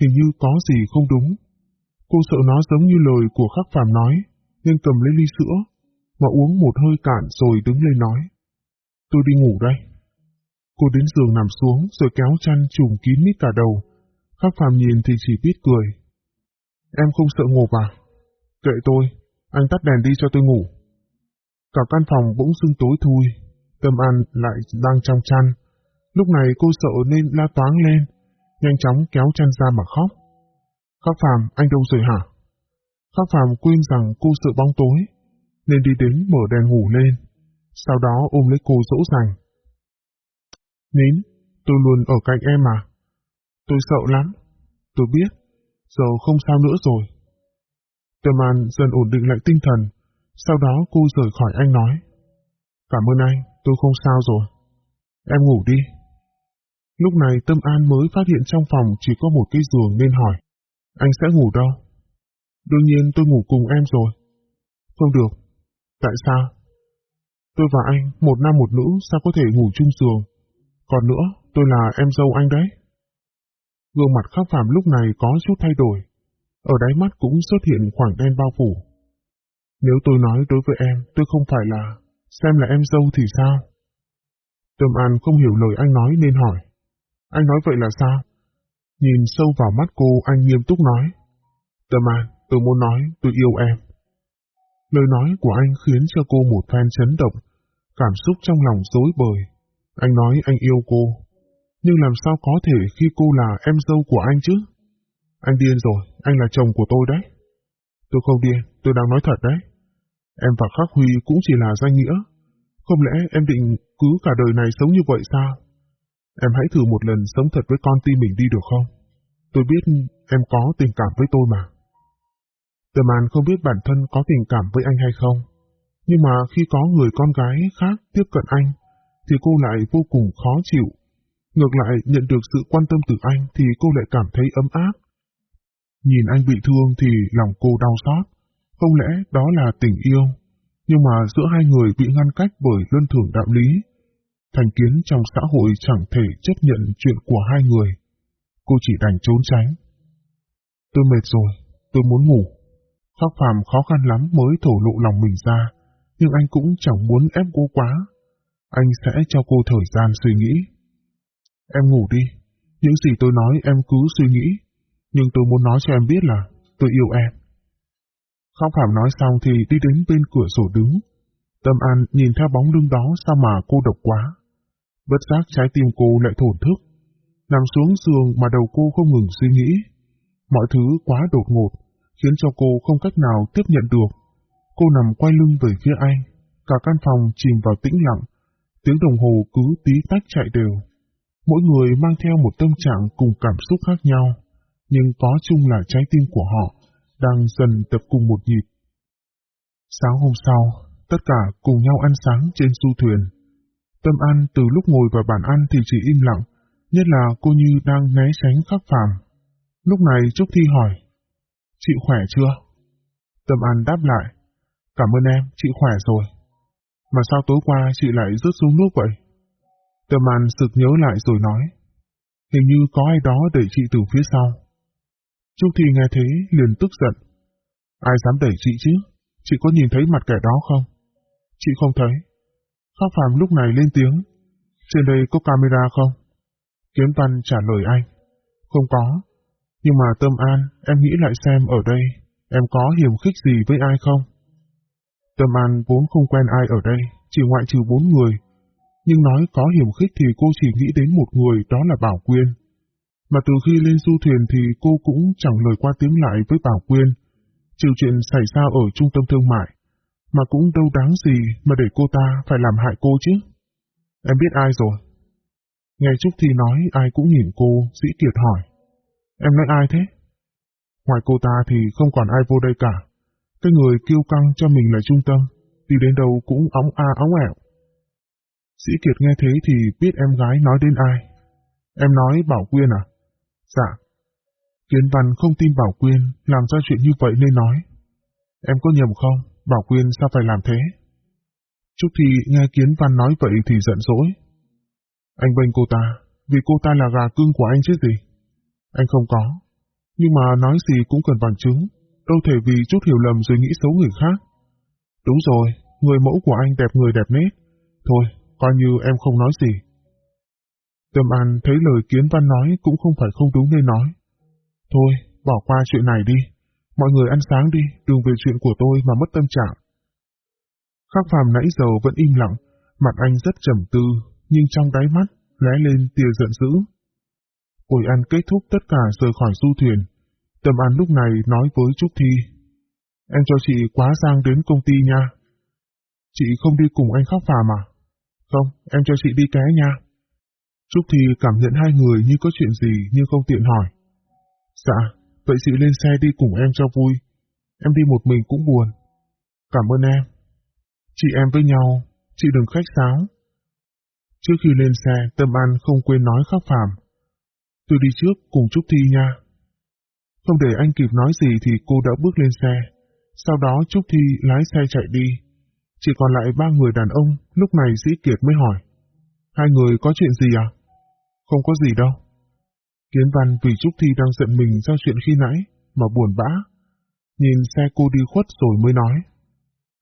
hình như có gì không đúng. Cô sợ nó giống như lời của khắc phàm nói, nên cầm lấy ly sữa, mà uống một hơi cạn rồi đứng lên nói. Tôi đi ngủ đây. Cô đến giường nằm xuống rồi kéo chăn trùm kín mít cả đầu. Khắc phàm nhìn thì chỉ biết cười. Em không sợ ngộp à? Kệ tôi, anh tắt đèn đi cho tôi ngủ. Cả căn phòng bỗng sưng tối thui, Tâm An lại đang trong chăn. Lúc này cô sợ nên la toáng lên, nhanh chóng kéo chăn ra mà khóc. Khắc Phàm, anh đâu rồi hả? Khắc Phàm quên rằng cô sợ bóng tối, nên đi đến mở đèn ngủ lên, sau đó ôm lấy cô dỗ dành. Nín, tôi luôn ở cạnh em mà. Tôi sợ lắm. Tôi biết, giờ không sao nữa rồi. Tâm An dần ổn định lại tinh thần, sau đó cô rời khỏi anh nói. Cảm ơn anh, tôi không sao rồi. Em ngủ đi. Lúc này Tâm An mới phát hiện trong phòng chỉ có một cái giường nên hỏi. Anh sẽ ngủ đâu? Đương nhiên tôi ngủ cùng em rồi. Không được. Tại sao? Tôi và anh, một nam một nữ, sao có thể ngủ chung giường? Còn nữa, tôi là em dâu anh đấy. Gương mặt khắc phàm lúc này có chút thay đổi. Ở đáy mắt cũng xuất hiện khoảng đen bao phủ. Nếu tôi nói đối với em, tôi không phải là, xem là em dâu thì sao? Tâm An không hiểu lời anh nói nên hỏi. Anh nói vậy là sao? Nhìn sâu vào mắt cô, anh nghiêm túc nói. Tâm An, tôi muốn nói, tôi yêu em. Lời nói của anh khiến cho cô một phen chấn động, cảm xúc trong lòng dối bời. Anh nói anh yêu cô, nhưng làm sao có thể khi cô là em dâu của anh chứ? Anh điên rồi, anh là chồng của tôi đấy. Tôi không điên, tôi đang nói thật đấy. Em và Khắc Huy cũng chỉ là danh nghĩa. Không lẽ em định cứ cả đời này sống như vậy sao? Em hãy thử một lần sống thật với con tim mình đi được không? Tôi biết em có tình cảm với tôi mà. Tâm An không biết bản thân có tình cảm với anh hay không. Nhưng mà khi có người con gái khác tiếp cận anh, thì cô lại vô cùng khó chịu. Ngược lại, nhận được sự quan tâm từ anh thì cô lại cảm thấy ấm áp. Nhìn anh bị thương thì lòng cô đau xót. Không lẽ đó là tình yêu? Nhưng mà giữa hai người bị ngăn cách bởi luân thường đạo lý. Thành kiến trong xã hội chẳng thể chấp nhận chuyện của hai người. Cô chỉ đành trốn tránh. Tôi mệt rồi, tôi muốn ngủ. Khắc phàm khó khăn lắm mới thổ lộ lòng mình ra, nhưng anh cũng chẳng muốn ép cô quá. Anh sẽ cho cô thời gian suy nghĩ. Em ngủ đi, những gì tôi nói em cứ suy nghĩ, nhưng tôi muốn nói cho em biết là tôi yêu em. Khóc Phạm nói xong thì đi đến bên cửa sổ đứng. Tâm An nhìn theo bóng lưng đó sao mà cô độc quá. Bất giác trái tim cô lại thổn thức. Nằm xuống giường mà đầu cô không ngừng suy nghĩ. Mọi thứ quá đột ngột, khiến cho cô không cách nào tiếp nhận được. Cô nằm quay lưng về phía anh, cả căn phòng chìm vào tĩnh lặng, tiếng đồng hồ cứ tí tách chạy đều. Mỗi người mang theo một tâm trạng cùng cảm xúc khác nhau, nhưng có chung là trái tim của họ đang dần tập cùng một nhịp. Sáng hôm sau, tất cả cùng nhau ăn sáng trên du thuyền. Tâm An từ lúc ngồi vào bàn ăn thì chỉ im lặng, nhất là cô như đang né tránh khắc phàm. Lúc này Trúc Thi hỏi, Chị khỏe chưa? Tâm An đáp lại, cảm ơn em, chị khỏe rồi. Mà sao tối qua chị lại rớt xuống nước vậy? Tâm An sực nhớ lại rồi nói, hình như có ai đó đẩy chị từ phía sau. Trúc Thi nghe thế liền tức giận. Ai dám đẩy chị chứ? Chị có nhìn thấy mặt kẻ đó không? Chị không thấy. Pháp Phạm lúc này lên tiếng. Trên đây có camera không? Kiếm Văn trả lời anh. Không có. Nhưng mà Tâm An, em nghĩ lại xem ở đây, em có hiểm khích gì với ai không? Tâm An vốn không quen ai ở đây, chỉ ngoại trừ bốn người. Nhưng nói có hiểm khích thì cô chỉ nghĩ đến một người, đó là Bảo Quyên. Mà từ khi lên du thuyền thì cô cũng chẳng lời qua tiếng lại với Bảo Quyên, trừ chuyện xảy ra ở trung tâm thương mại, mà cũng đâu đáng gì mà để cô ta phải làm hại cô chứ. Em biết ai rồi? Nghe Trúc Thi nói ai cũng nhìn cô, Sĩ Kiệt hỏi. Em nói ai thế? Ngoài cô ta thì không còn ai vô đây cả. Cái người kêu căng cho mình là trung tâm, đi đến đâu cũng óng a óng ẻo. Sĩ Kiệt nghe thế thì biết em gái nói đến ai. Em nói Bảo Quyên à? Dạ. Kiến Văn không tin Bảo Quyên làm ra chuyện như vậy nên nói. Em có nhầm không? Bảo Quyên sao phải làm thế? Trúc Thị nghe Kiến Văn nói vậy thì giận dỗi. Anh bênh cô ta, vì cô ta là gà cưng của anh chứ gì. Anh không có. Nhưng mà nói gì cũng cần bằng chứng, đâu thể vì chút hiểu lầm rồi nghĩ xấu người khác. Đúng rồi, người mẫu của anh đẹp người đẹp nét. Thôi, coi như em không nói gì. Tâm An thấy lời Kiến Văn nói cũng không phải không đúng nên nói. Thôi, bỏ qua chuyện này đi. Mọi người ăn sáng đi, đừng về chuyện của tôi mà mất tâm trạng. Khắc phàm nãy giờ vẫn im lặng, mặt anh rất trầm tư, nhưng trong đáy mắt lóe lên tia giận dữ. Buổi ăn kết thúc tất cả rời khỏi du thuyền. Tâm An lúc này nói với Trúc Thi. Em cho chị quá sang đến công ty nha. Chị không đi cùng anh khắc phàm à? Không, em cho chị đi ké nha. Trúc Thi cảm nhận hai người như có chuyện gì nhưng không tiện hỏi. Dạ, vậy chị lên xe đi cùng em cho vui. Em đi một mình cũng buồn. Cảm ơn em. Chị em với nhau, chị đừng khách sáo. Trước khi lên xe, Tâm An không quên nói khắc phàm. Tôi đi trước cùng Trúc Thi nha. Không để anh kịp nói gì thì cô đã bước lên xe. Sau đó Trúc Thi lái xe chạy đi. Chỉ còn lại ba người đàn ông, lúc này Sĩ Kiệt mới hỏi. Hai người có chuyện gì à? Không có gì đâu. Kiến Văn vì Trúc Thi đang giận mình do chuyện khi nãy, mà buồn bã. Nhìn xe cô đi khuất rồi mới nói.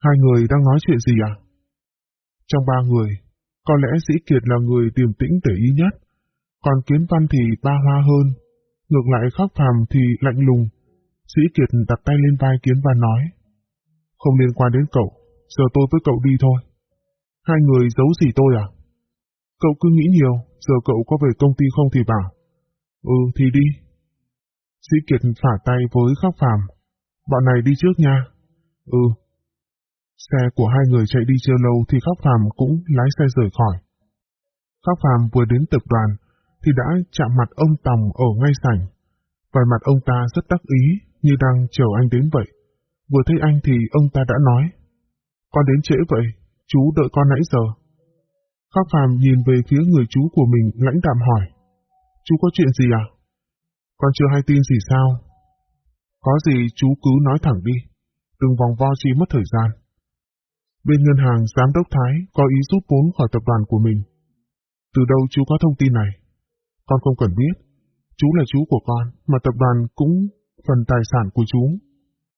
Hai người đang nói chuyện gì à? Trong ba người, có lẽ Sĩ Kiệt là người điềm tĩnh để ý nhất, còn Kiến Văn thì ba hoa hơn. Ngược lại Khắc Phàm thì lạnh lùng. Sĩ Kiệt đặt tay lên vai Kiến Văn nói. Không liên quan đến cậu, giờ tôi với cậu đi thôi. Hai người giấu gì tôi à? Cậu cứ nghĩ nhiều, giờ cậu có về công ty không thì bảo. Ừ thì đi. Sĩ Kiệt phả tay với Khắc Phàm. Bọn này đi trước nha. Ừ. Xe của hai người chạy đi chưa lâu thì Khắc Phàm cũng lái xe rời khỏi. Khắc Phàm vừa đến tập đoàn thì đã chạm mặt ông Tòng ở ngay sảnh. Vài mặt ông ta rất đắc ý như đang chờ anh đến vậy. Vừa thấy anh thì ông ta đã nói. Con đến trễ vậy, chú đợi con nãy giờ. Khắc Phàm nhìn về phía người chú của mình lãnh đạm hỏi. Chú có chuyện gì à? Con chưa hay tin gì sao? Có gì chú cứ nói thẳng đi, đừng vòng vo chi mất thời gian. Bên ngân hàng giám đốc Thái có ý rút vốn khỏi tập đoàn của mình. Từ đâu chú có thông tin này? Con không cần biết. Chú là chú của con, mà tập đoàn cũng phần tài sản của chú.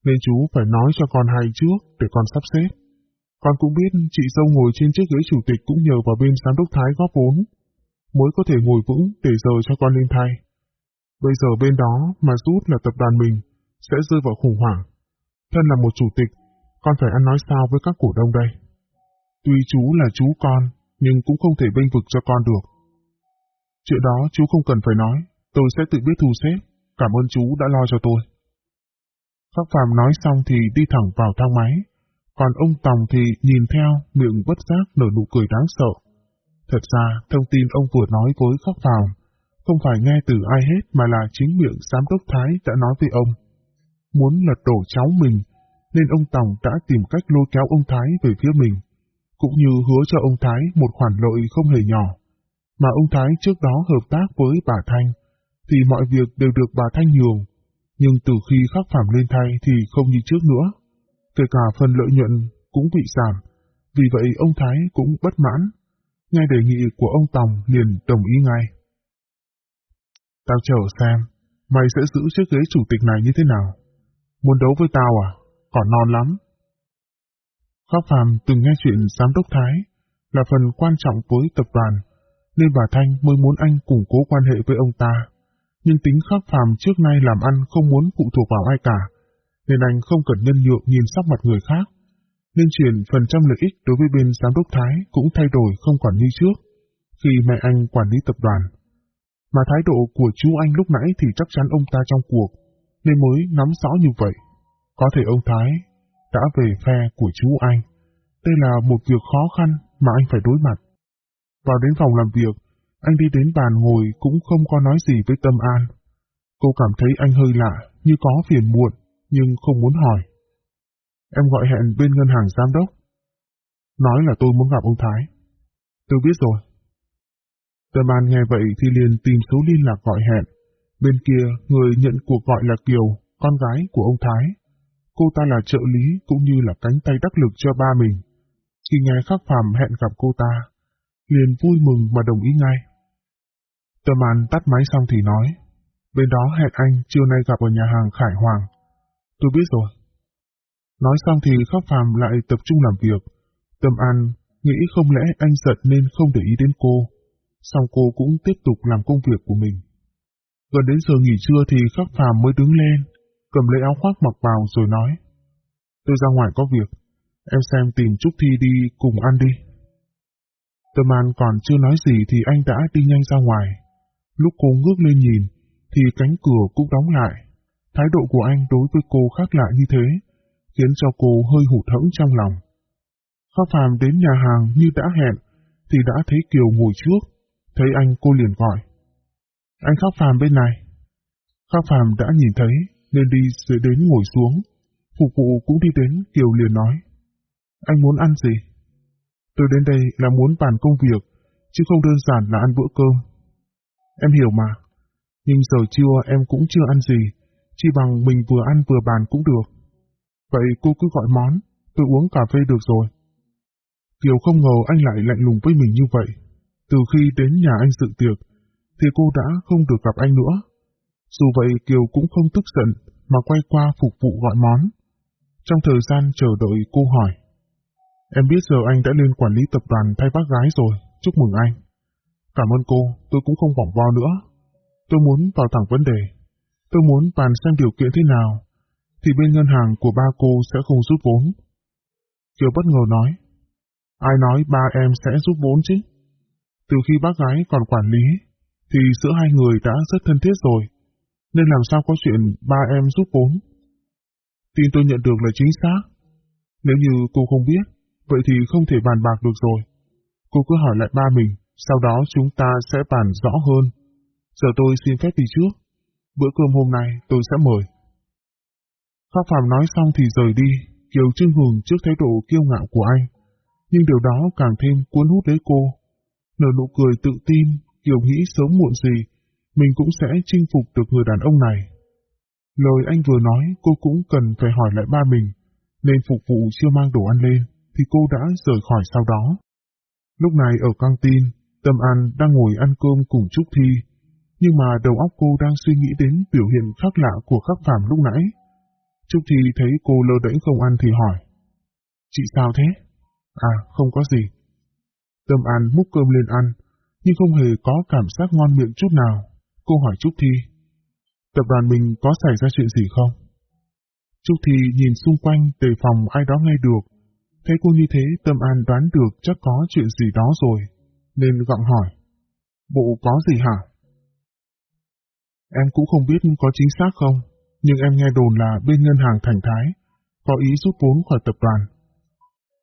Nên chú phải nói cho con hay trước để con sắp xếp. Con cũng biết chị dâu ngồi trên chiếc ghế chủ tịch cũng nhờ vào bên giám đốc Thái góp vốn, mới có thể ngồi vững để giờ cho con lên thay. Bây giờ bên đó mà rút là tập đoàn mình, sẽ rơi vào khủng hoảng. Thân là một chủ tịch, con phải ăn nói sao với các cổ đông đây? Tuy chú là chú con, nhưng cũng không thể bênh vực cho con được. Chuyện đó chú không cần phải nói, tôi sẽ tự biết thu xếp, cảm ơn chú đã lo cho tôi. Pháp Phạm nói xong thì đi thẳng vào thang máy, còn ông Tòng thì nhìn theo, miệng bất giác nở nụ cười đáng sợ. Thật ra, thông tin ông vừa nói với Khắc Phàm không phải nghe từ ai hết mà là chính miệng giám đốc Thái đã nói với ông. Muốn lật đổ cháu mình, nên ông Tòng đã tìm cách lôi kéo ông Thái về phía mình, cũng như hứa cho ông Thái một khoản lợi không hề nhỏ. Mà ông Thái trước đó hợp tác với bà Thanh, thì mọi việc đều được bà Thanh nhường, nhưng từ khi khắc phạm lên thay thì không như trước nữa. Kể cả phần lợi nhuận cũng bị giảm, vì vậy ông Thái cũng bất mãn. Nghe đề nghị của ông Tòng liền đồng ý ngay. Tao chờ xem, mày sẽ giữ chiếc ghế chủ tịch này như thế nào? Muốn đấu với tao à? Còn non lắm. Khắc Phàm từng nghe chuyện giám đốc Thái là phần quan trọng với tập đoàn, nên bà Thanh mới muốn anh củng cố quan hệ với ông ta. Nhưng tính Khắc Phàm trước nay làm ăn không muốn phụ thuộc vào ai cả, nên anh không cần nhân nhượng nhìn sắc mặt người khác. Nên chuyển phần trăm lợi ích đối với bên giám đốc Thái cũng thay đổi không còn như trước, khi mẹ anh quản lý tập đoàn. Mà thái độ của chú anh lúc nãy thì chắc chắn ông ta trong cuộc, nên mới nắm rõ như vậy. Có thể ông Thái đã về phe của chú anh. Đây là một việc khó khăn mà anh phải đối mặt. Vào đến phòng làm việc, Anh đi đến bàn ngồi cũng không có nói gì với Tâm An. Cô cảm thấy anh hơi lạ, như có phiền muộn, nhưng không muốn hỏi. Em gọi hẹn bên ngân hàng giám đốc. Nói là tôi muốn gặp ông Thái. Tôi biết rồi. Tâm An nghe vậy thì liền tìm số liên lạc gọi hẹn. Bên kia, người nhận cuộc gọi là Kiều, con gái của ông Thái. Cô ta là trợ lý cũng như là cánh tay đắc lực cho ba mình. Khi nghe khắc phàm hẹn gặp cô ta, liền vui mừng mà đồng ý ngay. Tâm An tắt máy xong thì nói, bên đó hẹn anh chiều nay gặp ở nhà hàng Khải Hoàng. Tôi biết rồi. Nói xong thì khắc phàm lại tập trung làm việc. Tâm An nghĩ không lẽ anh giận nên không để ý đến cô. Xong cô cũng tiếp tục làm công việc của mình. Gần đến giờ nghỉ trưa thì khắc phàm mới đứng lên, cầm lấy áo khoác mặc vào rồi nói. Tôi ra ngoài có việc, em xem tìm Trúc Thi đi cùng ăn đi. Tâm An còn chưa nói gì thì anh đã đi nhanh ra ngoài. Lúc cô ngước lên nhìn, thì cánh cửa cũng đóng lại. Thái độ của anh đối với cô khác lạ như thế, khiến cho cô hơi hụt hẫng trong lòng. Khắc Phàm đến nhà hàng như đã hẹn, thì đã thấy Kiều ngồi trước. Thấy anh cô liền gọi. Anh Khắc Phàm bên này. Khắc Phàm đã nhìn thấy, nên đi sẽ đến ngồi xuống. Phục vụ cũng đi đến, Kiều liền nói. Anh muốn ăn gì? Tôi đến đây là muốn bàn công việc, chứ không đơn giản là ăn bữa cơm. Em hiểu mà. Nhưng giờ trưa em cũng chưa ăn gì, chỉ bằng mình vừa ăn vừa bàn cũng được. Vậy cô cứ gọi món, tôi uống cà phê được rồi. Kiều không ngờ anh lại lạnh lùng với mình như vậy. Từ khi đến nhà anh dự tiệc, thì cô đã không được gặp anh nữa. Dù vậy Kiều cũng không tức giận mà quay qua phục vụ gọi món. Trong thời gian chờ đợi cô hỏi. Em biết giờ anh đã lên quản lý tập đoàn thay bác gái rồi, chúc mừng anh. Cảm ơn cô, tôi cũng không vòng vo nữa. Tôi muốn vào thẳng vấn đề. Tôi muốn bàn xem điều kiện thế nào, thì bên ngân hàng của ba cô sẽ không rút vốn. Kiều bất ngờ nói, ai nói ba em sẽ rút vốn chứ? Từ khi bác gái còn quản lý, thì giữa hai người đã rất thân thiết rồi, nên làm sao có chuyện ba em rút vốn? Tin tôi nhận được là chính xác. Nếu như cô không biết, vậy thì không thể bàn bạc được rồi. Cô cứ hỏi lại ba mình, sau đó chúng ta sẽ bàn rõ hơn. Giờ tôi xin phép đi trước. Bữa cơm hôm nay tôi sẽ mời. Pháp Phạm nói xong thì rời đi, Kiều Trưng Hùng trước thái độ kiêu ngạo của anh. Nhưng điều đó càng thêm cuốn hút lấy cô. Nở nụ cười tự tin, Kiều nghĩ sớm muộn gì, mình cũng sẽ chinh phục được người đàn ông này. Lời anh vừa nói cô cũng cần phải hỏi lại ba mình, nên phục vụ chưa mang đồ ăn lên, thì cô đã rời khỏi sau đó. Lúc này ở căng tin, Tâm An đang ngồi ăn cơm cùng Trúc Thi, nhưng mà đầu óc cô đang suy nghĩ đến biểu hiện khác lạ của khắc phàm lúc nãy. Trúc Thi thấy cô lơ đễnh không ăn thì hỏi. Chị sao thế? À, không có gì. Tâm An múc cơm lên ăn, nhưng không hề có cảm giác ngon miệng chút nào. Cô hỏi Trúc Thi. Tập đoàn mình có xảy ra chuyện gì không? Trúc Thi nhìn xung quanh đề phòng ai đó nghe được. Thấy cô như thế Tâm An đoán được chắc có chuyện gì đó rồi, nên gặng hỏi. Bộ có gì hả? Em cũng không biết có chính xác không, nhưng em nghe đồn là bên ngân hàng Thành Thái có ý rút vốn khỏi tập đoàn.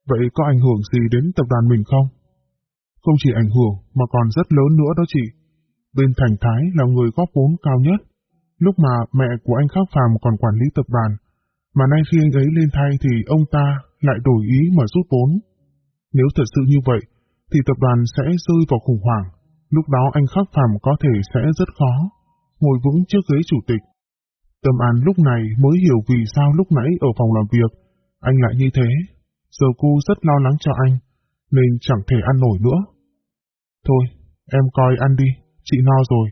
Vậy có ảnh hưởng gì đến tập đoàn mình không? Không chỉ ảnh hưởng mà còn rất lớn nữa đó chị. Bên Thành Thái là người góp vốn cao nhất. Lúc mà mẹ của anh Khắc Phàm còn quản lý tập đoàn, mà nay khi anh ấy lên thay thì ông ta lại đổi ý mà rút vốn. Nếu thật sự như vậy, thì tập đoàn sẽ rơi vào khủng hoảng. Lúc đó anh Khắc Phàm có thể sẽ rất khó, ngồi vững trước ghế chủ tịch. Tâm An lúc này mới hiểu vì sao lúc nãy ở phòng làm việc, anh lại như thế. Giờ cô rất lo lắng cho anh, nên chẳng thể ăn nổi nữa. Thôi, em coi ăn đi, chị no rồi.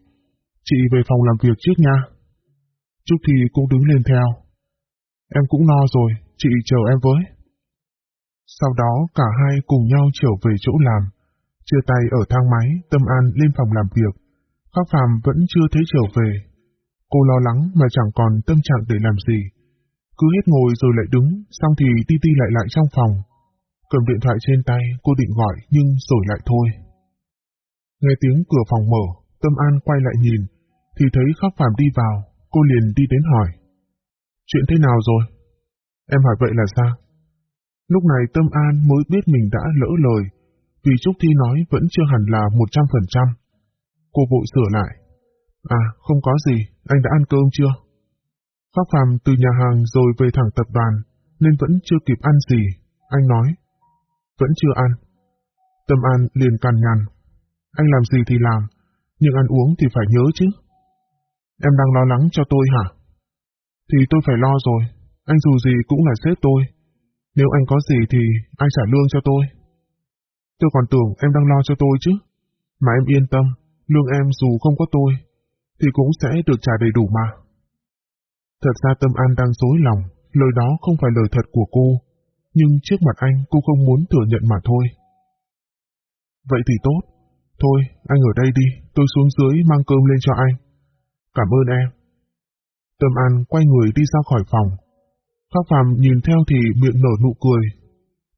Chị về phòng làm việc trước nha. Trúc Thi cũng đứng lên theo. Em cũng no rồi, chị chờ em với. Sau đó cả hai cùng nhau trở về chỗ làm. Chia tay ở thang máy, Tâm An lên phòng làm việc. Khắc Phạm vẫn chưa thấy trở về. Cô lo lắng mà chẳng còn tâm trạng để làm gì. Cứ hết ngồi rồi lại đứng, xong thì ti ti lại lại trong phòng. Cầm điện thoại trên tay, cô định gọi nhưng rồi lại thôi. Nghe tiếng cửa phòng mở, Tâm An quay lại nhìn, thì thấy Khắc Phạm đi vào, cô liền đi đến hỏi. Chuyện thế nào rồi? Em hỏi vậy là sao? Lúc này Tâm An mới biết mình đã lỡ lời, vì Trúc Thi nói vẫn chưa hẳn là 100%. cô vội sửa lại. À, không có gì, anh đã ăn cơm chưa? Pháp Phạm từ nhà hàng rồi về thẳng tập đoàn, nên vẫn chưa kịp ăn gì. Anh nói, vẫn chưa ăn. Tâm An liền cằn nhằn. Anh làm gì thì làm, nhưng ăn uống thì phải nhớ chứ. Em đang lo lắng cho tôi hả? Thì tôi phải lo rồi, anh dù gì cũng là sếp tôi. Nếu anh có gì thì anh trả lương cho tôi. Tôi còn tưởng em đang lo cho tôi chứ. Mà em yên tâm, lương em dù không có tôi, thì cũng sẽ được trả đầy đủ mà. Thật ra Tâm An đang dối lòng, lời đó không phải lời thật của cô, nhưng trước mặt anh cô không muốn thừa nhận mà thôi. Vậy thì tốt. Thôi, anh ở đây đi, tôi xuống dưới mang cơm lên cho anh. Cảm ơn em. Tâm An quay người đi ra khỏi phòng. Khắc Phạm nhìn theo thì miệng nở nụ cười.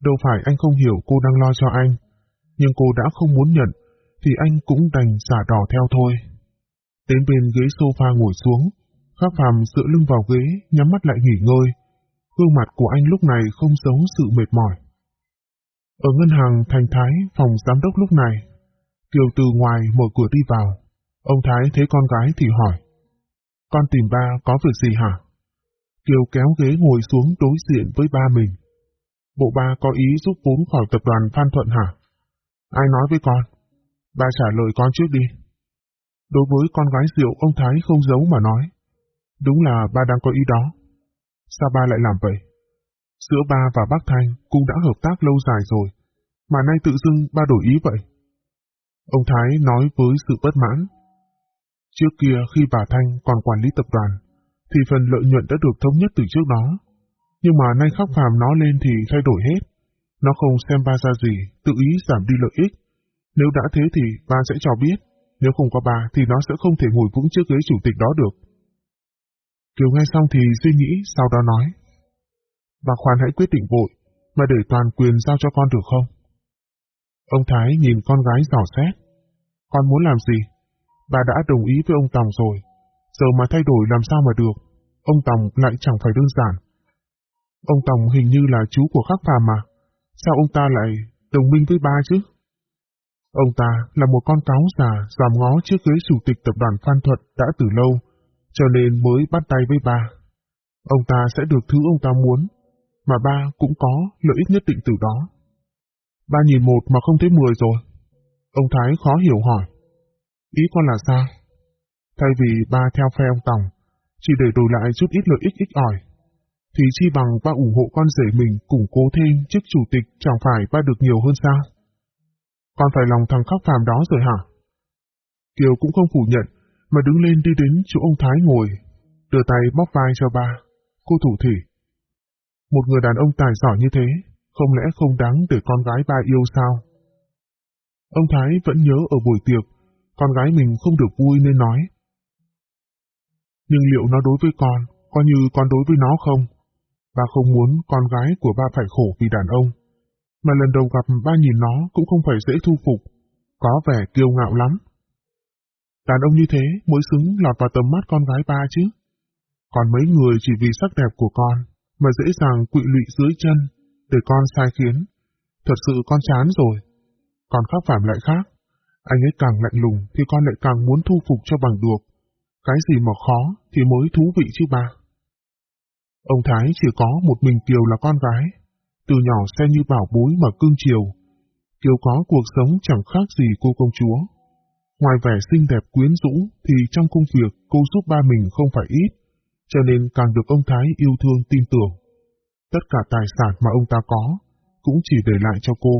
Đâu phải anh không hiểu cô đang lo cho anh, nhưng cô đã không muốn nhận, thì anh cũng đành xả đỏ theo thôi. Đến bên ghế sofa ngồi xuống, Khắc Phàm dựa lưng vào ghế, nhắm mắt lại nghỉ ngơi. Gương mặt của anh lúc này không giấu sự mệt mỏi. Ở ngân hàng Thành Thái, phòng giám đốc lúc này, Kiều từ ngoài mở cửa đi vào. Ông Thái thấy con gái thì hỏi. Con tìm ba có việc gì hả? Kiều kéo ghế ngồi xuống đối diện với ba mình. Bộ ba có ý giúp vốn khỏi tập đoàn Phan Thuận hả? Ai nói với con? Ba trả lời con trước đi. Đối với con gái rượu, ông Thái không giấu mà nói. Đúng là ba đang có ý đó. Sao ba lại làm vậy? Giữa ba và bác Thanh cũng đã hợp tác lâu dài rồi, mà nay tự dưng ba đổi ý vậy. Ông Thái nói với sự bất mãn. Trước kia khi bà Thanh còn quản lý tập đoàn, thì phần lợi nhuận đã được thống nhất từ trước đó. Nhưng mà nay khắc phàm nó lên thì thay đổi hết. Nó không xem ba ra gì, tự ý giảm đi lợi ích. Nếu đã thế thì ba sẽ cho biết, nếu không có bà thì nó sẽ không thể ngồi vững trước ghế chủ tịch đó được. Kiều nghe xong thì suy nghĩ, sau đó nói. Bà khoan hãy quyết định vội, mà để toàn quyền giao cho con được không? Ông Thái nhìn con gái dò xét. Con muốn làm gì? Bà đã đồng ý với ông Tòng rồi, giờ mà thay đổi làm sao mà được, ông Tòng lại chẳng phải đơn giản. Ông Tòng hình như là chú của khắc phàm mà, sao ông ta lại đồng minh với ba chứ? Ông ta là một con cáo già giảm ngó trước ghế chủ tịch tập đoàn Phan Thuận đã từ lâu, cho nên mới bắt tay với ba. Ông ta sẽ được thứ ông ta muốn, mà ba cũng có lợi ích nhất định từ đó. Ba nhìn một mà không thấy mười rồi. Ông Thái khó hiểu hỏi. Ý con là sao? Thay vì ba theo phe ông Tòng, chỉ để đổi lại chút ít lợi ích ích ỏi, thì chi bằng ba ủng hộ con rể mình củng cố thêm chức chủ tịch chẳng phải ba được nhiều hơn sao? Con phải lòng thằng khắc phàm đó rồi hả? Kiều cũng không phủ nhận, mà đứng lên đi đến chỗ ông Thái ngồi, đưa tay bóp vai cho ba. Cô thủ thỉ. Một người đàn ông tài giỏi như thế, không lẽ không đáng để con gái ba yêu sao? Ông Thái vẫn nhớ ở buổi tiệc, con gái mình không được vui nên nói. Nhưng liệu nó đối với con, có như con đối với nó không? Ba không muốn con gái của ba phải khổ vì đàn ông. Mà lần đầu gặp ba nhìn nó cũng không phải dễ thu phục, có vẻ kiêu ngạo lắm. Đàn ông như thế mới xứng lọt vào tầm mắt con gái ba chứ. Còn mấy người chỉ vì sắc đẹp của con mà dễ dàng quỵ lụy dưới chân để con sai khiến. Thật sự con chán rồi. Còn khác phạm lại khác. Anh ấy càng lạnh lùng thì con lại càng muốn thu phục cho bằng được. Cái gì mà khó thì mới thú vị chứ ba. Ông Thái chỉ có một mình Kiều là con gái. Từ nhỏ xem như bảo bối mà cưng chiều. Kiều có cuộc sống chẳng khác gì cô công chúa. Ngoài vẻ xinh đẹp quyến rũ thì trong công việc cô giúp ba mình không phải ít, cho nên càng được ông Thái yêu thương tin tưởng. Tất cả tài sản mà ông ta có cũng chỉ để lại cho cô.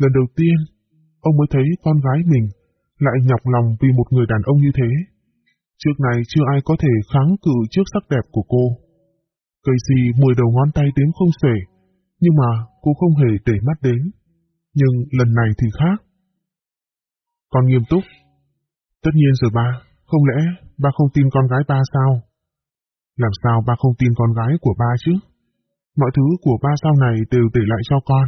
Lần đầu tiên, ông mới thấy con gái mình lại nhọc lòng vì một người đàn ông như thế. Trước này chưa ai có thể kháng cự trước sắc đẹp của cô. Cây gì mười đầu ngón tay đếm không xuể, nhưng mà cô không hề để mắt đến. Nhưng lần này thì khác. Con nghiêm túc. Tất nhiên rồi ba, không lẽ ba không tin con gái ba sao? Làm sao ba không tin con gái của ba chứ? Mọi thứ của ba sau này đều để lại cho con.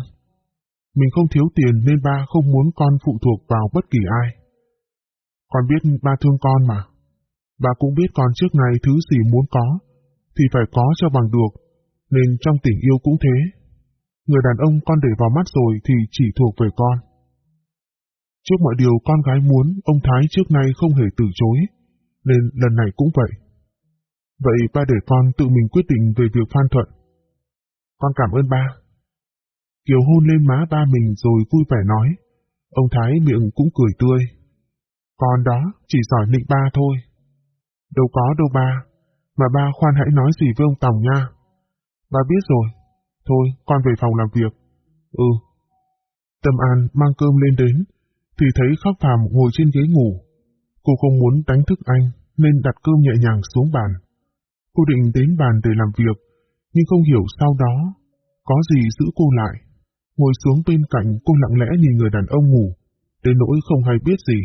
Mình không thiếu tiền nên ba không muốn con phụ thuộc vào bất kỳ ai. Con biết ba thương con mà. Ba cũng biết con trước này thứ gì muốn có, thì phải có cho bằng được, nên trong tình yêu cũng thế. Người đàn ông con để vào mắt rồi thì chỉ thuộc về con. Trước mọi điều con gái muốn, ông Thái trước nay không hề từ chối, nên lần này cũng vậy. Vậy ba để con tự mình quyết định về việc Phan Thuận. Con cảm ơn ba. Kiều hôn lên má ba mình rồi vui vẻ nói. Ông Thái miệng cũng cười tươi. Con đó chỉ giỏi nịnh ba thôi. Đâu có đâu ba, mà ba khoan hãy nói gì với ông Tòng nha. Ba biết rồi. Thôi, con về phòng làm việc. Ừ. Tâm An mang cơm lên đến, thì thấy Khắc Phàm ngồi trên ghế ngủ. Cô không muốn đánh thức anh, nên đặt cơm nhẹ nhàng xuống bàn. Cô định đến bàn để làm việc, nhưng không hiểu sau đó, có gì giữ cô lại. Ngồi xuống bên cạnh cô lặng lẽ nhìn người đàn ông ngủ, đến nỗi không hay biết gì.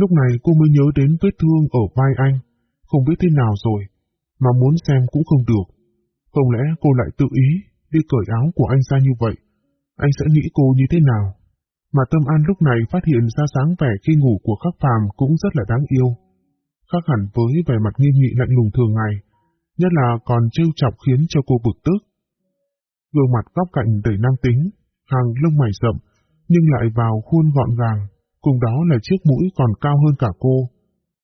Lúc này cô mới nhớ đến vết thương ở vai anh, không biết thế nào rồi, mà muốn xem cũng không được. Không lẽ cô lại tự ý đi cởi áo của anh ra như vậy? Anh sẽ nghĩ cô như thế nào? Mà Tâm An lúc này phát hiện ra sáng vẻ khi ngủ của khắc phàm cũng rất là đáng yêu. Khác hẳn với vẻ mặt nghiêm nghị lạnh lùng thường ngày, nhất là còn trêu chọc khiến cho cô bực tức. Gương mặt góc cạnh đầy nam tính, hàng lông mày rậm, nhưng lại vào khuôn gọn gàng, cùng đó là chiếc mũi còn cao hơn cả cô.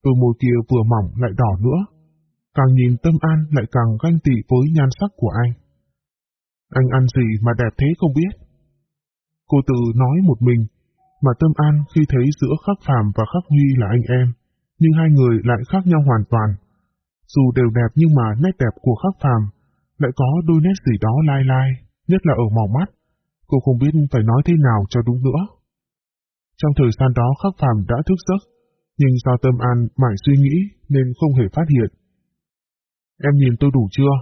Đôi môi kia vừa mỏng lại đỏ nữa. Càng nhìn Tâm An lại càng ganh tị với nhan sắc của anh. Anh ăn gì mà đẹp thế không biết? Cô tự nói một mình, mà Tâm An khi thấy giữa Khắc Phàm và Khắc Huy là anh em, nhưng hai người lại khác nhau hoàn toàn. Dù đều đẹp nhưng mà nét đẹp của Khắc Phàm lại có đôi nét gì đó lai lai, nhất là ở màu mắt. Cô không biết phải nói thế nào cho đúng nữa. Trong thời gian đó Khắc Phàm đã thức giấc, nhưng do Tâm An mãi suy nghĩ nên không hề phát hiện. Em nhìn tôi đủ chưa?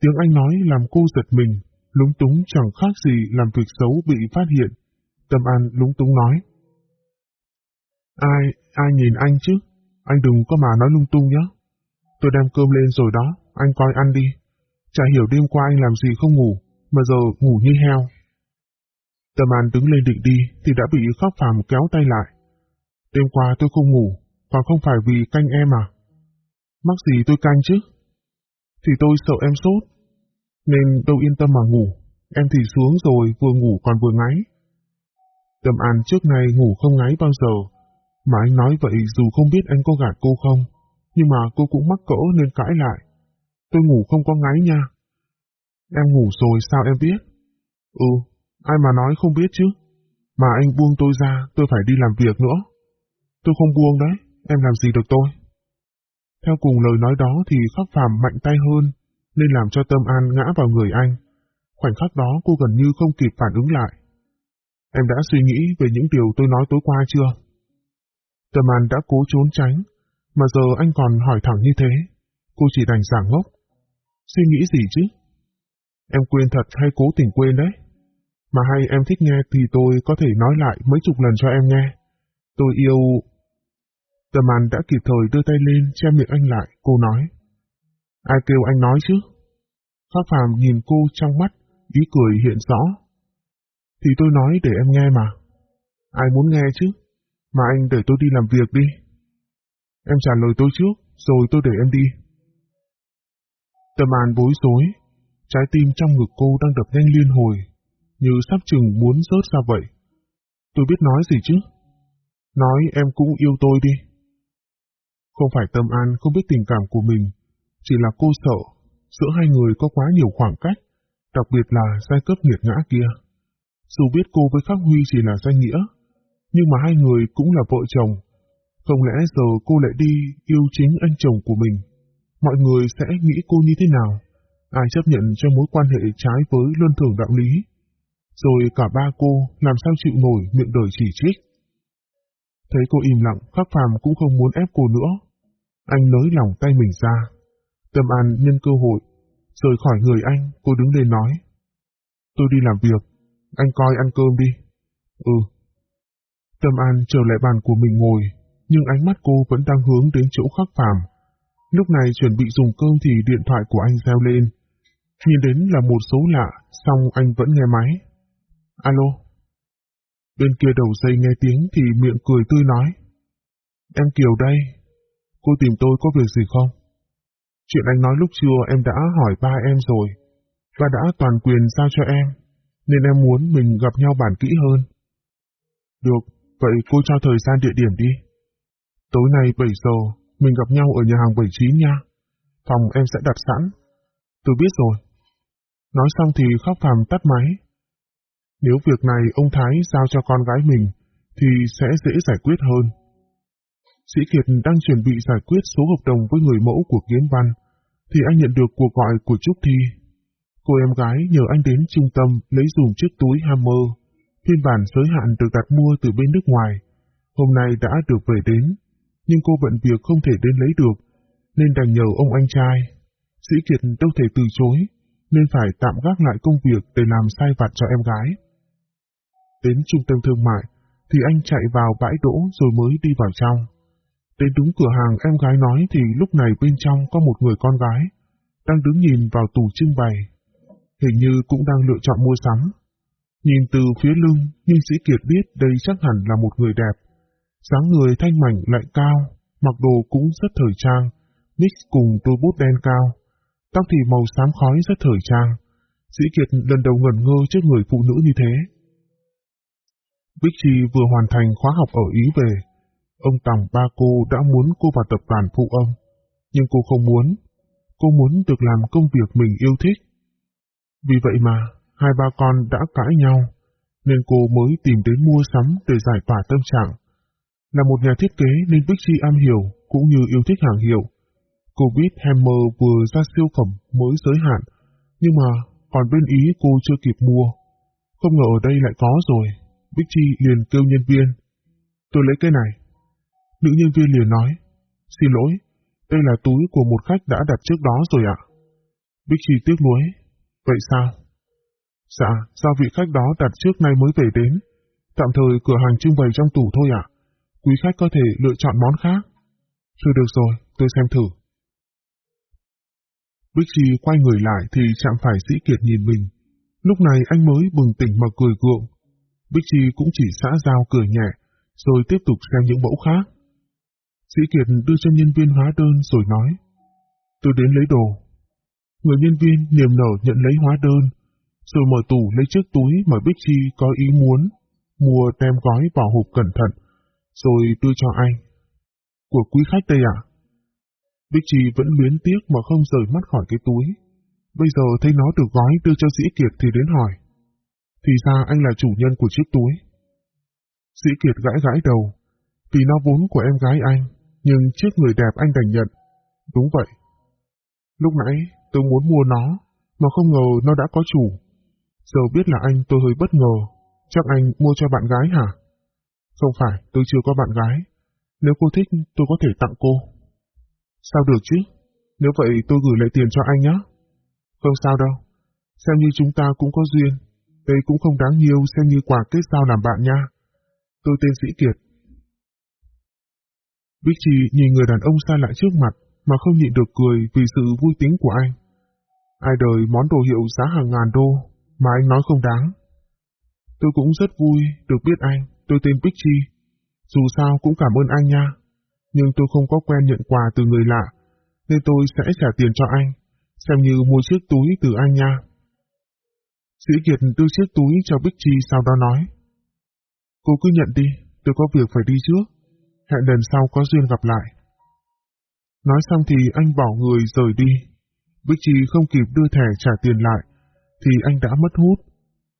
Tiếng anh nói làm cô giật mình, lúng túng chẳng khác gì làm việc xấu bị phát hiện. Tâm An lúng túng nói. Ai, ai nhìn anh chứ? Anh đừng có mà nói lung tung nhé. Tôi đem cơm lên rồi đó, anh coi ăn đi. Chả hiểu đêm qua anh làm gì không ngủ, mà giờ ngủ như heo. Tâm An đứng lên định đi thì đã bị khóc phàm kéo tay lại. Đêm qua tôi không ngủ, còn không phải vì canh em à? Mắc gì tôi canh chứ? Thì tôi sợ em sốt, nên đâu yên tâm mà ngủ. Em thì xuống rồi vừa ngủ còn vừa ngáy. Tâm An trước nay ngủ không ngáy bao giờ, mà anh nói vậy dù không biết anh có gạt cô không, nhưng mà cô cũng mắc cỡ nên cãi lại. Tôi ngủ không có ngáy nha. Em ngủ rồi sao em biết? Ừ, ai mà nói không biết chứ. Mà anh buông tôi ra, tôi phải đi làm việc nữa. Tôi không buông đấy, em làm gì được tôi? Theo cùng lời nói đó thì khắc phàm mạnh tay hơn, nên làm cho Tâm An ngã vào người anh. Khoảnh khắc đó cô gần như không kịp phản ứng lại. Em đã suy nghĩ về những điều tôi nói tối qua chưa? Tâm An đã cố trốn tránh, mà giờ anh còn hỏi thẳng như thế. Cô chỉ đành giả ngốc. Suy nghĩ gì chứ? Em quên thật hay cố tình quên đấy? Mà hay em thích nghe thì tôi có thể nói lại mấy chục lần cho em nghe. Tôi yêu... Tâm An đã kịp thời đưa tay lên che miệng anh lại, cô nói. Ai kêu anh nói chứ? Pháp Phàm nhìn cô trong mắt, ý cười hiện rõ. Thì tôi nói để em nghe mà. Ai muốn nghe chứ? Mà anh để tôi đi làm việc đi. Em trả lời tôi trước, rồi tôi để em đi. Tâm An bối rối, trái tim trong ngực cô đang đập nhanh liên hồi, như sắp chừng muốn rớt ra vậy. Tôi biết nói gì chứ? Nói em cũng yêu tôi đi. Không phải Tâm An không biết tình cảm của mình, chỉ là cô sợ, giữa hai người có quá nhiều khoảng cách, đặc biệt là giai cấp nghiệt ngã kia. Dù biết cô với Khắc Huy chỉ là danh nghĩa, nhưng mà hai người cũng là vợ chồng. Không lẽ giờ cô lại đi yêu chính anh chồng của mình? Mọi người sẽ nghĩ cô như thế nào? Ai chấp nhận cho mối quan hệ trái với luân thường đạo lý? Rồi cả ba cô làm sao chịu nổi miệng đời chỉ trích? Thấy cô im lặng, khắc phàm cũng không muốn ép cô nữa. Anh nới lòng tay mình ra. Tâm An nhân cơ hội, rời khỏi người anh, cô đứng lên nói. Tôi đi làm việc, anh coi ăn cơm đi. Ừ. Tâm An trở lại bàn của mình ngồi, nhưng ánh mắt cô vẫn đang hướng đến chỗ khắc phàm. Lúc này chuẩn bị dùng cơm thì điện thoại của anh reo lên. Nhìn đến là một số lạ, xong anh vẫn nghe máy. Alo? Bên kia đầu dây nghe tiếng thì miệng cười tươi nói. Em Kiều đây. Cô tìm tôi có việc gì không? Chuyện anh nói lúc trưa em đã hỏi ba em rồi, và đã toàn quyền giao cho em, nên em muốn mình gặp nhau bản kỹ hơn. Được, Vậy cô cho thời gian địa điểm đi. Tối nay 7 giờ, mình gặp nhau ở nhà hàng 79 nha. Phòng em sẽ đặt sẵn. Tôi biết rồi. Nói xong thì khóc thầm tắt máy. Nếu việc này ông Thái giao cho con gái mình, thì sẽ dễ giải quyết hơn. Sĩ Kiệt đang chuẩn bị giải quyết số hợp đồng với người mẫu của Kiếm Văn, thì anh nhận được cuộc gọi của Trúc Thi. Cô em gái nhờ anh đến trung tâm lấy dùng chiếc túi Hammer, phiên bản giới hạn được đặt mua từ bên nước ngoài. Hôm nay đã được về đến, nhưng cô bận việc không thể đến lấy được, nên đành nhờ ông anh trai. Sĩ Kiệt đâu thể từ chối, nên phải tạm gác lại công việc để làm sai vặt cho em gái. Đến trung tâm thương mại, thì anh chạy vào bãi đỗ rồi mới đi vào trong. Đến đúng cửa hàng em gái nói thì lúc này bên trong có một người con gái, đang đứng nhìn vào tủ trưng bày. Hình như cũng đang lựa chọn mua sắm. Nhìn từ phía lưng, nhưng Sĩ Kiệt biết đây chắc hẳn là một người đẹp. dáng người thanh mảnh lại cao, mặc đồ cũng rất thời trang, mix cùng đôi bút đen cao. Tóc thì màu xám khói rất thời trang. Sĩ Kiệt lần đầu ngẩn ngơ trước người phụ nữ như thế. Bích Chi vừa hoàn thành khóa học ở Ý về. Ông Tòng ba cô đã muốn cô vào tập đoàn phụ ông, nhưng cô không muốn. Cô muốn được làm công việc mình yêu thích. Vì vậy mà, hai ba con đã cãi nhau, nên cô mới tìm đến mua sắm để giải tỏa tâm trạng. Là một nhà thiết kế nên Bích Chi am hiểu cũng như yêu thích hàng hiệu. Cô biết Hammer vừa ra siêu phẩm mới giới hạn, nhưng mà còn bên Ý cô chưa kịp mua. Không ngờ ở đây lại có rồi. Bích Chi liền kêu nhân viên. Tôi lấy cái này. Nữ nhân viên liền nói. Xin lỗi, đây là túi của một khách đã đặt trước đó rồi ạ. Bích Chi tiếc nuối. Vậy sao? Dạ, sao vị khách đó đặt trước nay mới về đến. Tạm thời cửa hàng trưng bày trong tủ thôi ạ. Quý khách có thể lựa chọn món khác. Chưa được rồi, tôi xem thử. Bích Chi quay người lại thì chạm phải Sĩ Kiệt nhìn mình. Lúc này anh mới bừng tỉnh mà cười gượng. Bích Chi cũng chỉ xã giao cười nhẹ, rồi tiếp tục xem những mẫu khác. Sĩ Kiệt đưa cho nhân viên hóa đơn rồi nói. Tôi đến lấy đồ. Người nhân viên niềm nở nhận lấy hóa đơn, rồi mở tủ lấy chiếc túi mà Bích Chi có ý muốn, mua tem gói vào hộp cẩn thận, rồi đưa cho anh. Của quý khách đây ạ. Bích Chi vẫn luyến tiếc mà không rời mắt khỏi cái túi. Bây giờ thấy nó được gói đưa cho Sĩ Kiệt thì đến hỏi. Thì ra anh là chủ nhân của chiếc túi. Sĩ Kiệt gãi gãi đầu, vì nó vốn của em gái anh, nhưng trước người đẹp anh đành nhận. Đúng vậy. Lúc nãy tôi muốn mua nó, mà không ngờ nó đã có chủ. Giờ biết là anh tôi hơi bất ngờ, chắc anh mua cho bạn gái hả? Không phải, tôi chưa có bạn gái. Nếu cô thích, tôi có thể tặng cô. Sao được chứ? Nếu vậy tôi gửi lại tiền cho anh nhé. Không sao đâu. Xem như chúng ta cũng có duyên. Đây cũng không đáng nhiều xem như quà kết giao làm bạn nha. Tôi tên Sĩ Kiệt. Bích Trì nhìn người đàn ông xa lạ trước mặt mà không nhịn được cười vì sự vui tính của anh. Ai đời món đồ hiệu giá hàng ngàn đô mà anh nói không đáng. Tôi cũng rất vui được biết anh, tôi tên Bích Chi. Dù sao cũng cảm ơn anh nha. Nhưng tôi không có quen nhận quà từ người lạ, nên tôi sẽ trả tiền cho anh, xem như mua chiếc túi từ anh nha. Sĩ Kiệt đưa chiếc túi cho Bích Chi sau đó nói. Cô cứ nhận đi, tôi có việc phải đi trước. Hẹn lần sau có duyên gặp lại. Nói xong thì anh bỏ người rời đi. Bích Chi không kịp đưa thẻ trả tiền lại, thì anh đã mất hút.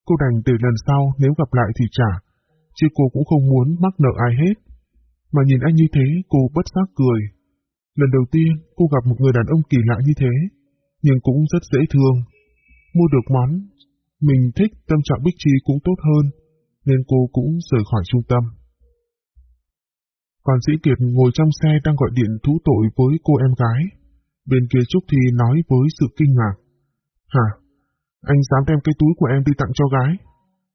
Cô đành để lần sau nếu gặp lại thì trả, chứ cô cũng không muốn mắc nợ ai hết. Mà nhìn anh như thế, cô bất giác cười. Lần đầu tiên, cô gặp một người đàn ông kỳ lạ như thế, nhưng cũng rất dễ thương. Mua được món, mình thích tâm trạng Bích Chi cũng tốt hơn, nên cô cũng rời khỏi trung tâm. Còn Sĩ Kiệt ngồi trong xe đang gọi điện thú tội với cô em gái. Bên kia Trúc Thi nói với sự kinh ngạc. Hả? Anh dám đem cái túi của em đi tặng cho gái?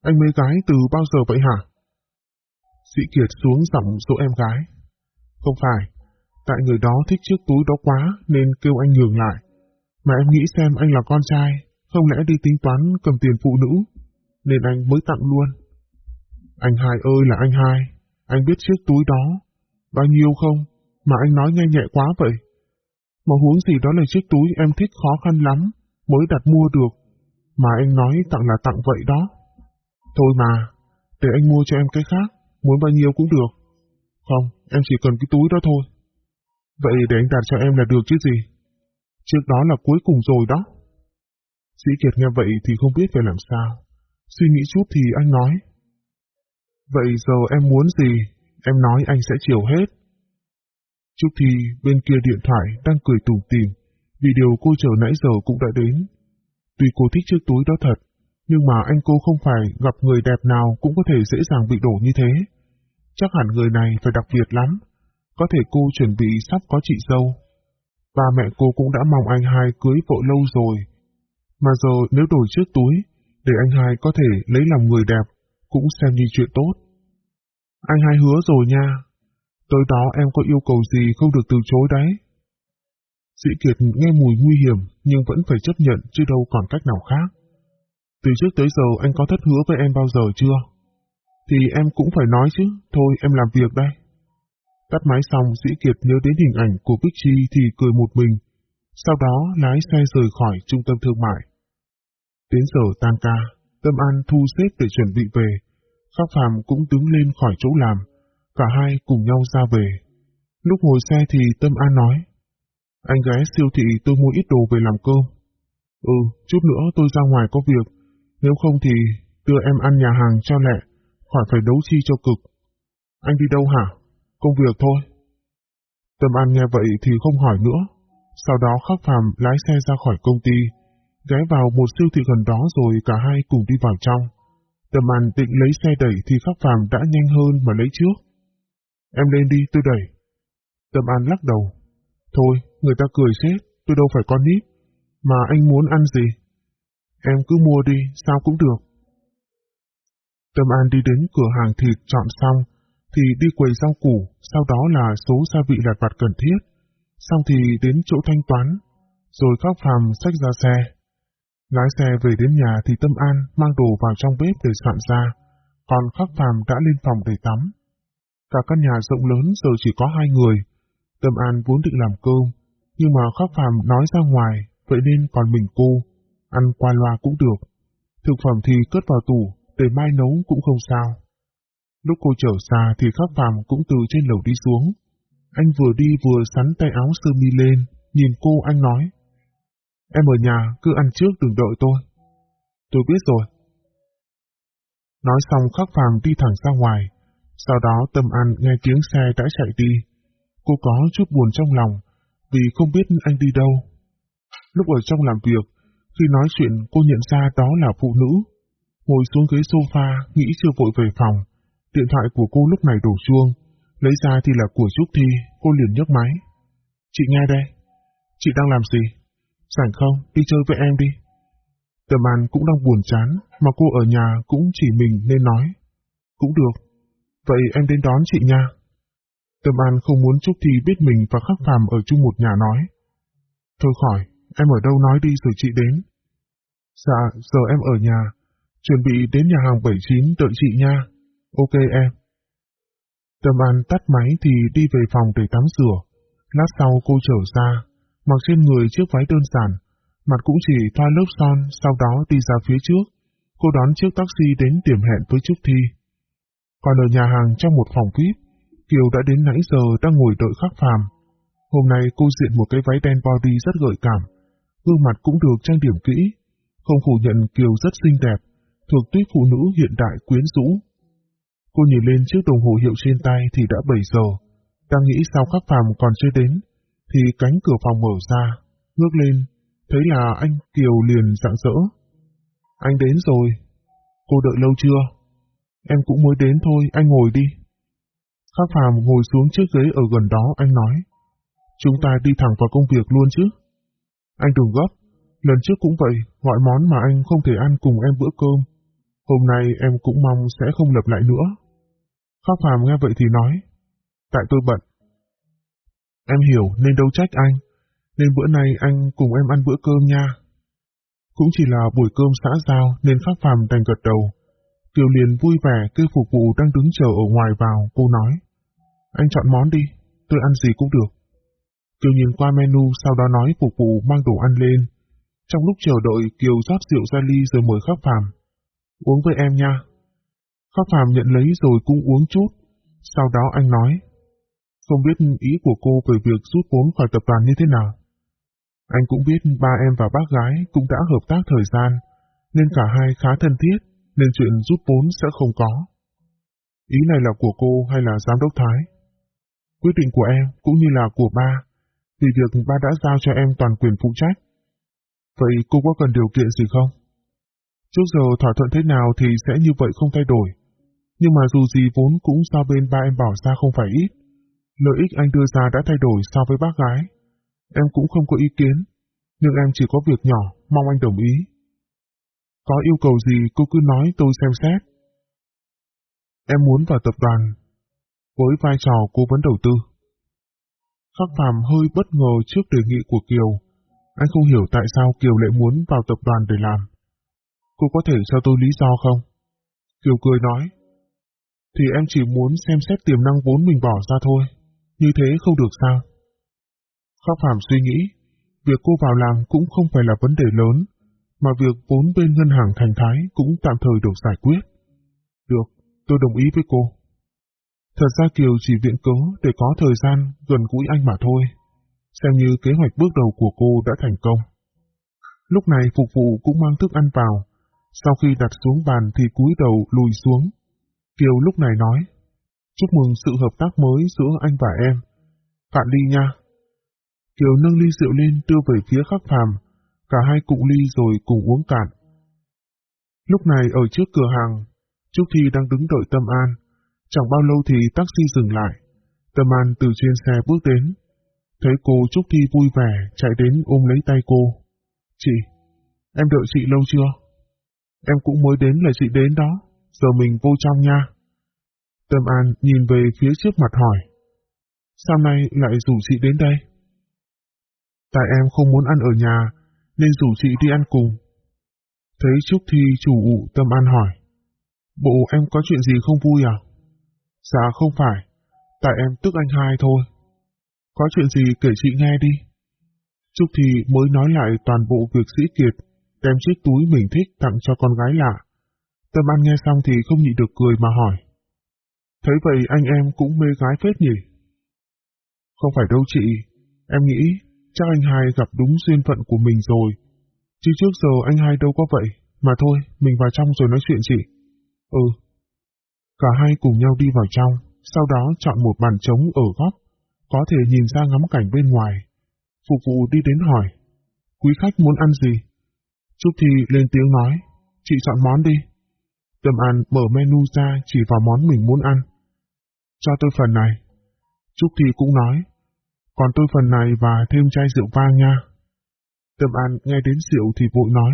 Anh mê gái từ bao giờ vậy hả? Sĩ Kiệt xuống giọng số em gái. Không phải, tại người đó thích chiếc túi đó quá nên kêu anh nhường lại. Mà em nghĩ xem anh là con trai, không lẽ đi tính toán cầm tiền phụ nữ, nên anh mới tặng luôn. Anh hai ơi là anh hai, anh biết chiếc túi đó, bao nhiêu không, mà anh nói nghe nhẹ quá vậy. Mà huống gì đó là chiếc túi em thích khó khăn lắm, mới đặt mua được, mà anh nói tặng là tặng vậy đó. Thôi mà, để anh mua cho em cái khác, Muốn bao nhiêu cũng được. Không, em chỉ cần cái túi đó thôi. Vậy để anh đặt cho em là được chứ gì? Trước đó là cuối cùng rồi đó. Sĩ Kiệt nghe vậy thì không biết phải làm sao. Suy nghĩ chút thì anh nói. Vậy giờ em muốn gì? Em nói anh sẽ chiều hết. Trúc Thi bên kia điện thoại đang cười tủm tỉm vì điều cô chờ nãy giờ cũng đã đến. Tuy cô thích chiếc túi đó thật, nhưng mà anh cô không phải gặp người đẹp nào cũng có thể dễ dàng bị đổ như thế. Chắc hẳn người này phải đặc biệt lắm. Có thể cô chuẩn bị sắp có chị dâu. Ba mẹ cô cũng đã mong anh hai cưới vợ lâu rồi. Mà giờ nếu đổi chiếc túi, để anh hai có thể lấy làm người đẹp, cũng xem như chuyện tốt. Anh hai hứa rồi nha. Tới đó em có yêu cầu gì không được từ chối đấy. Sĩ Kiệt nghe mùi nguy hiểm nhưng vẫn phải chấp nhận chứ đâu còn cách nào khác. Từ trước tới giờ anh có thất hứa với em bao giờ chưa? Thì em cũng phải nói chứ, thôi em làm việc đây. Tắt máy xong Sĩ Kiệt nhớ đến hình ảnh của Bích Chi thì cười một mình, sau đó lái xe rời khỏi trung tâm thương mại. Đến giờ tan ca, Tâm An thu xếp để chuẩn bị về, Khác Phạm cũng đứng lên khỏi chỗ làm, cả hai cùng nhau ra về. Lúc ngồi xe thì Tâm An nói, anh ghé siêu thị tôi mua ít đồ về làm cơm. Ừ, chút nữa tôi ra ngoài có việc, nếu không thì đưa em ăn nhà hàng cho lẹ, khỏi phải đấu chi cho cực. Anh đi đâu hả? Công việc thôi. Tâm An nghe vậy thì không hỏi nữa. Sau đó Khắc Phạm lái xe ra khỏi công ty, ghé vào một siêu thị gần đó rồi cả hai cùng đi vào trong. Tâm An định lấy xe đẩy thì Khắc Phạm đã nhanh hơn mà lấy trước. Em lên đi, tôi đẩy. Tâm An lắc đầu. Thôi, người ta cười chết, tôi đâu phải con nít. Mà anh muốn ăn gì? Em cứ mua đi, sao cũng được. Tâm An đi đến cửa hàng thịt chọn xong, thì đi quầy rau củ, sau đó là số gia vị lạc vặt cần thiết. Xong thì đến chỗ thanh toán, rồi khóc phàm xách ra xe. Lái xe về đến nhà thì Tâm An mang đồ vào trong bếp để soạn ra, còn khắc phàm đã lên phòng để tắm. Cả căn nhà rộng lớn giờ chỉ có hai người. Tâm An vốn định làm cơm, nhưng mà khắc phàm nói ra ngoài, vậy nên còn mình cô, ăn qua loa cũng được. Thực phẩm thì cất vào tủ, để mai nấu cũng không sao. Lúc cô trở xa thì khắc phàm cũng từ trên lầu đi xuống. Anh vừa đi vừa sắn tay áo sơ mi lên, nhìn cô anh nói. Em ở nhà, cứ ăn trước đừng đợi tôi. Tôi biết rồi. Nói xong khắc phàm đi thẳng ra ngoài, sau đó tâm ăn nghe tiếng xe đã chạy đi. Cô có chút buồn trong lòng, vì không biết anh đi đâu. Lúc ở trong làm việc, khi nói chuyện cô nhận ra đó là phụ nữ. Ngồi xuống ghế sofa, nghĩ chưa vội về phòng. Điện thoại của cô lúc này đổ chuông. Lấy ra thì là của Trúc Thi, cô liền nhấc máy. Chị nghe đây. Chị đang làm gì? Rảnh không? Đi chơi với em đi. Tầm An cũng đang buồn chán, mà cô ở nhà cũng chỉ mình nên nói. Cũng được. Vậy em đến đón chị nha. Tâm An không muốn Trúc Thi biết mình và Khắc Phàm ở chung một nhà nói. Thôi khỏi, em ở đâu nói đi rồi chị đến. Dạ, giờ em ở nhà, chuẩn bị đến nhà hàng 79 đợi chị nha. Ok em. Tâm An tắt máy thì đi về phòng để tắm rửa. Lát sau cô trở ra, mặc trên người chiếc váy đơn giản, mặt cũng chỉ thoa lớp son, sau đó đi ra phía trước. Cô đón chiếc taxi đến điểm hẹn với Trúc Thi. Còn ở nhà hàng trong một phòng VIP, Kiều đã đến nãy giờ đang ngồi đợi khắc phàm. Hôm nay cô diện một cái váy đen body rất gợi cảm, gương mặt cũng được trang điểm kỹ. Không phủ nhận Kiều rất xinh đẹp, thuộc tuyết phụ nữ hiện đại quyến rũ. Cô nhìn lên chiếc đồng hồ hiệu trên tay thì đã 7 giờ, đang nghĩ sao khắc phàm còn chưa đến, thì cánh cửa phòng mở ra, ngước lên, thấy là anh Kiều liền rạng rỡ. Anh đến rồi. Cô đợi lâu chưa? Em cũng mới đến thôi, anh ngồi đi. Khắc Phàm ngồi xuống chiếc ghế ở gần đó, anh nói. Chúng ta đi thẳng vào công việc luôn chứ. Anh đừng gấp, lần trước cũng vậy, gọi món mà anh không thể ăn cùng em bữa cơm. Hôm nay em cũng mong sẽ không lập lại nữa. Khắc Phàm nghe vậy thì nói. Tại tôi bận. Em hiểu nên đâu trách anh, nên bữa nay anh cùng em ăn bữa cơm nha. Cũng chỉ là buổi cơm xã giao nên Pháp Phạm đành gật đầu. Kiều liền vui vẻ kêu phục vụ đang đứng chờ ở ngoài vào, cô nói. Anh chọn món đi, tôi ăn gì cũng được. Kiều nhìn qua menu sau đó nói phục vụ mang đồ ăn lên. Trong lúc chờ đợi Kiều rót rượu ra ly rồi mời Khắc Phạm. Uống với em nha. Khắc Phạm nhận lấy rồi cũng uống chút. Sau đó anh nói, không biết ý của cô về việc rút vốn khỏi tập đoàn như thế nào. Anh cũng biết ba em và bác gái cũng đã hợp tác thời gian, nên cả hai khá thân thiết, nên chuyện rút vốn sẽ không có. Ý này là của cô hay là giám đốc Thái? Quyết định của em cũng như là của ba, vì việc ba đã giao cho em toàn quyền phụ trách. Vậy cô có cần điều kiện gì không? Trước giờ thỏa thuận thế nào thì sẽ như vậy không thay đổi. Nhưng mà dù gì vốn cũng do bên ba em bỏ ra không phải ít. Lợi ích anh đưa ra đã thay đổi so với bác gái. Em cũng không có ý kiến, nhưng em chỉ có việc nhỏ, mong anh đồng ý. Có yêu cầu gì cô cứ nói tôi xem xét. Em muốn vào tập đoàn, với vai trò cố vấn đầu tư. Khắc Phạm hơi bất ngờ trước đề nghị của Kiều. Anh không hiểu tại sao Kiều lại muốn vào tập đoàn để làm. Cô có thể cho tôi lý do không? Kiều cười nói. Thì em chỉ muốn xem xét tiềm năng vốn mình bỏ ra thôi. Như thế không được sao? Khắc Phạm suy nghĩ, việc cô vào làm cũng không phải là vấn đề lớn, mà việc vốn bên ngân hàng thành thái cũng tạm thời được giải quyết. Được, tôi đồng ý với cô. Thật ra Kiều chỉ viện cớ để có thời gian gần gũi anh mà thôi, xem như kế hoạch bước đầu của cô đã thành công. Lúc này phục vụ cũng mang thức ăn vào, sau khi đặt xuống bàn thì cúi đầu lùi xuống. Kiều lúc này nói, chúc mừng sự hợp tác mới giữa anh và em. Cạn ly nha. Kiều nâng ly rượu lên đưa về phía khắc phàm, cả hai cụng ly rồi cùng uống cạn. Lúc này ở trước cửa hàng, Trúc Thi đang đứng đợi Tâm An. Chẳng bao lâu thì taxi dừng lại. Tâm An từ trên xe bước đến. Thấy cô Trúc Thi vui vẻ chạy đến ôm lấy tay cô. Chị, em đợi chị lâu chưa? Em cũng mới đến là chị đến đó, giờ mình vô trong nha. Tâm An nhìn về phía trước mặt hỏi. Sao nay lại rủ chị đến đây? Tại em không muốn ăn ở nhà, nên rủ chị đi ăn cùng. Thấy Trúc Thi chủ ụ Tâm An hỏi. Bộ em có chuyện gì không vui à? Dạ không phải, tại em tức anh hai thôi. Có chuyện gì kể chị nghe đi. Trúc Thi mới nói lại toàn bộ việc sĩ kiệt, đem chiếc túi mình thích tặng cho con gái lạ. Tâm An nghe xong thì không nhịn được cười mà hỏi. Thấy vậy anh em cũng mê gái phết nhỉ? Không phải đâu chị, em nghĩ chắc anh hai gặp đúng duyên phận của mình rồi. Chứ trước giờ anh hai đâu có vậy, mà thôi, mình vào trong rồi nói chuyện chị. Ừ. Cả hai cùng nhau đi vào trong, sau đó chọn một bàn trống ở góc, có thể nhìn ra ngắm cảnh bên ngoài. Phục vụ đi đến hỏi, quý khách muốn ăn gì? Trúc Thi lên tiếng nói, chị chọn món đi. Tâm An mở menu ra chỉ vào món mình muốn ăn. Cho tôi phần này. Trúc thị cũng nói, còn tôi phần này và thêm chai rượu vang nha. Tâm An nghe đến rượu thì vội nói,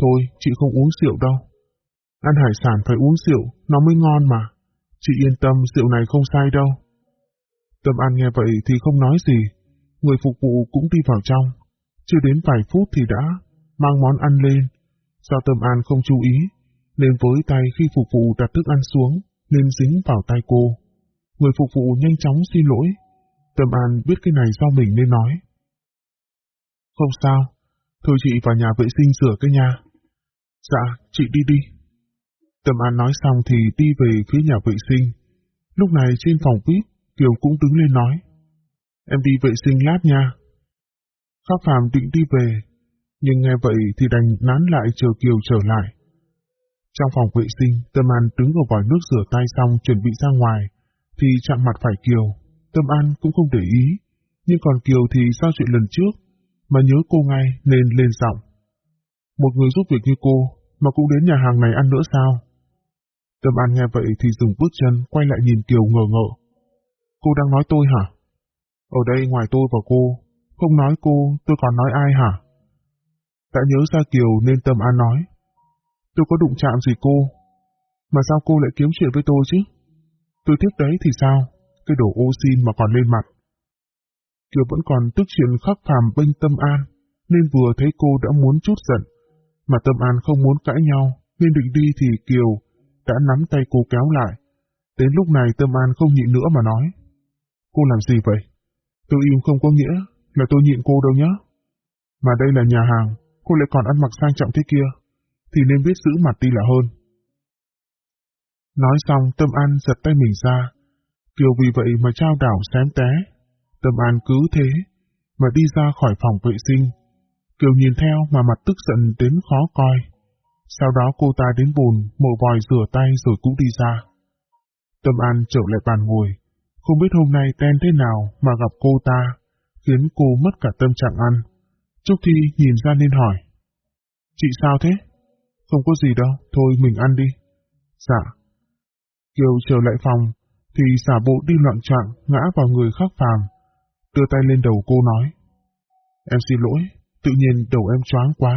thôi chị không uống rượu đâu. Ăn hải sản phải uống rượu, nó mới ngon mà. Chị yên tâm rượu này không sai đâu. Tâm An nghe vậy thì không nói gì. Người phục vụ cũng đi vào trong. Chưa đến vài phút thì đã mang món ăn lên. Do Tâm An không chú ý, nên với tay khi phục vụ đặt thức ăn xuống, nên dính vào tay cô. Người phục vụ nhanh chóng xin lỗi. Tâm An biết cái này do mình nên nói. Không sao, thôi chị vào nhà vệ sinh rửa cái nhà. Dạ, chị đi đi. Tâm An nói xong thì đi về phía nhà vệ sinh. Lúc này trên phòng VIP, Kiều cũng đứng lên nói. Em đi vệ sinh lát nha. Khắc Phạm định đi về, nhưng nghe vậy thì đành nán lại chờ Kiều trở lại. Trong phòng vệ sinh, Tâm An đứng ở vòi nước rửa tay xong chuẩn bị ra ngoài, thì chạm mặt phải Kiều. Tâm An cũng không để ý, nhưng còn Kiều thì sao chuyện lần trước, mà nhớ cô ngay nên lên giọng. Một người giúp việc như cô mà cũng đến nhà hàng này ăn nữa sao? Tâm An nghe vậy thì dừng bước chân quay lại nhìn Kiều ngờ ngợ. Cô đang nói tôi hả? Ở đây ngoài tôi và cô, không nói cô, tôi còn nói ai hả? Đã nhớ ra Kiều nên Tâm An nói. Tôi có đụng chạm gì cô? Mà sao cô lại kiếm chuyện với tôi chứ? Tôi thích đấy thì sao? Cái đồ ô xin mà còn lên mặt. Kiều vẫn còn tức chuyện khắc phàm bên Tâm An, nên vừa thấy cô đã muốn chút giận. Mà Tâm An không muốn cãi nhau, nên định đi thì Kiều đã nắm tay cô kéo lại. Đến lúc này Tâm An không nhịn nữa mà nói. Cô làm gì vậy? Tôi im không có nghĩa là tôi nhịn cô đâu nhá. Mà đây là nhà hàng, cô lại còn ăn mặc sang trọng thế kia, thì nên biết giữ mặt đi là hơn. Nói xong Tâm An giật tay mình ra. Kiều vì vậy mà trao đảo xém té. Tâm An cứ thế, mà đi ra khỏi phòng vệ sinh. Kiều nhìn theo mà mặt tức giận đến khó coi. Sau đó cô ta đến bùn, mổ vòi rửa tay rồi cũng đi ra. Tâm An trở lại bàn ngồi, không biết hôm nay ten thế nào mà gặp cô ta, khiến cô mất cả tâm trạng ăn. Trúc Thi nhìn ra nên hỏi. Chị sao thế? Không có gì đâu, thôi mình ăn đi. Dạ. Kiều trở lại phòng, thì xả bộ đi loạn trạng ngã vào người khắc phàm. Đưa tay lên đầu cô nói. Em xin lỗi, tự nhiên đầu em choáng quá,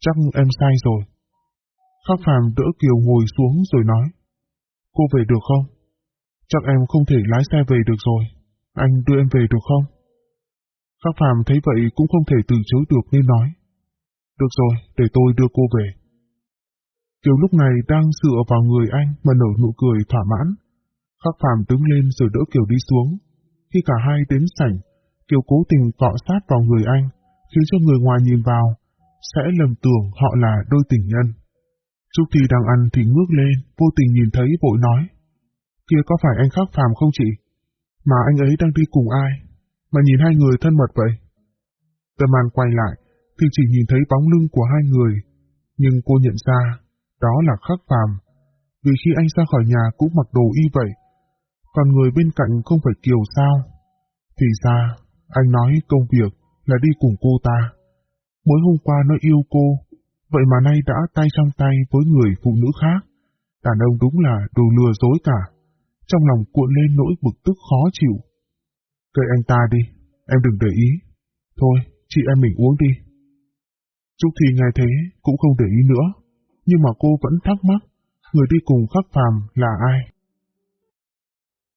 chắc em sai rồi. Khắc phàm đỡ Kiều ngồi xuống rồi nói. Cô về được không? Chắc em không thể lái xe về được rồi, anh đưa em về được không? Khắc phàm thấy vậy cũng không thể từ chối được nên nói. Được rồi, để tôi đưa cô về. Kiều lúc này đang dựa vào người anh mà nở nụ cười thỏa mãn. Khắc phàm đứng lên rồi đỡ Kiều đi xuống. Khi cả hai đến sảnh, Kiều cố tình cọ sát vào người anh, khiến cho người ngoài nhìn vào, sẽ lầm tưởng họ là đôi tình nhân. Trúc Thi đang ăn thì ngước lên, vô tình nhìn thấy vội nói. Kia có phải anh Khắc phàm không chị? Mà anh ấy đang đi cùng ai? Mà nhìn hai người thân mật vậy? Tâm An quay lại, thì chỉ nhìn thấy bóng lưng của hai người, nhưng cô nhận ra, đó là Khắc phàm. Vì khi anh ra khỏi nhà cũng mặc đồ y vậy, còn người bên cạnh không phải Kiều sao? Thì ra, anh nói công việc là đi cùng cô ta. Mới hôm qua nó yêu cô, vậy mà nay đã tay trong tay với người phụ nữ khác. Đàn ông đúng là đồ lừa dối cả. Trong lòng cuộn lên nỗi bực tức khó chịu. Kệ anh ta đi, em đừng để ý. Thôi, chị em mình uống đi. Trúc Thi nghe thế cũng không để ý nữa, nhưng mà cô vẫn thắc mắc, người đi cùng khắc phàm là ai?